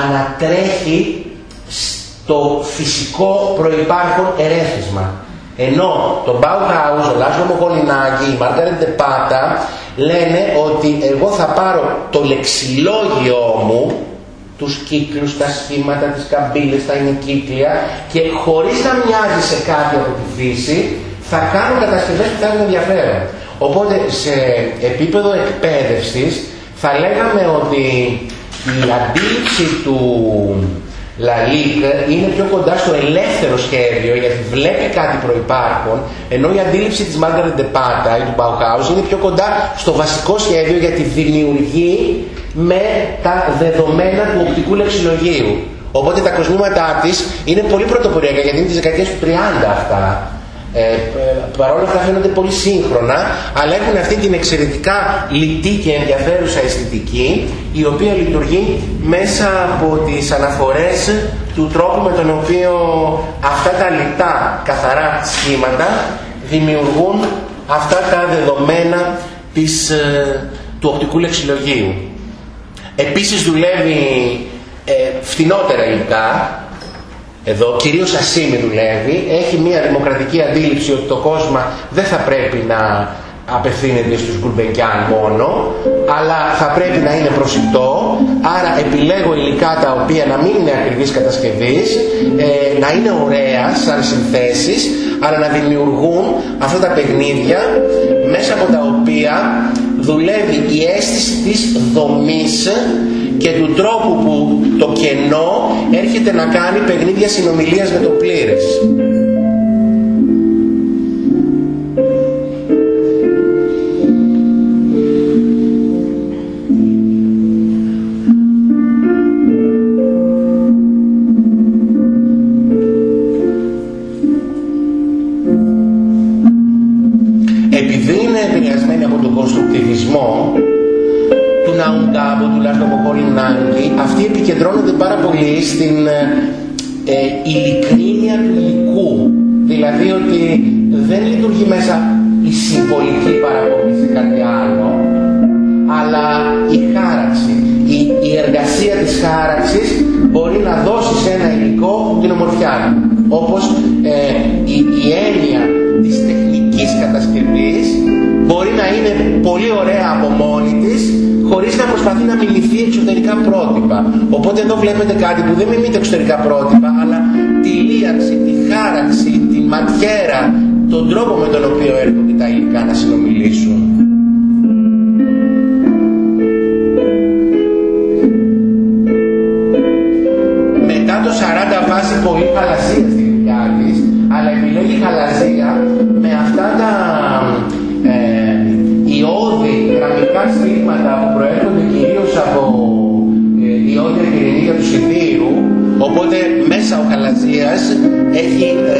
ανατρέχει στο φυσικό προϋπάρχον ερέθισμα. Ενώ το Bauhaus, ο Λάσλο Μοχόλι Νάγκι, η Μάργαρετ Ντεπάτα λένε ότι εγώ θα πάρω το λεξιλόγιο μου τους κύκλους, τα σχήματα, τις καμπύλες, τα ημικύκλια και χωρίς να μοιάζει σε κάτι από τη φύση θα κάνω κατασκευές που θα έχουν ενδιαφέρον. Οπότε σε επίπεδο εκπαίδευσης θα λέγαμε ότι η αντίληψη του Λαλίκ είναι πιο κοντά στο ελεύθερο σχέδιο γιατί βλέπει κάτι προϋπάρχον ενώ η αντίληψη της Margaret Ντεπάτα ή του Bauhaus είναι πιο κοντά στο βασικό σχέδιο γιατί δημιουργεί με τα δεδομένα του οπτικού λεξιλογίου. Οπότε τα κοσμήματά της είναι πολύ πρωτοποριακά γιατί είναι τις δεκαετίες του 30 αυτά. Ε, παρόλα αυτά φαίνονται πολύ σύγχρονα, αλλά έχουν αυτή την εξαιρετικά λιτή και ενδιαφέρουσα αισθητική, η οποία λειτουργεί μέσα από τις αναφορές του τρόπου με τον οποίο αυτά τα λιτά καθαρά σχήματα δημιουργούν αυτά τα δεδομένα της, ε, του οπτικού λεξιλογίου. Επίσης δουλεύει ε, φτηνότερα υλικά, εδώ κυρίως ασήμι δουλεύει, έχει μια δημοκρατική αντίληψη ότι το κόσμο δεν θα πρέπει να απευθύνεται στους Γκουρμπενκιάν μόνο, αλλά θα πρέπει να είναι προσιτό, άρα επιλέγω υλικά τα οποία να μην είναι ακριβής κατασκευής, ε, να είναι ωραία σαν συνθέσεις, αλλά να δημιουργούν αυτά τα παιχνίδια μέσα από τα οποία δουλεύει η αίσθηση της δομής και του τρόπου που το κενό έρχεται να κάνει παιχνίδια συνομιλίας με το πλήρες. Πολύ στην ε, ε, ειλικρίνεια του υλικού. Δηλαδή ότι δεν λειτουργεί μέσα η συμβολική παραγωγή σε κάτι άλλο, αλλά η χάραξη. Η, η εργασία της χάραξης μπορεί να δώσει σε ένα υλικό την ομορφιά του. Όπως ε, η, η έννοια της τεχνικής κατασκευής μπορεί να είναι πολύ ωραία από μόνη της χωρίς να προσπαθεί να μιμηθεί εξωτερικά πρότυπα. Οπότε εδώ βλέπετε κάτι που δεν μιμείται εξωτερικά πρότυπα, αλλά τη λίαρξη, τη χάραξη, τη ματιέρα, τον τρόπο με τον οποίο έρχονται τα υλικά να συνομιλήσουν. Χαλαζίας έχει ε,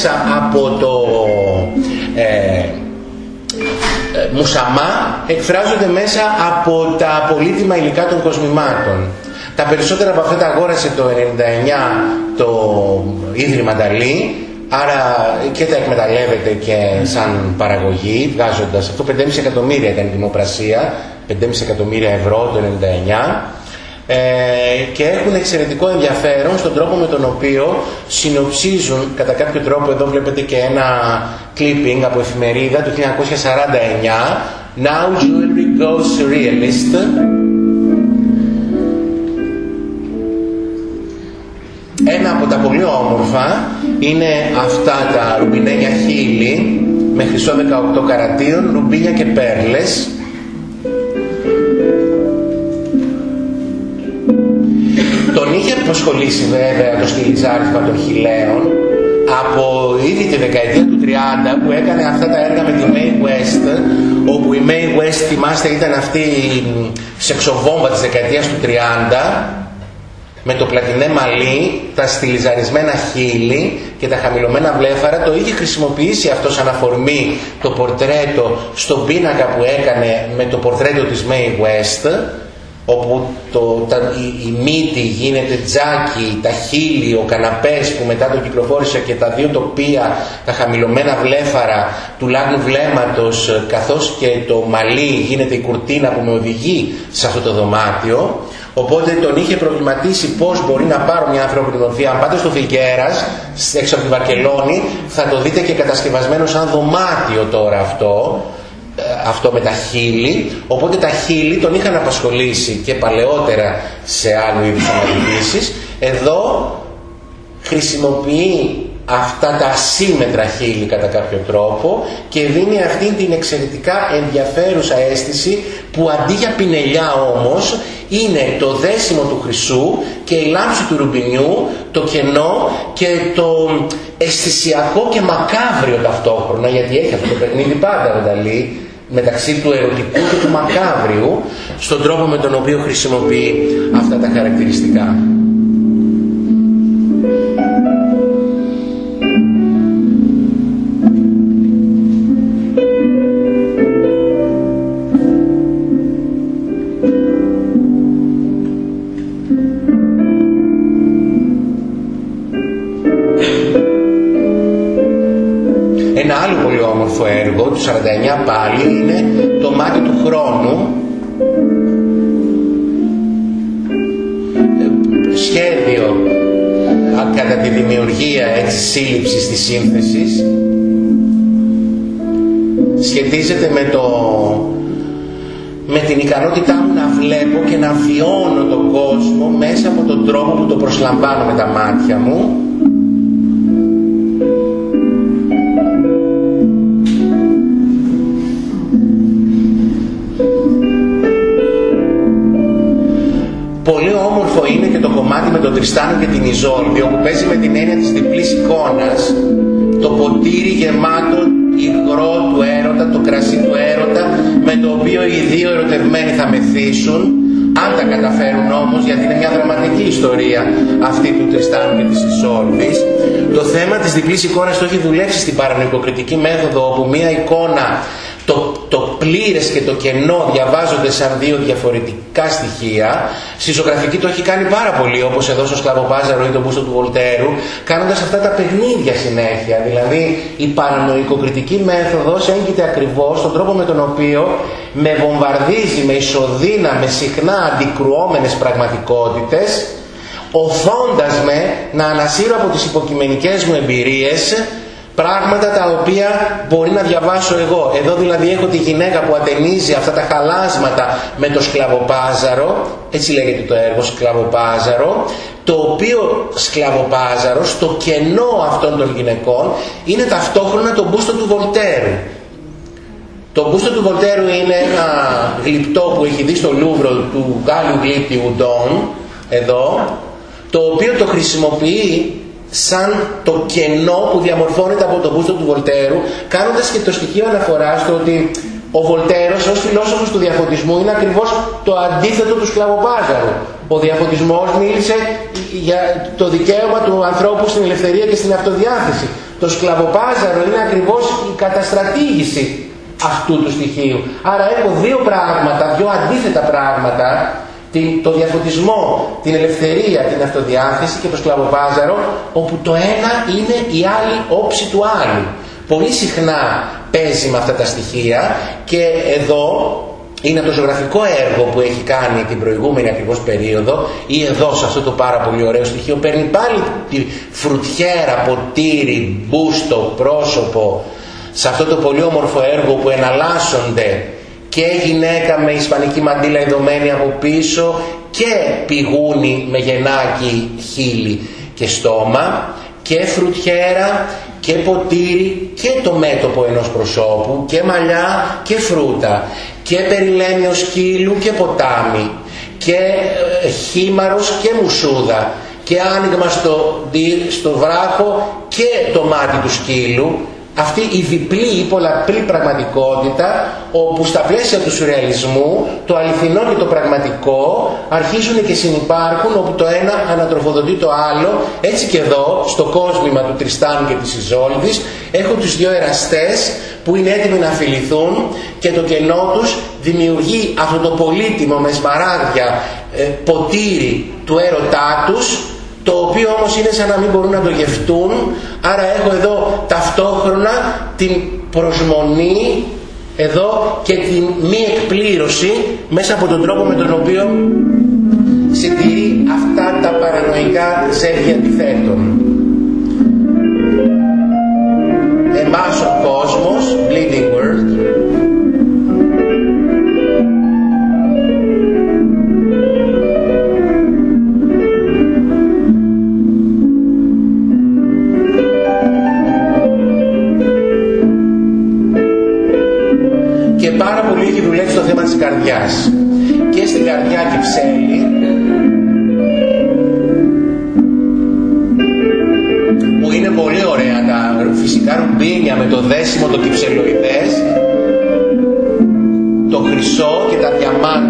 μέσα από το ε, ε, μουσαμά εκφράζονται μέσα από τα πολύτιμα υλικά των κοσμημάτων. Τα περισσότερα από αυτά τα αγόρασε το 99 το Ίδρυμα Νταλή, άρα και τα εκμεταλλεύεται και σαν παραγωγή, βγάζοντας αυτό 5,5 εκατομμύρια ήταν η δημοπρασία, 5,5 εκατομμύρια ευρώ το 99 ε, και έχουν εξαιρετικό ενδιαφέρον στον τρόπο με τον οποίο συνοψίζουν κατά κάποιο τρόπο, εδώ βλέπετε και ένα clipping από εφημερίδα του 1949 Now Jewelry Goes Realist Ένα από τα πολύ όμορφα είναι αυτά τα ρουμπινένια χείλη με χρυσό 18 καρατίων, ρουμπίνια και πέρλες. Απασχολήσει βέβαια το στυλιτζάρισμα των χιλέων από ήδη τη δεκαετία του 30 που έκανε αυτά τα έργα με τη May West όπου η May West θυμάστε ήταν αυτή η σεξοβόμβα της δεκαετίας του 30 με το πλατινέ μαλλί, τα στυλιζαρισμένα χείλη και τα χαμηλωμένα βλέφαρα το είχε χρησιμοποιήσει αυτός σαν αφορμή το πορτρέτο στον πίνακα που έκανε με το πορτρέτο της May West όπου το, τα, η, η, μύτη γίνεται τζάκι, τα χείλη, ο καναπές που μετά το κυκλοφόρησε και τα δύο τοπία, τα χαμηλωμένα βλέφαρα του λάγνου βλέμματος καθώς και το μαλλί γίνεται η κουρτίνα που με οδηγεί σε αυτό το δωμάτιο Οπότε τον είχε προβληματίσει πώς μπορεί να πάρω μια ανθρώπινη μορφή. Αν πάτε στο Φιγκέρας, έξω από τη Βαρκελόνη, θα το δείτε και κατασκευασμένο σαν δωμάτιο τώρα αυτό, ε, αυτό με τα χείλη. Οπότε τα χείλη τον είχαν απασχολήσει και παλαιότερα σε άλλου είδους αναλυτήσεις. Εδώ χρησιμοποιεί αυτά τα ασύμετρα χείλη κατά κάποιο τρόπο και δίνει αυτή την εξαιρετικά ενδιαφέρουσα αίσθηση που αντί για πινελιά όμως είναι το δέσιμο του χρυσού και η λάμψη του ρουμπινιού, το κενό και το αισθησιακό και μακάβριο ταυτόχρονα γιατί έχει αυτό το παιχνίδι πάντα ο Νταλή μεταξύ του ερωτικού και του μακάβριου στον τρόπο με τον οποίο χρησιμοποιεί αυτά τα χαρακτηριστικά. Προσλαμβάνω με τα μάτια μου. Κομμάτι με τον Τριστάνο και την Ιζόλδη όπου παίζει με την έννοια της διπλής εικόνας. Το ποτήρι γεμάτο υγρό του έρωτα, το κρασί του έρωτα με το οποίο οι δύο ερωτευμένοι θα μεθύσουν αν τα καταφέρουν όμως γιατί είναι μια δραματική ιστορία αυτή του Τριστάνου και της Ιζόλδης το θέμα της διπλής εικόνας το έχει δουλέψει στην παρανοϊκοκριτική μέθοδο όπου μια εικόνα το, το πλήρες και το κενό διαβάζονται σαν δύο διαφορετικά στοιχεία. Στη ζωγραφική το έχει κάνει πάρα πολύ, όπως εδώ στο Σκλαβοπάζαρο ή το Μπούστο του Βολτέρου, κάνοντας αυτά τα παιχνίδια συνέχεια. Δηλαδή η παρανοϊκοκριτική μέθοδος έγκυται ακριβώς στον τρόπο με τον οποίο με βομβαρδίζει, με ισοδύνα, με συχνά αντικρουόμενες πραγματικότητες, οθώντας με να ανασύρω από τις υποκειμενικές μου εμπειρίες πράγματα τα οποία μπορεί να διαβάσω εγώ. Εδώ δηλαδή έχω τη γυναίκα που ατενίζει αυτά τα χαλάσματα με το σκλαβοπάζαρο, έτσι λέγεται το έργο σκλαβοπάζαρο, το οποίο σκλαβοπάζαρος στο κενό αυτών των γυναικών είναι ταυτόχρονα το μπούστο του Βολτέρου. Το μπούστο του Βολτέρου είναι ένα γλυπτό που έχει δει στο Λούβρο του Γάλλου γλύπτη Ουντών, εδώ, το οποίο το χρησιμοποιεί σαν το κενό που διαμορφώνεται από το μπούστο του Βολτέρου, κάνοντας και το στοιχείο αναφοράς στο ότι ο Βολτέρος ως φιλόσοφος του διαφωτισμού είναι ακριβώς το αντίθετο του σκλαβοπάζαρου. Ο διαφωτισμός μίλησε για το δικαίωμα του ανθρώπου στην ελευθερία και στην αυτοδιάθεση. Το σκλαβοπάζαρο είναι ακριβώς η καταστρατήγηση αυτού του στοιχείου. Άρα έχω δύο πράγματα, δύο αντίθετα πράγματα, το διαφωτισμό, την ελευθερία, την αυτοδιάθεση και το σκλαβοπάζαρο, όπου το ένα είναι η άλλη όψη του άλλου. Πολύ συχνά παίζει με αυτά τα στοιχεία και εδώ είναι το ζωγραφικό έργο που έχει κάνει την προηγούμενη ακριβώς περίοδο ή εδώ σε αυτό το πάρα πολύ ωραίο στοιχείο παίρνει πάλι τη φρουτιέρα, ποτήρι, μπούστο, πρόσωπο σε αυτό το πολύ όμορφο έργο που εναλλάσσονται και γυναίκα με ισπανική μαντήλα ειδωμένη από πίσω και πηγούνι με γενάκι, χείλη και στόμα και φρουτιέρα και ποτήρι και το μέτωπο ενός προσώπου και μαλλιά και φρούτα και περιλέμιο σκύλου και ποτάμι και ε, χήμαρος και μουσούδα και άνοιγμα στο, στο βράχο και το μάτι του σκύλου αυτή η διπλή ή πολλαπλή πραγματικότητα όπου στα πλαίσια του σουρεαλισμού το αληθινό και το πραγματικό αρχίζουν και συνυπάρχουν όπου το ένα ανατροφοδοτεί το άλλο. Έτσι και εδώ στο κόσμημα του Τριστάν και της Ιζόλδης έχω τους δύο εραστές που είναι έτοιμοι να φιληθούν και το κενό τους δημιουργεί αυτό το πολύτιμο μες σμαράγδια ε, ποτήρι του έρωτά τους το οποίο όμως είναι σαν να μην μπορούν να το γευτούν άρα έχω εδώ ταυτόχρονα την προσμονή εδώ και την μη εκπλήρωση μέσα από τον τρόπο με τον οποίο συντηρεί αυτά τα παρανοϊκά ζεύγια επιθέτων. Της καρδιάς. Και στην καρδιά Κυψέλη που είναι πολύ ωραία τα φυσικά ρουμπίνια με το δέσιμο το κυψελοειδές το χρυσό και τα διαμάντια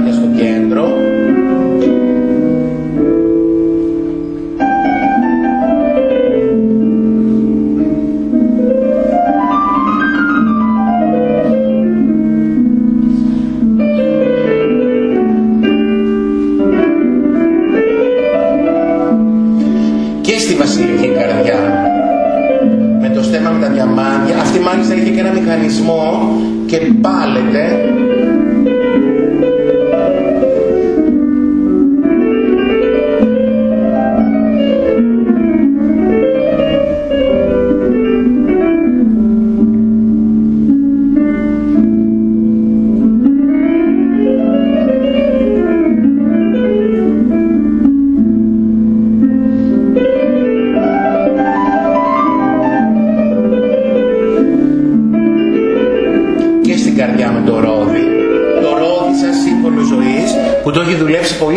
και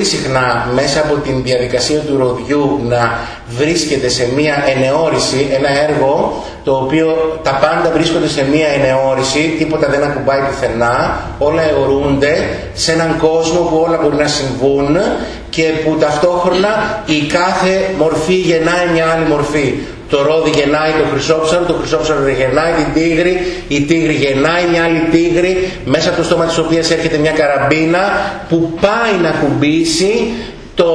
πάλετε συχνά μέσα από την διαδικασία του ροδιού να βρίσκεται σε μία ενεώρηση, ένα έργο το οποίο τα πάντα βρίσκονται σε μία ενεώρηση, τίποτα δεν ακουμπάει πουθενά, όλα αιωρούνται σε έναν κόσμο που όλα μπορεί να συμβούν και που ταυτόχρονα η κάθε μορφή γεννάει μια άλλη μορφή. Το ρόδι γεννάει το χρυσόψαρο, το χρυσόψαρο γεννάει την τίγρη, η τίγρη γεννάει μια άλλη τίγρη, μέσα από το στόμα της οποίας έρχεται μια καραμπίνα που πάει να κουμπίσει το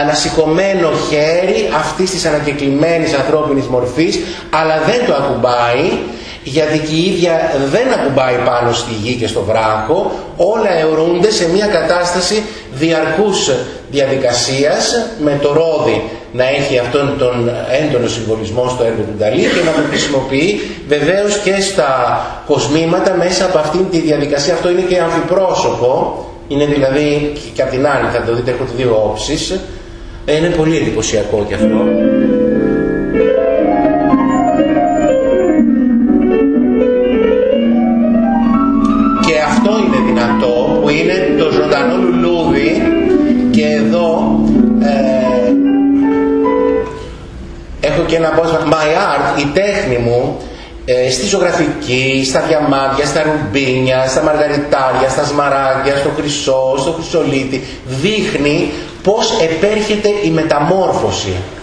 ανασηκωμένο χέρι αυτής της ανακεκλημένης ανθρώπινης μορφής, αλλά δεν το ακουμπάει, γιατί και η ίδια δεν ακουμπάει πάνω στη γη και στο βράχο, όλα αιωρούνται σε μια κατάσταση διαρκούς διαδικασίας με το ρόδι να έχει αυτόν τον έντονο συμβολισμό στο έργο του Νταλή και να το χρησιμοποιεί βεβαίως και στα κοσμήματα μέσα από αυτήν τη διαδικασία. Αυτό είναι και αμφιπρόσωπο, είναι δηλαδή και από την άλλη θα το δείτε έχω δύο όψεις. Ε, είναι πολύ εντυπωσιακό και αυτό. Ένα απόσπασμα My art, η τέχνη μου ε, στη ζωγραφική, στα διαμάντια, στα ρουμπίνια, στα μαργαριτάρια, στα σμαράγδια, στο χρυσό, στο χρυσολίτι δείχνει πως επέρχεται η μεταμόρφωση. ε,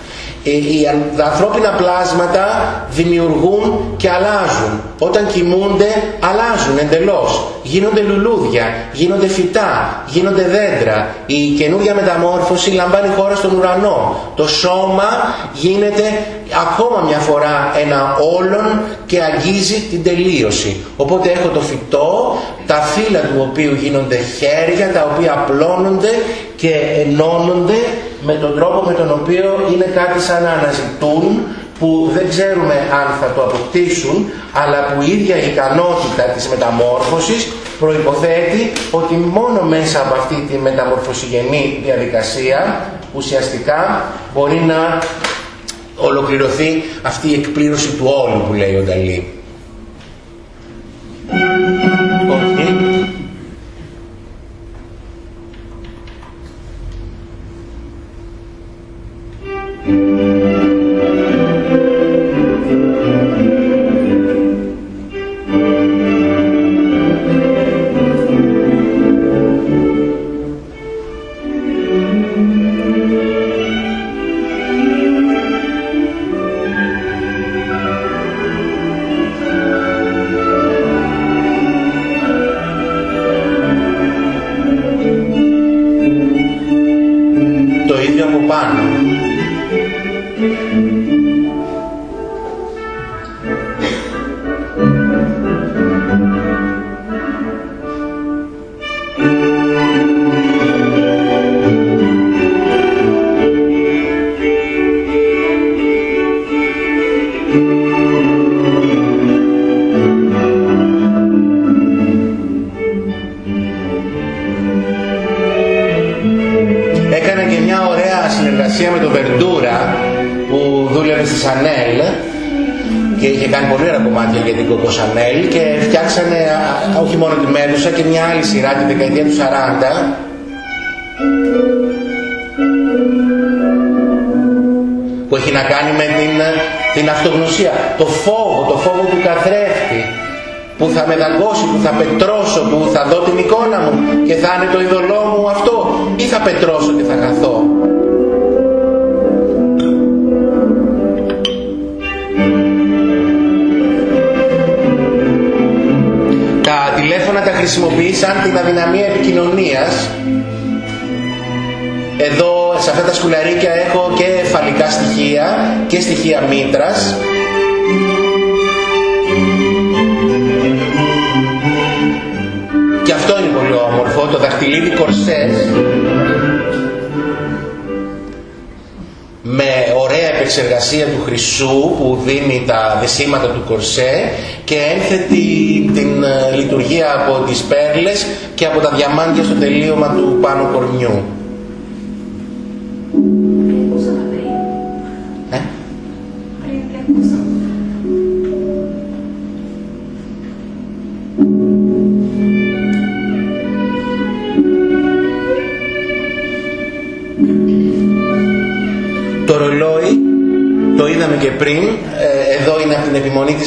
τα ανθρώπινα πλάσματα δημιουργούν και αλλάζουν. Όταν κοιμούνται αλλάζουν εντελώς. Γίνονται λουλούδια, γίνονται φυτά, γίνονται δέντρα. Η καινούργια μεταμόρφωση λαμβάνει χώρα στον ουρανό. Το σώμα γίνεται ακόμα μια φορά ένα όλον και αγγίζει την τελείωση. Οπότε έχω το φυτό, τα φύλλα του οποίου γίνονται χέρια, τα οποία απλώνονται και ενώνονται με τον τρόπο με τον οποίο είναι κάτι σαν να αναζητούν που δεν ξέρουμε αν θα το αποκτήσουν αλλά που η ίδια η ικανότητα της μεταμόρφωσης προϋποθέτει ότι μόνο μέσα από αυτή τη μεταμορφωσιγενή διαδικασία ουσιαστικά μπορεί να ολοκληρωθεί αυτή η εκπλήρωση του όλου που λέει ο Νταλή. Το φόβο, το φόβο του καθρέφτη. Που θα με δαγκώσει, που θα πετρώσω, που θα δω την εικόνα μου και θα είναι το είδωλό μου αυτό. Ή θα πετρώσω και την αδυναμία επικοινωνίας. Εδώ σε αυτά τα σκουλαρίκια έχω και φαλικά στοιχεία και στοιχεία μήτρας και αυτό είναι πολύ όμορφο, το δαχτυλίδι κορσές με ωραία επεξεργασία του χρυσού που δίνει τα δεσίματα του κορσέ και ένθετη την ε, λειτουργία από τις πέρλες και από τα διαμάντια στο τελείωμα του πάνω κορμιού.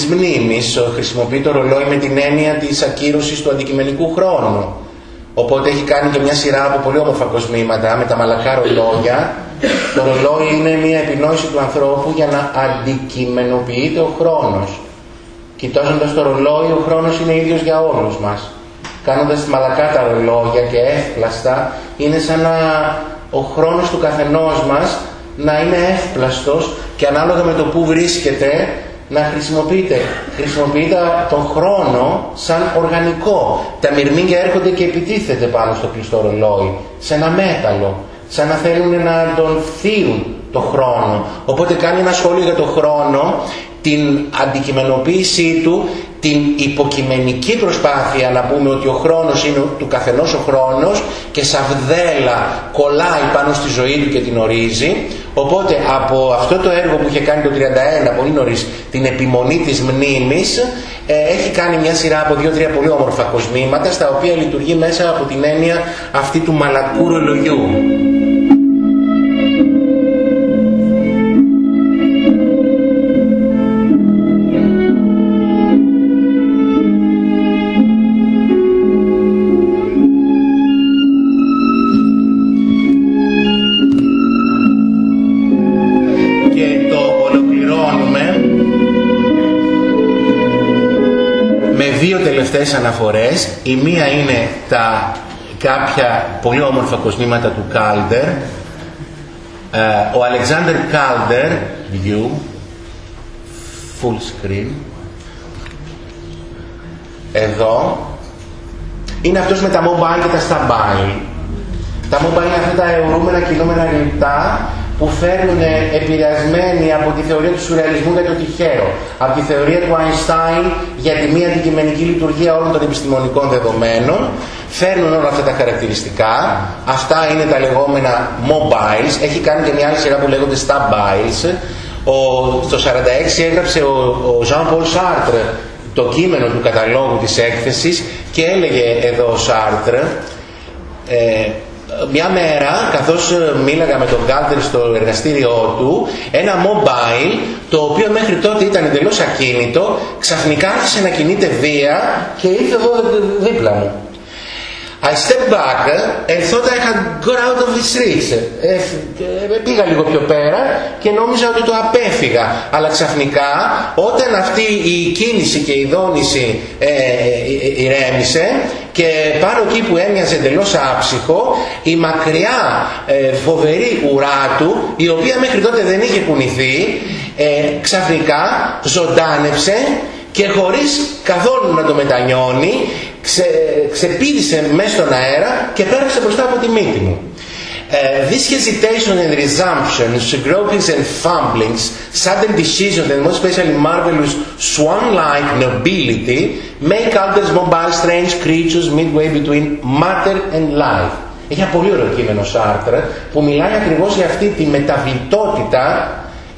Μνήμης, χρησιμοποιεί το ρολόι με την έννοια της ακύρωσης του αντικειμενικού χρόνου. Οπότε έχει κάνει και μια σειρά από πολύ όμορφα κοσμήματα με τα μαλακά ρολόγια. Το ρολόι είναι μια επινόηση του ανθρώπου για να αντικειμενοποιείται ο χρόνος. Κοιτάζοντας το ρολόι, ο χρόνος είναι ίδιος για όλους μας. Κάνοντας μαλακά τα ρολόγια και εύπλαστα, είναι σαν να ο χρόνος του καθενός μας να είναι εύπλαστος και ανάλογα με το που βρίσκεται να χρησιμοποιείτε. Χρησιμοποιείτε τον χρόνο σαν οργανικό. Τα μυρμήγκια έρχονται και επιτίθεται πάνω στο κλειστό ρολόι, σε ένα μέταλλο, σαν να θέλουν να τον θείουν το χρόνο. Οπότε κάνει ένα σχόλιο για το χρόνο, την αντικειμενοποίησή του, την υποκειμενική προσπάθεια να πούμε ότι ο χρόνος είναι του καθενός ο χρόνος και σαβδέλα κολλάει πάνω στη ζωή του και την ορίζει. Οπότε από αυτό το έργο που είχε κάνει το 31 πολύ νωρίς, την επιμονή της μνήμης, ε, έχει κάνει μια σειρά από δύο-τρία πολύ όμορφα κοσμήματα στα οποία λειτουργεί μέσα από την έννοια αυτή του μαλακού ρολογιού. Αναφορές. Η μία είναι τα κάποια πολύ όμορφα κοσμήματα του Κάλντερ. Ε, ο Αλεξάνδερ Κάλντερ, view, full screen, εδώ, είναι αυτός με τα mobile και τα standby. Τα mobile είναι αυτά τα αιωρούμενα κινούμενα λεπτά που φέρνουν επηρεασμένοι από τη θεωρία του σουρεαλισμού για το τυχαίο, από τη θεωρία του Einstein για τη μία αντικειμενική λειτουργία όλων των επιστημονικών δεδομένων, φέρνουν όλα αυτά τα χαρακτηριστικά. Αυτά είναι τα λεγόμενα mobiles. Έχει κάνει και μια άλλη σειρά που λέγονται stabiles. Ο, στο 46 έγραψε ο, ο Jean-Paul Sartre το κείμενο του καταλόγου της έκθεσης και έλεγε εδώ ο Sartre ε, μια μέρα, καθώς ε, μίλαγα με τον Γκάλτερ στο εργαστήριό του, ένα mobile, το οποίο μέχρι τότε ήταν εντελώς ακίνητο, ξαφνικά άρχισε να κινείται βία και ήρθε εδώ δίπλα μου. I stepped back and thought I had got out of the streets. Ε, ε, πήγα λίγο πιο πέρα και νόμιζα ότι το απέφυγα. Αλλά ξαφνικά όταν αυτή η κίνηση και η δόνηση ε, ε, ηρέμησε και πάνω εκεί που έμοιαζε εντελώς άψυχο, η μακριά ε, φοβερή ουρά του, η οποία μέχρι τότε δεν είχε κουνηθεί, ξαφνικά ζωντάνεψε και χωρίς καθόλου να το μετανιώνει ξε, ξεπίδησε μέσα στον αέρα και πέρασε μπροστά από τη μύτη μου. Uh, this hesitation and resumptions, gropings and fumblings, sudden decisions and most especially marvelous swan-like nobility make others mobile strange creatures midway between matter and life. Έχει ένα πολύ ωραίο κείμενο Σάρτρ που μιλάει ακριβώς για αυτή τη μεταβλητότητα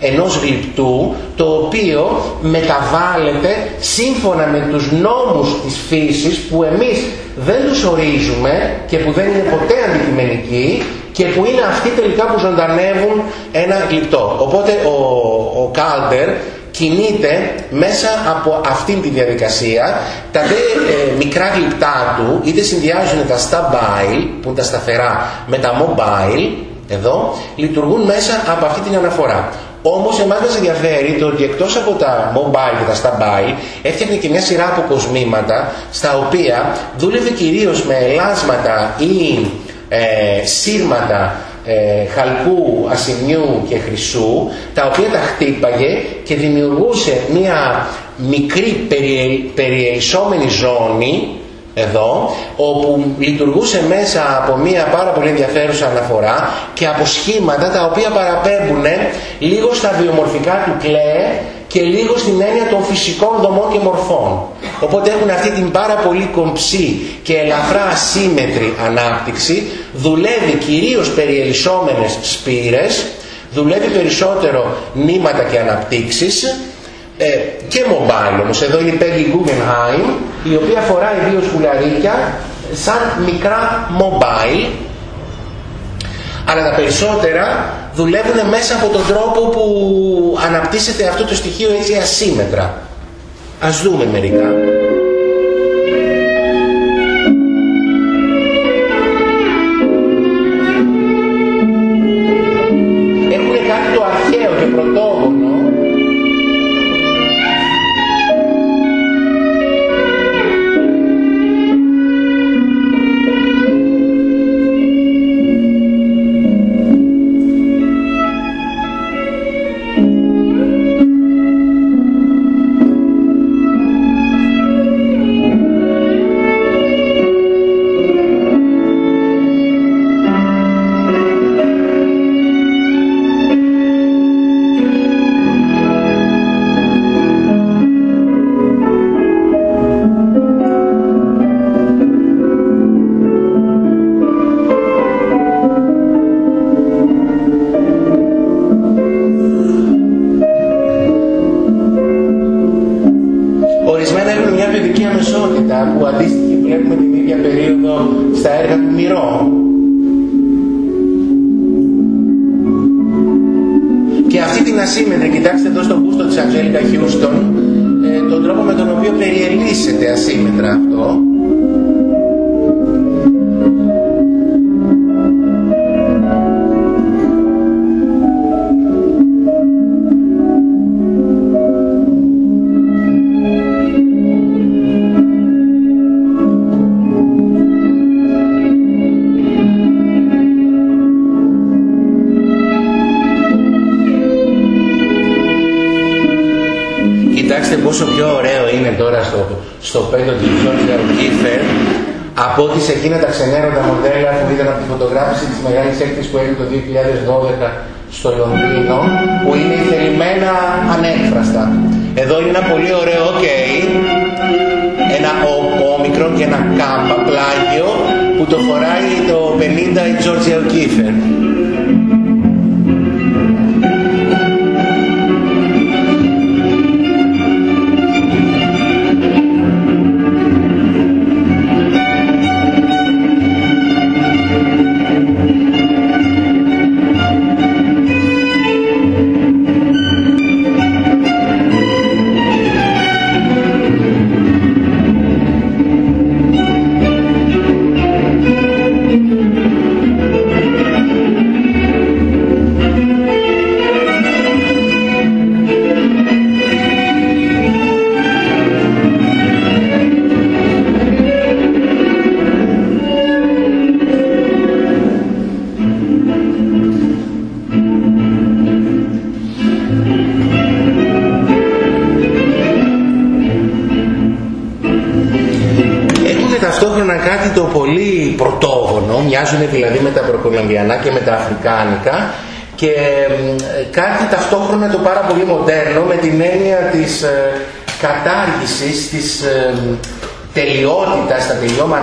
ενός γλυπτού το οποίο μεταβάλλεται σύμφωνα με τους νόμους της φύσης που εμείς δεν τους ορίζουμε και που δεν είναι ποτέ αντικειμενικοί και που είναι αυτοί τελικά που ζωντανεύουν ένα γλυπτό. Οπότε ο, ο Κάλτερ κινείται μέσα από αυτήν τη διαδικασία τα δε ε, μικρά γλυπτά του είτε συνδυάζουν τα stable που είναι τα σταθερά με τα mobile εδώ λειτουργούν μέσα από αυτή την αναφορά. Όμως εμάς μας ενδιαφέρει το ότι εκτός από τα mobile και τα standby έφτιαχνε και μια σειρά από κοσμήματα στα οποία δούλευε κυρίως με ελάσματα ή ε, σύρματα ε, χαλκού, ασημιού και χρυσού τα οποία τα χτύπαγε και δημιουργούσε μια μικρή περιελισσόμενη ζώνη εδώ, όπου λειτουργούσε μέσα από μία πάρα πολύ ενδιαφέρουσα αναφορά και από σχήματα τα οποία παραπέμπουν λίγο στα βιομορφικά του κλαίε και λίγο στην έννοια των φυσικών δομών και μορφών. Οπότε έχουν αυτή την πάρα πολύ κομψή και ελαφρά ασύμετρη ανάπτυξη, δουλεύει κυρίως περιελισσόμενες σπήρες, δουλεύει περισσότερο νήματα και αναπτύξεις ε, και mobile όμως. Εδώ είναι η Peggy Guggenheim η οποία φοράει δύο σκουλαρίκια σαν μικρά mobile αλλά τα περισσότερα δουλεύουν μέσα από τον τρόπο που αναπτύσσεται αυτό το στοιχείο έτσι ασύμετρα. Ας δούμε μερικά.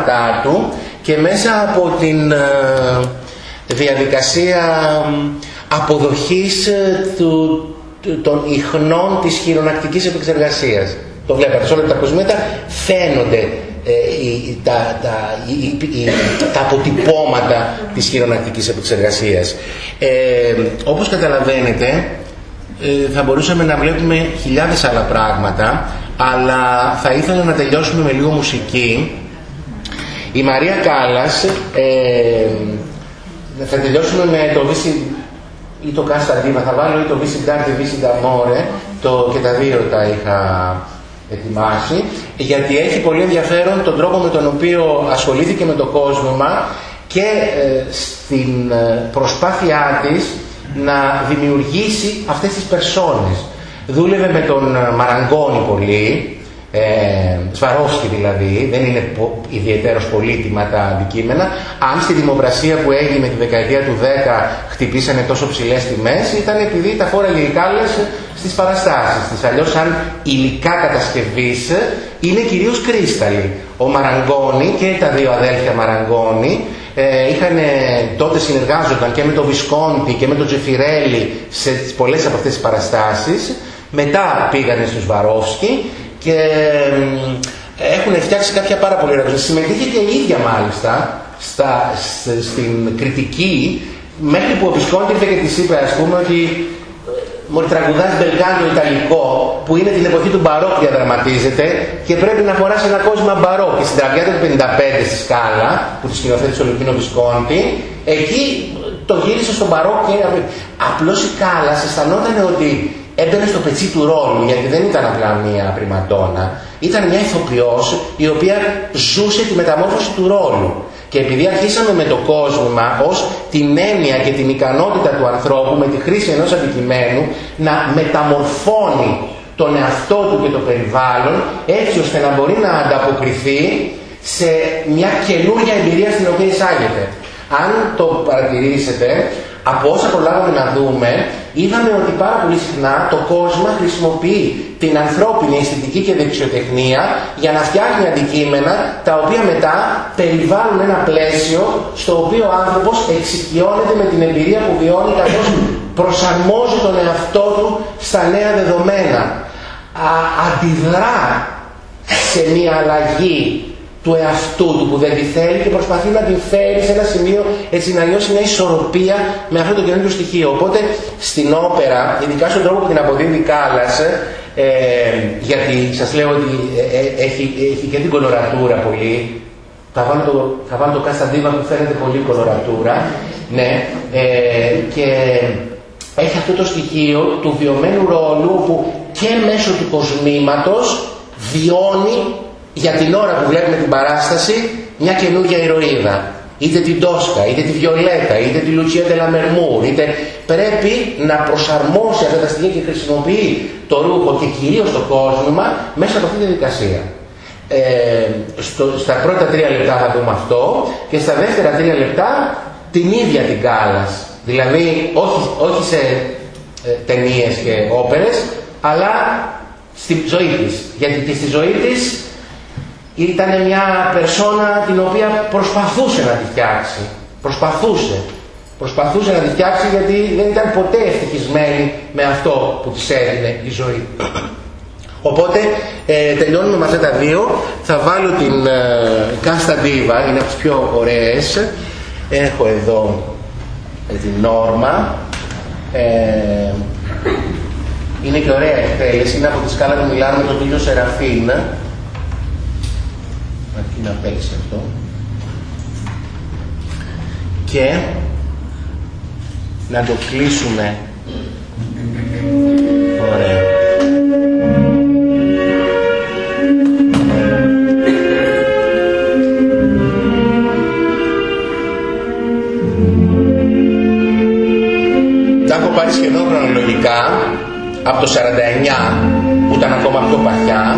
Στα τελειώματά του και μέσα από την ε, διαδικασία αποδοχής του, των ιχνών της χειρονακτικής επεξεργασίας. Το βλέπετε, σε όλα τα κοσμήματα φαίνονται ε, τα, τα, τα αποτυπώματα της χειρονακτικής επεξεργασίας. Ε, όπως καταλαβαίνετε, ε, θα μπορούσαμε να βλέπουμε χιλιάδες άλλα πράγματα, αλλά θα ήθελα να τελειώσουμε με λίγο μουσική. Η Μαρία Κάλλας, ε, θα τελειώσουμε με το Βίσι ή το Κασταντίνα, θα βάλω ή το Βίσι Ντάρτε, Βίσι Νταμόρε, το, και τα δύο τα είχα ετοιμάσει γιατί έχει πολύ ενδιαφέρον τον τρόπο με τον οποίο ασχολήθηκε με το κόσμημα και ε, στην ε, προσπάθειά της να δημιουργήσει αυτές τις περσόνες. Δούλευε με τον ε, Μαραγκόνη πολύ, ε, Σβαρόφσκι δηλαδή, δεν είναι ιδιαίτερος πολύτιμα τα αντικείμενα. Αν στη δημοπρασία που έγινε τη δεκαετία του 10 χτυπήσανε τόσο ψηλές τιμές, ήταν επειδή τα φόρα γλυκάλες στις παραστάσεις της. Αλλιώς σαν υλικά κατασκευής είναι κυρίως κρίσταλοι. Ο Μαραγκόνη και τα δύο αδέλφια Μαραγκόνη ε, είχαν, τότε συνεργάζονταν και με τον Βισκόντι και με τον Τζεφιρέλη σε πολλές από αυτές τις παραστάσεις. Μετά πήγανε στους Βαρόφσκι και έχουν φτιάξει κάποια πάρα πολύ ωραία Συμμετείχε και η ίδια μάλιστα στα, στην κριτική μέχρι που ο Βισκόντι ήρθε και της είπε ας πούμε ότι Μόλι τραγουδάς μπελγκάνο ιταλικό που είναι την εποχή του μπαρόκ διαδραματίζεται και πρέπει να φοράς ένα κόσμο μπαρόκ και στην τραγουδιά του 55 στη σκάλα που τη σκηνοθέτησε ο Λουκίνο Βισκόντι εκεί το γύρισε στον μπαρόκ και απλώς η Κάλλας αισθανόταν ότι έμπαινε στο πετσί του ρόλου γιατί δεν ήταν απλά μία πρηματόνα ήταν μια ηθοποιός η οποία ζούσε τη μεταμόρφωση του ρόλου και επειδή αρχίσαμε με το κόσμημα ως την έννοια και την ικανότητα του ανθρώπου με τη χρήση ενός αντικειμένου να μεταμορφώνει τον εαυτό του και το περιβάλλον έτσι ώστε να μπορεί να ανταποκριθεί σε μια καινούργια εμπειρία στην οποία εισάγεται. Αν το παρατηρήσετε, από όσα προλάβαμε να δούμε, είδαμε ότι πάρα πολύ συχνά το κόσμος χρησιμοποιεί την ανθρώπινη αισθητική και δεξιοτεχνία για να φτιάχνει αντικείμενα τα οποία μετά περιβάλλουν ένα πλαίσιο στο οποίο ο άνθρωπος εξοικειώνεται με την εμπειρία που βιώνει καθώς προσαρμόζει τον εαυτό του στα νέα δεδομένα. Α, αντιδρά σε μια αλλαγή του εαυτού του που δεν τη θέλει και προσπαθεί να την φέρει σε ένα σημείο έτσι να νιώσει μια ισορροπία με αυτό το καινούργιο στοιχείο. Οπότε στην όπερα, ειδικά στον τρόπο που την αποδίδει Κάλλας, ε, γιατί σας λέω ότι ε, ε, έχει, έχει και την κολορατούρα πολύ, θα βάλω το, θα βάλω το Κασταντίβα που φαίνεται πολύ κολορατούρα, ναι, ε, και έχει αυτό το στοιχείο του βιωμένου ρόλου που και μέσω του κοσμήματος βιώνει για την ώρα που βλέπουμε την παράσταση μια καινούργια ηρωίδα. Είτε την Τόσκα, είτε τη Βιολέτα, είτε τη Λουτσία Τελαμερμούρ, είτε πρέπει να προσαρμόσει αυτά τα στοιχεία και χρησιμοποιεί το ρούχο και κυρίως το κόσμημα μέσα από αυτή τη διαδικασία. Ε, στο, στα πρώτα τρία λεπτά θα δούμε αυτό και στα δεύτερα τρία λεπτά την ίδια την Κάλλας. Δηλαδή όχι, όχι σε ε, ταινίες και όπερες, αλλά στη ζωή της. Γιατί και στη ζωή της ήταν μια περσόνα την οποία προσπαθούσε να τη φτιάξει. Προσπαθούσε. Προσπαθούσε να τη φτιάξει γιατί δεν ήταν ποτέ ευτυχισμένη με αυτό που της έδινε η ζωή. Οπότε ε, τελειώνουμε μαζί τα δύο. Θα βάλω την ε, Κάστα Ντίβα, είναι από τις πιο ωραίες. Έχω εδώ ε, την Νόρμα. Ε, είναι και ωραία εκτέλεση, είναι από τη σκάλα του Μιλάνου με τον Τίλιο Σεραφίν αρκεί να παίξει αυτό. Και να το κλείσουμε. Ωραία. Τα έχω πάρει σχεδόν χρονολογικά από το 49 που ήταν ακόμα πιο παχιά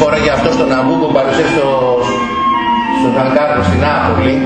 και φόραγε αυτό στον Αμπού που παρουσίασε στο, στο Θανκάρδο στην Νάπολη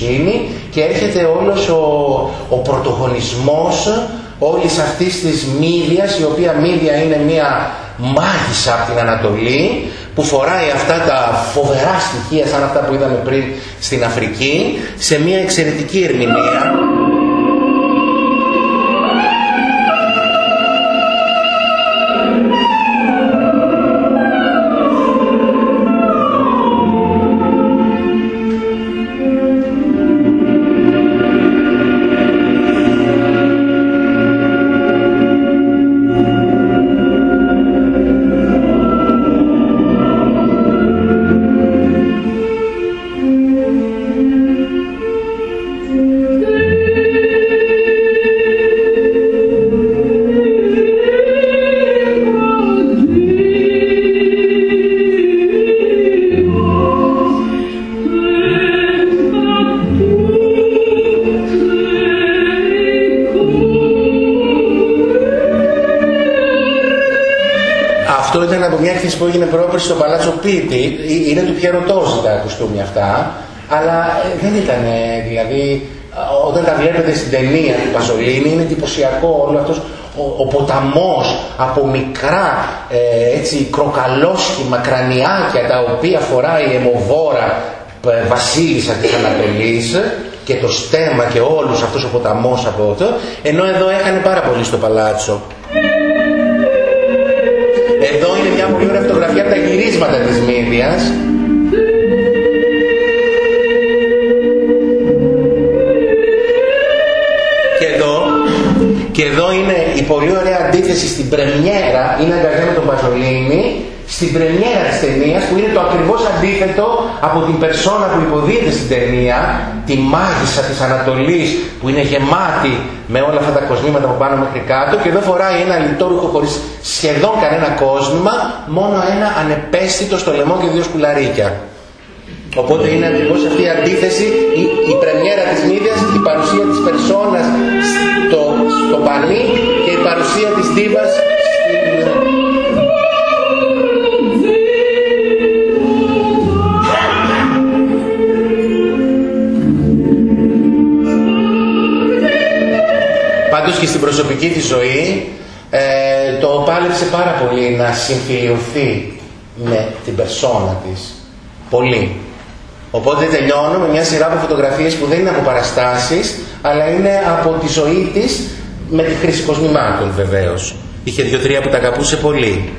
Μπελίνη και του Πουτσίνη και έρχεται όλος ο, ο πρωτογονισμός όλης αυτής της Μύδιας η οποία Μύδια είναι μια μάγισσα από την Ανατολή που φοράει αυτά τα φοβερά στοιχεία σαν αυτά που είδαμε πριν στην Αφρική σε μια εξαιρετική ερμηνεία έγινε πρόπερση στο Παλάτσο Πίτι, ε, είναι του Πιερωτόζη τα κουστούμια αυτά, αλλά ε, δεν ήταν, δηλαδή, όταν τα βλέπετε στην ταινία του Παζολίνη, είναι εντυπωσιακό όλο αυτός ο, ο ποταμός από μικρά ε, έτσι κροκαλόσχημα κρανιάκια τα οποία φοράει η αιμοβόρα ε, βασίλισσα της Ανατολής και το στέμα και όλους αυτός ο ποταμός από αυτό, ενώ εδώ έχανε πάρα πολύ στο παλάτσο. Της Μύδιας. Και εδώ, και εδώ είναι η πολύ ωραία αντίθεση στην πρεμιέρα, είναι αγκαλιά με τον Παζολίνη, στην πρεμιέρα της ταινίας που είναι το ακριβώς αντίθετο από την περσόνα που υποδίεται στην ταινία, τη μάγισσα της Ανατολής που είναι γεμάτη με όλα αυτά τα κοσμήματα που πάνω μέχρι κάτω και εδώ φοράει ένα λιτόρουχο χωρίς σχεδόν κανένα κόσμημα, μόνο ένα ανεπαίσθητο στο λαιμό και δύο σκουλαρίκια. Οπότε είναι ακριβώς αυτή η αντίθεση, η, η πρεμιέρα της Μύδιας, η παρουσία της περσόνας στο, στο πανί και η παρουσία της δίβας και στην προσωπική της ζωή ε, το πάλεψε πάρα πολύ να συμφιλειωθεί με την περσόνα της. Πολύ. Οπότε τελειώνω με μια σειρά από φωτογραφίες που δεν είναι από παραστάσεις, αλλά είναι από τη ζωή της με τη χρήση κοσμημάτων βεβαίως. Είχε δύο-τρία που τα αγαπούσε πολύ.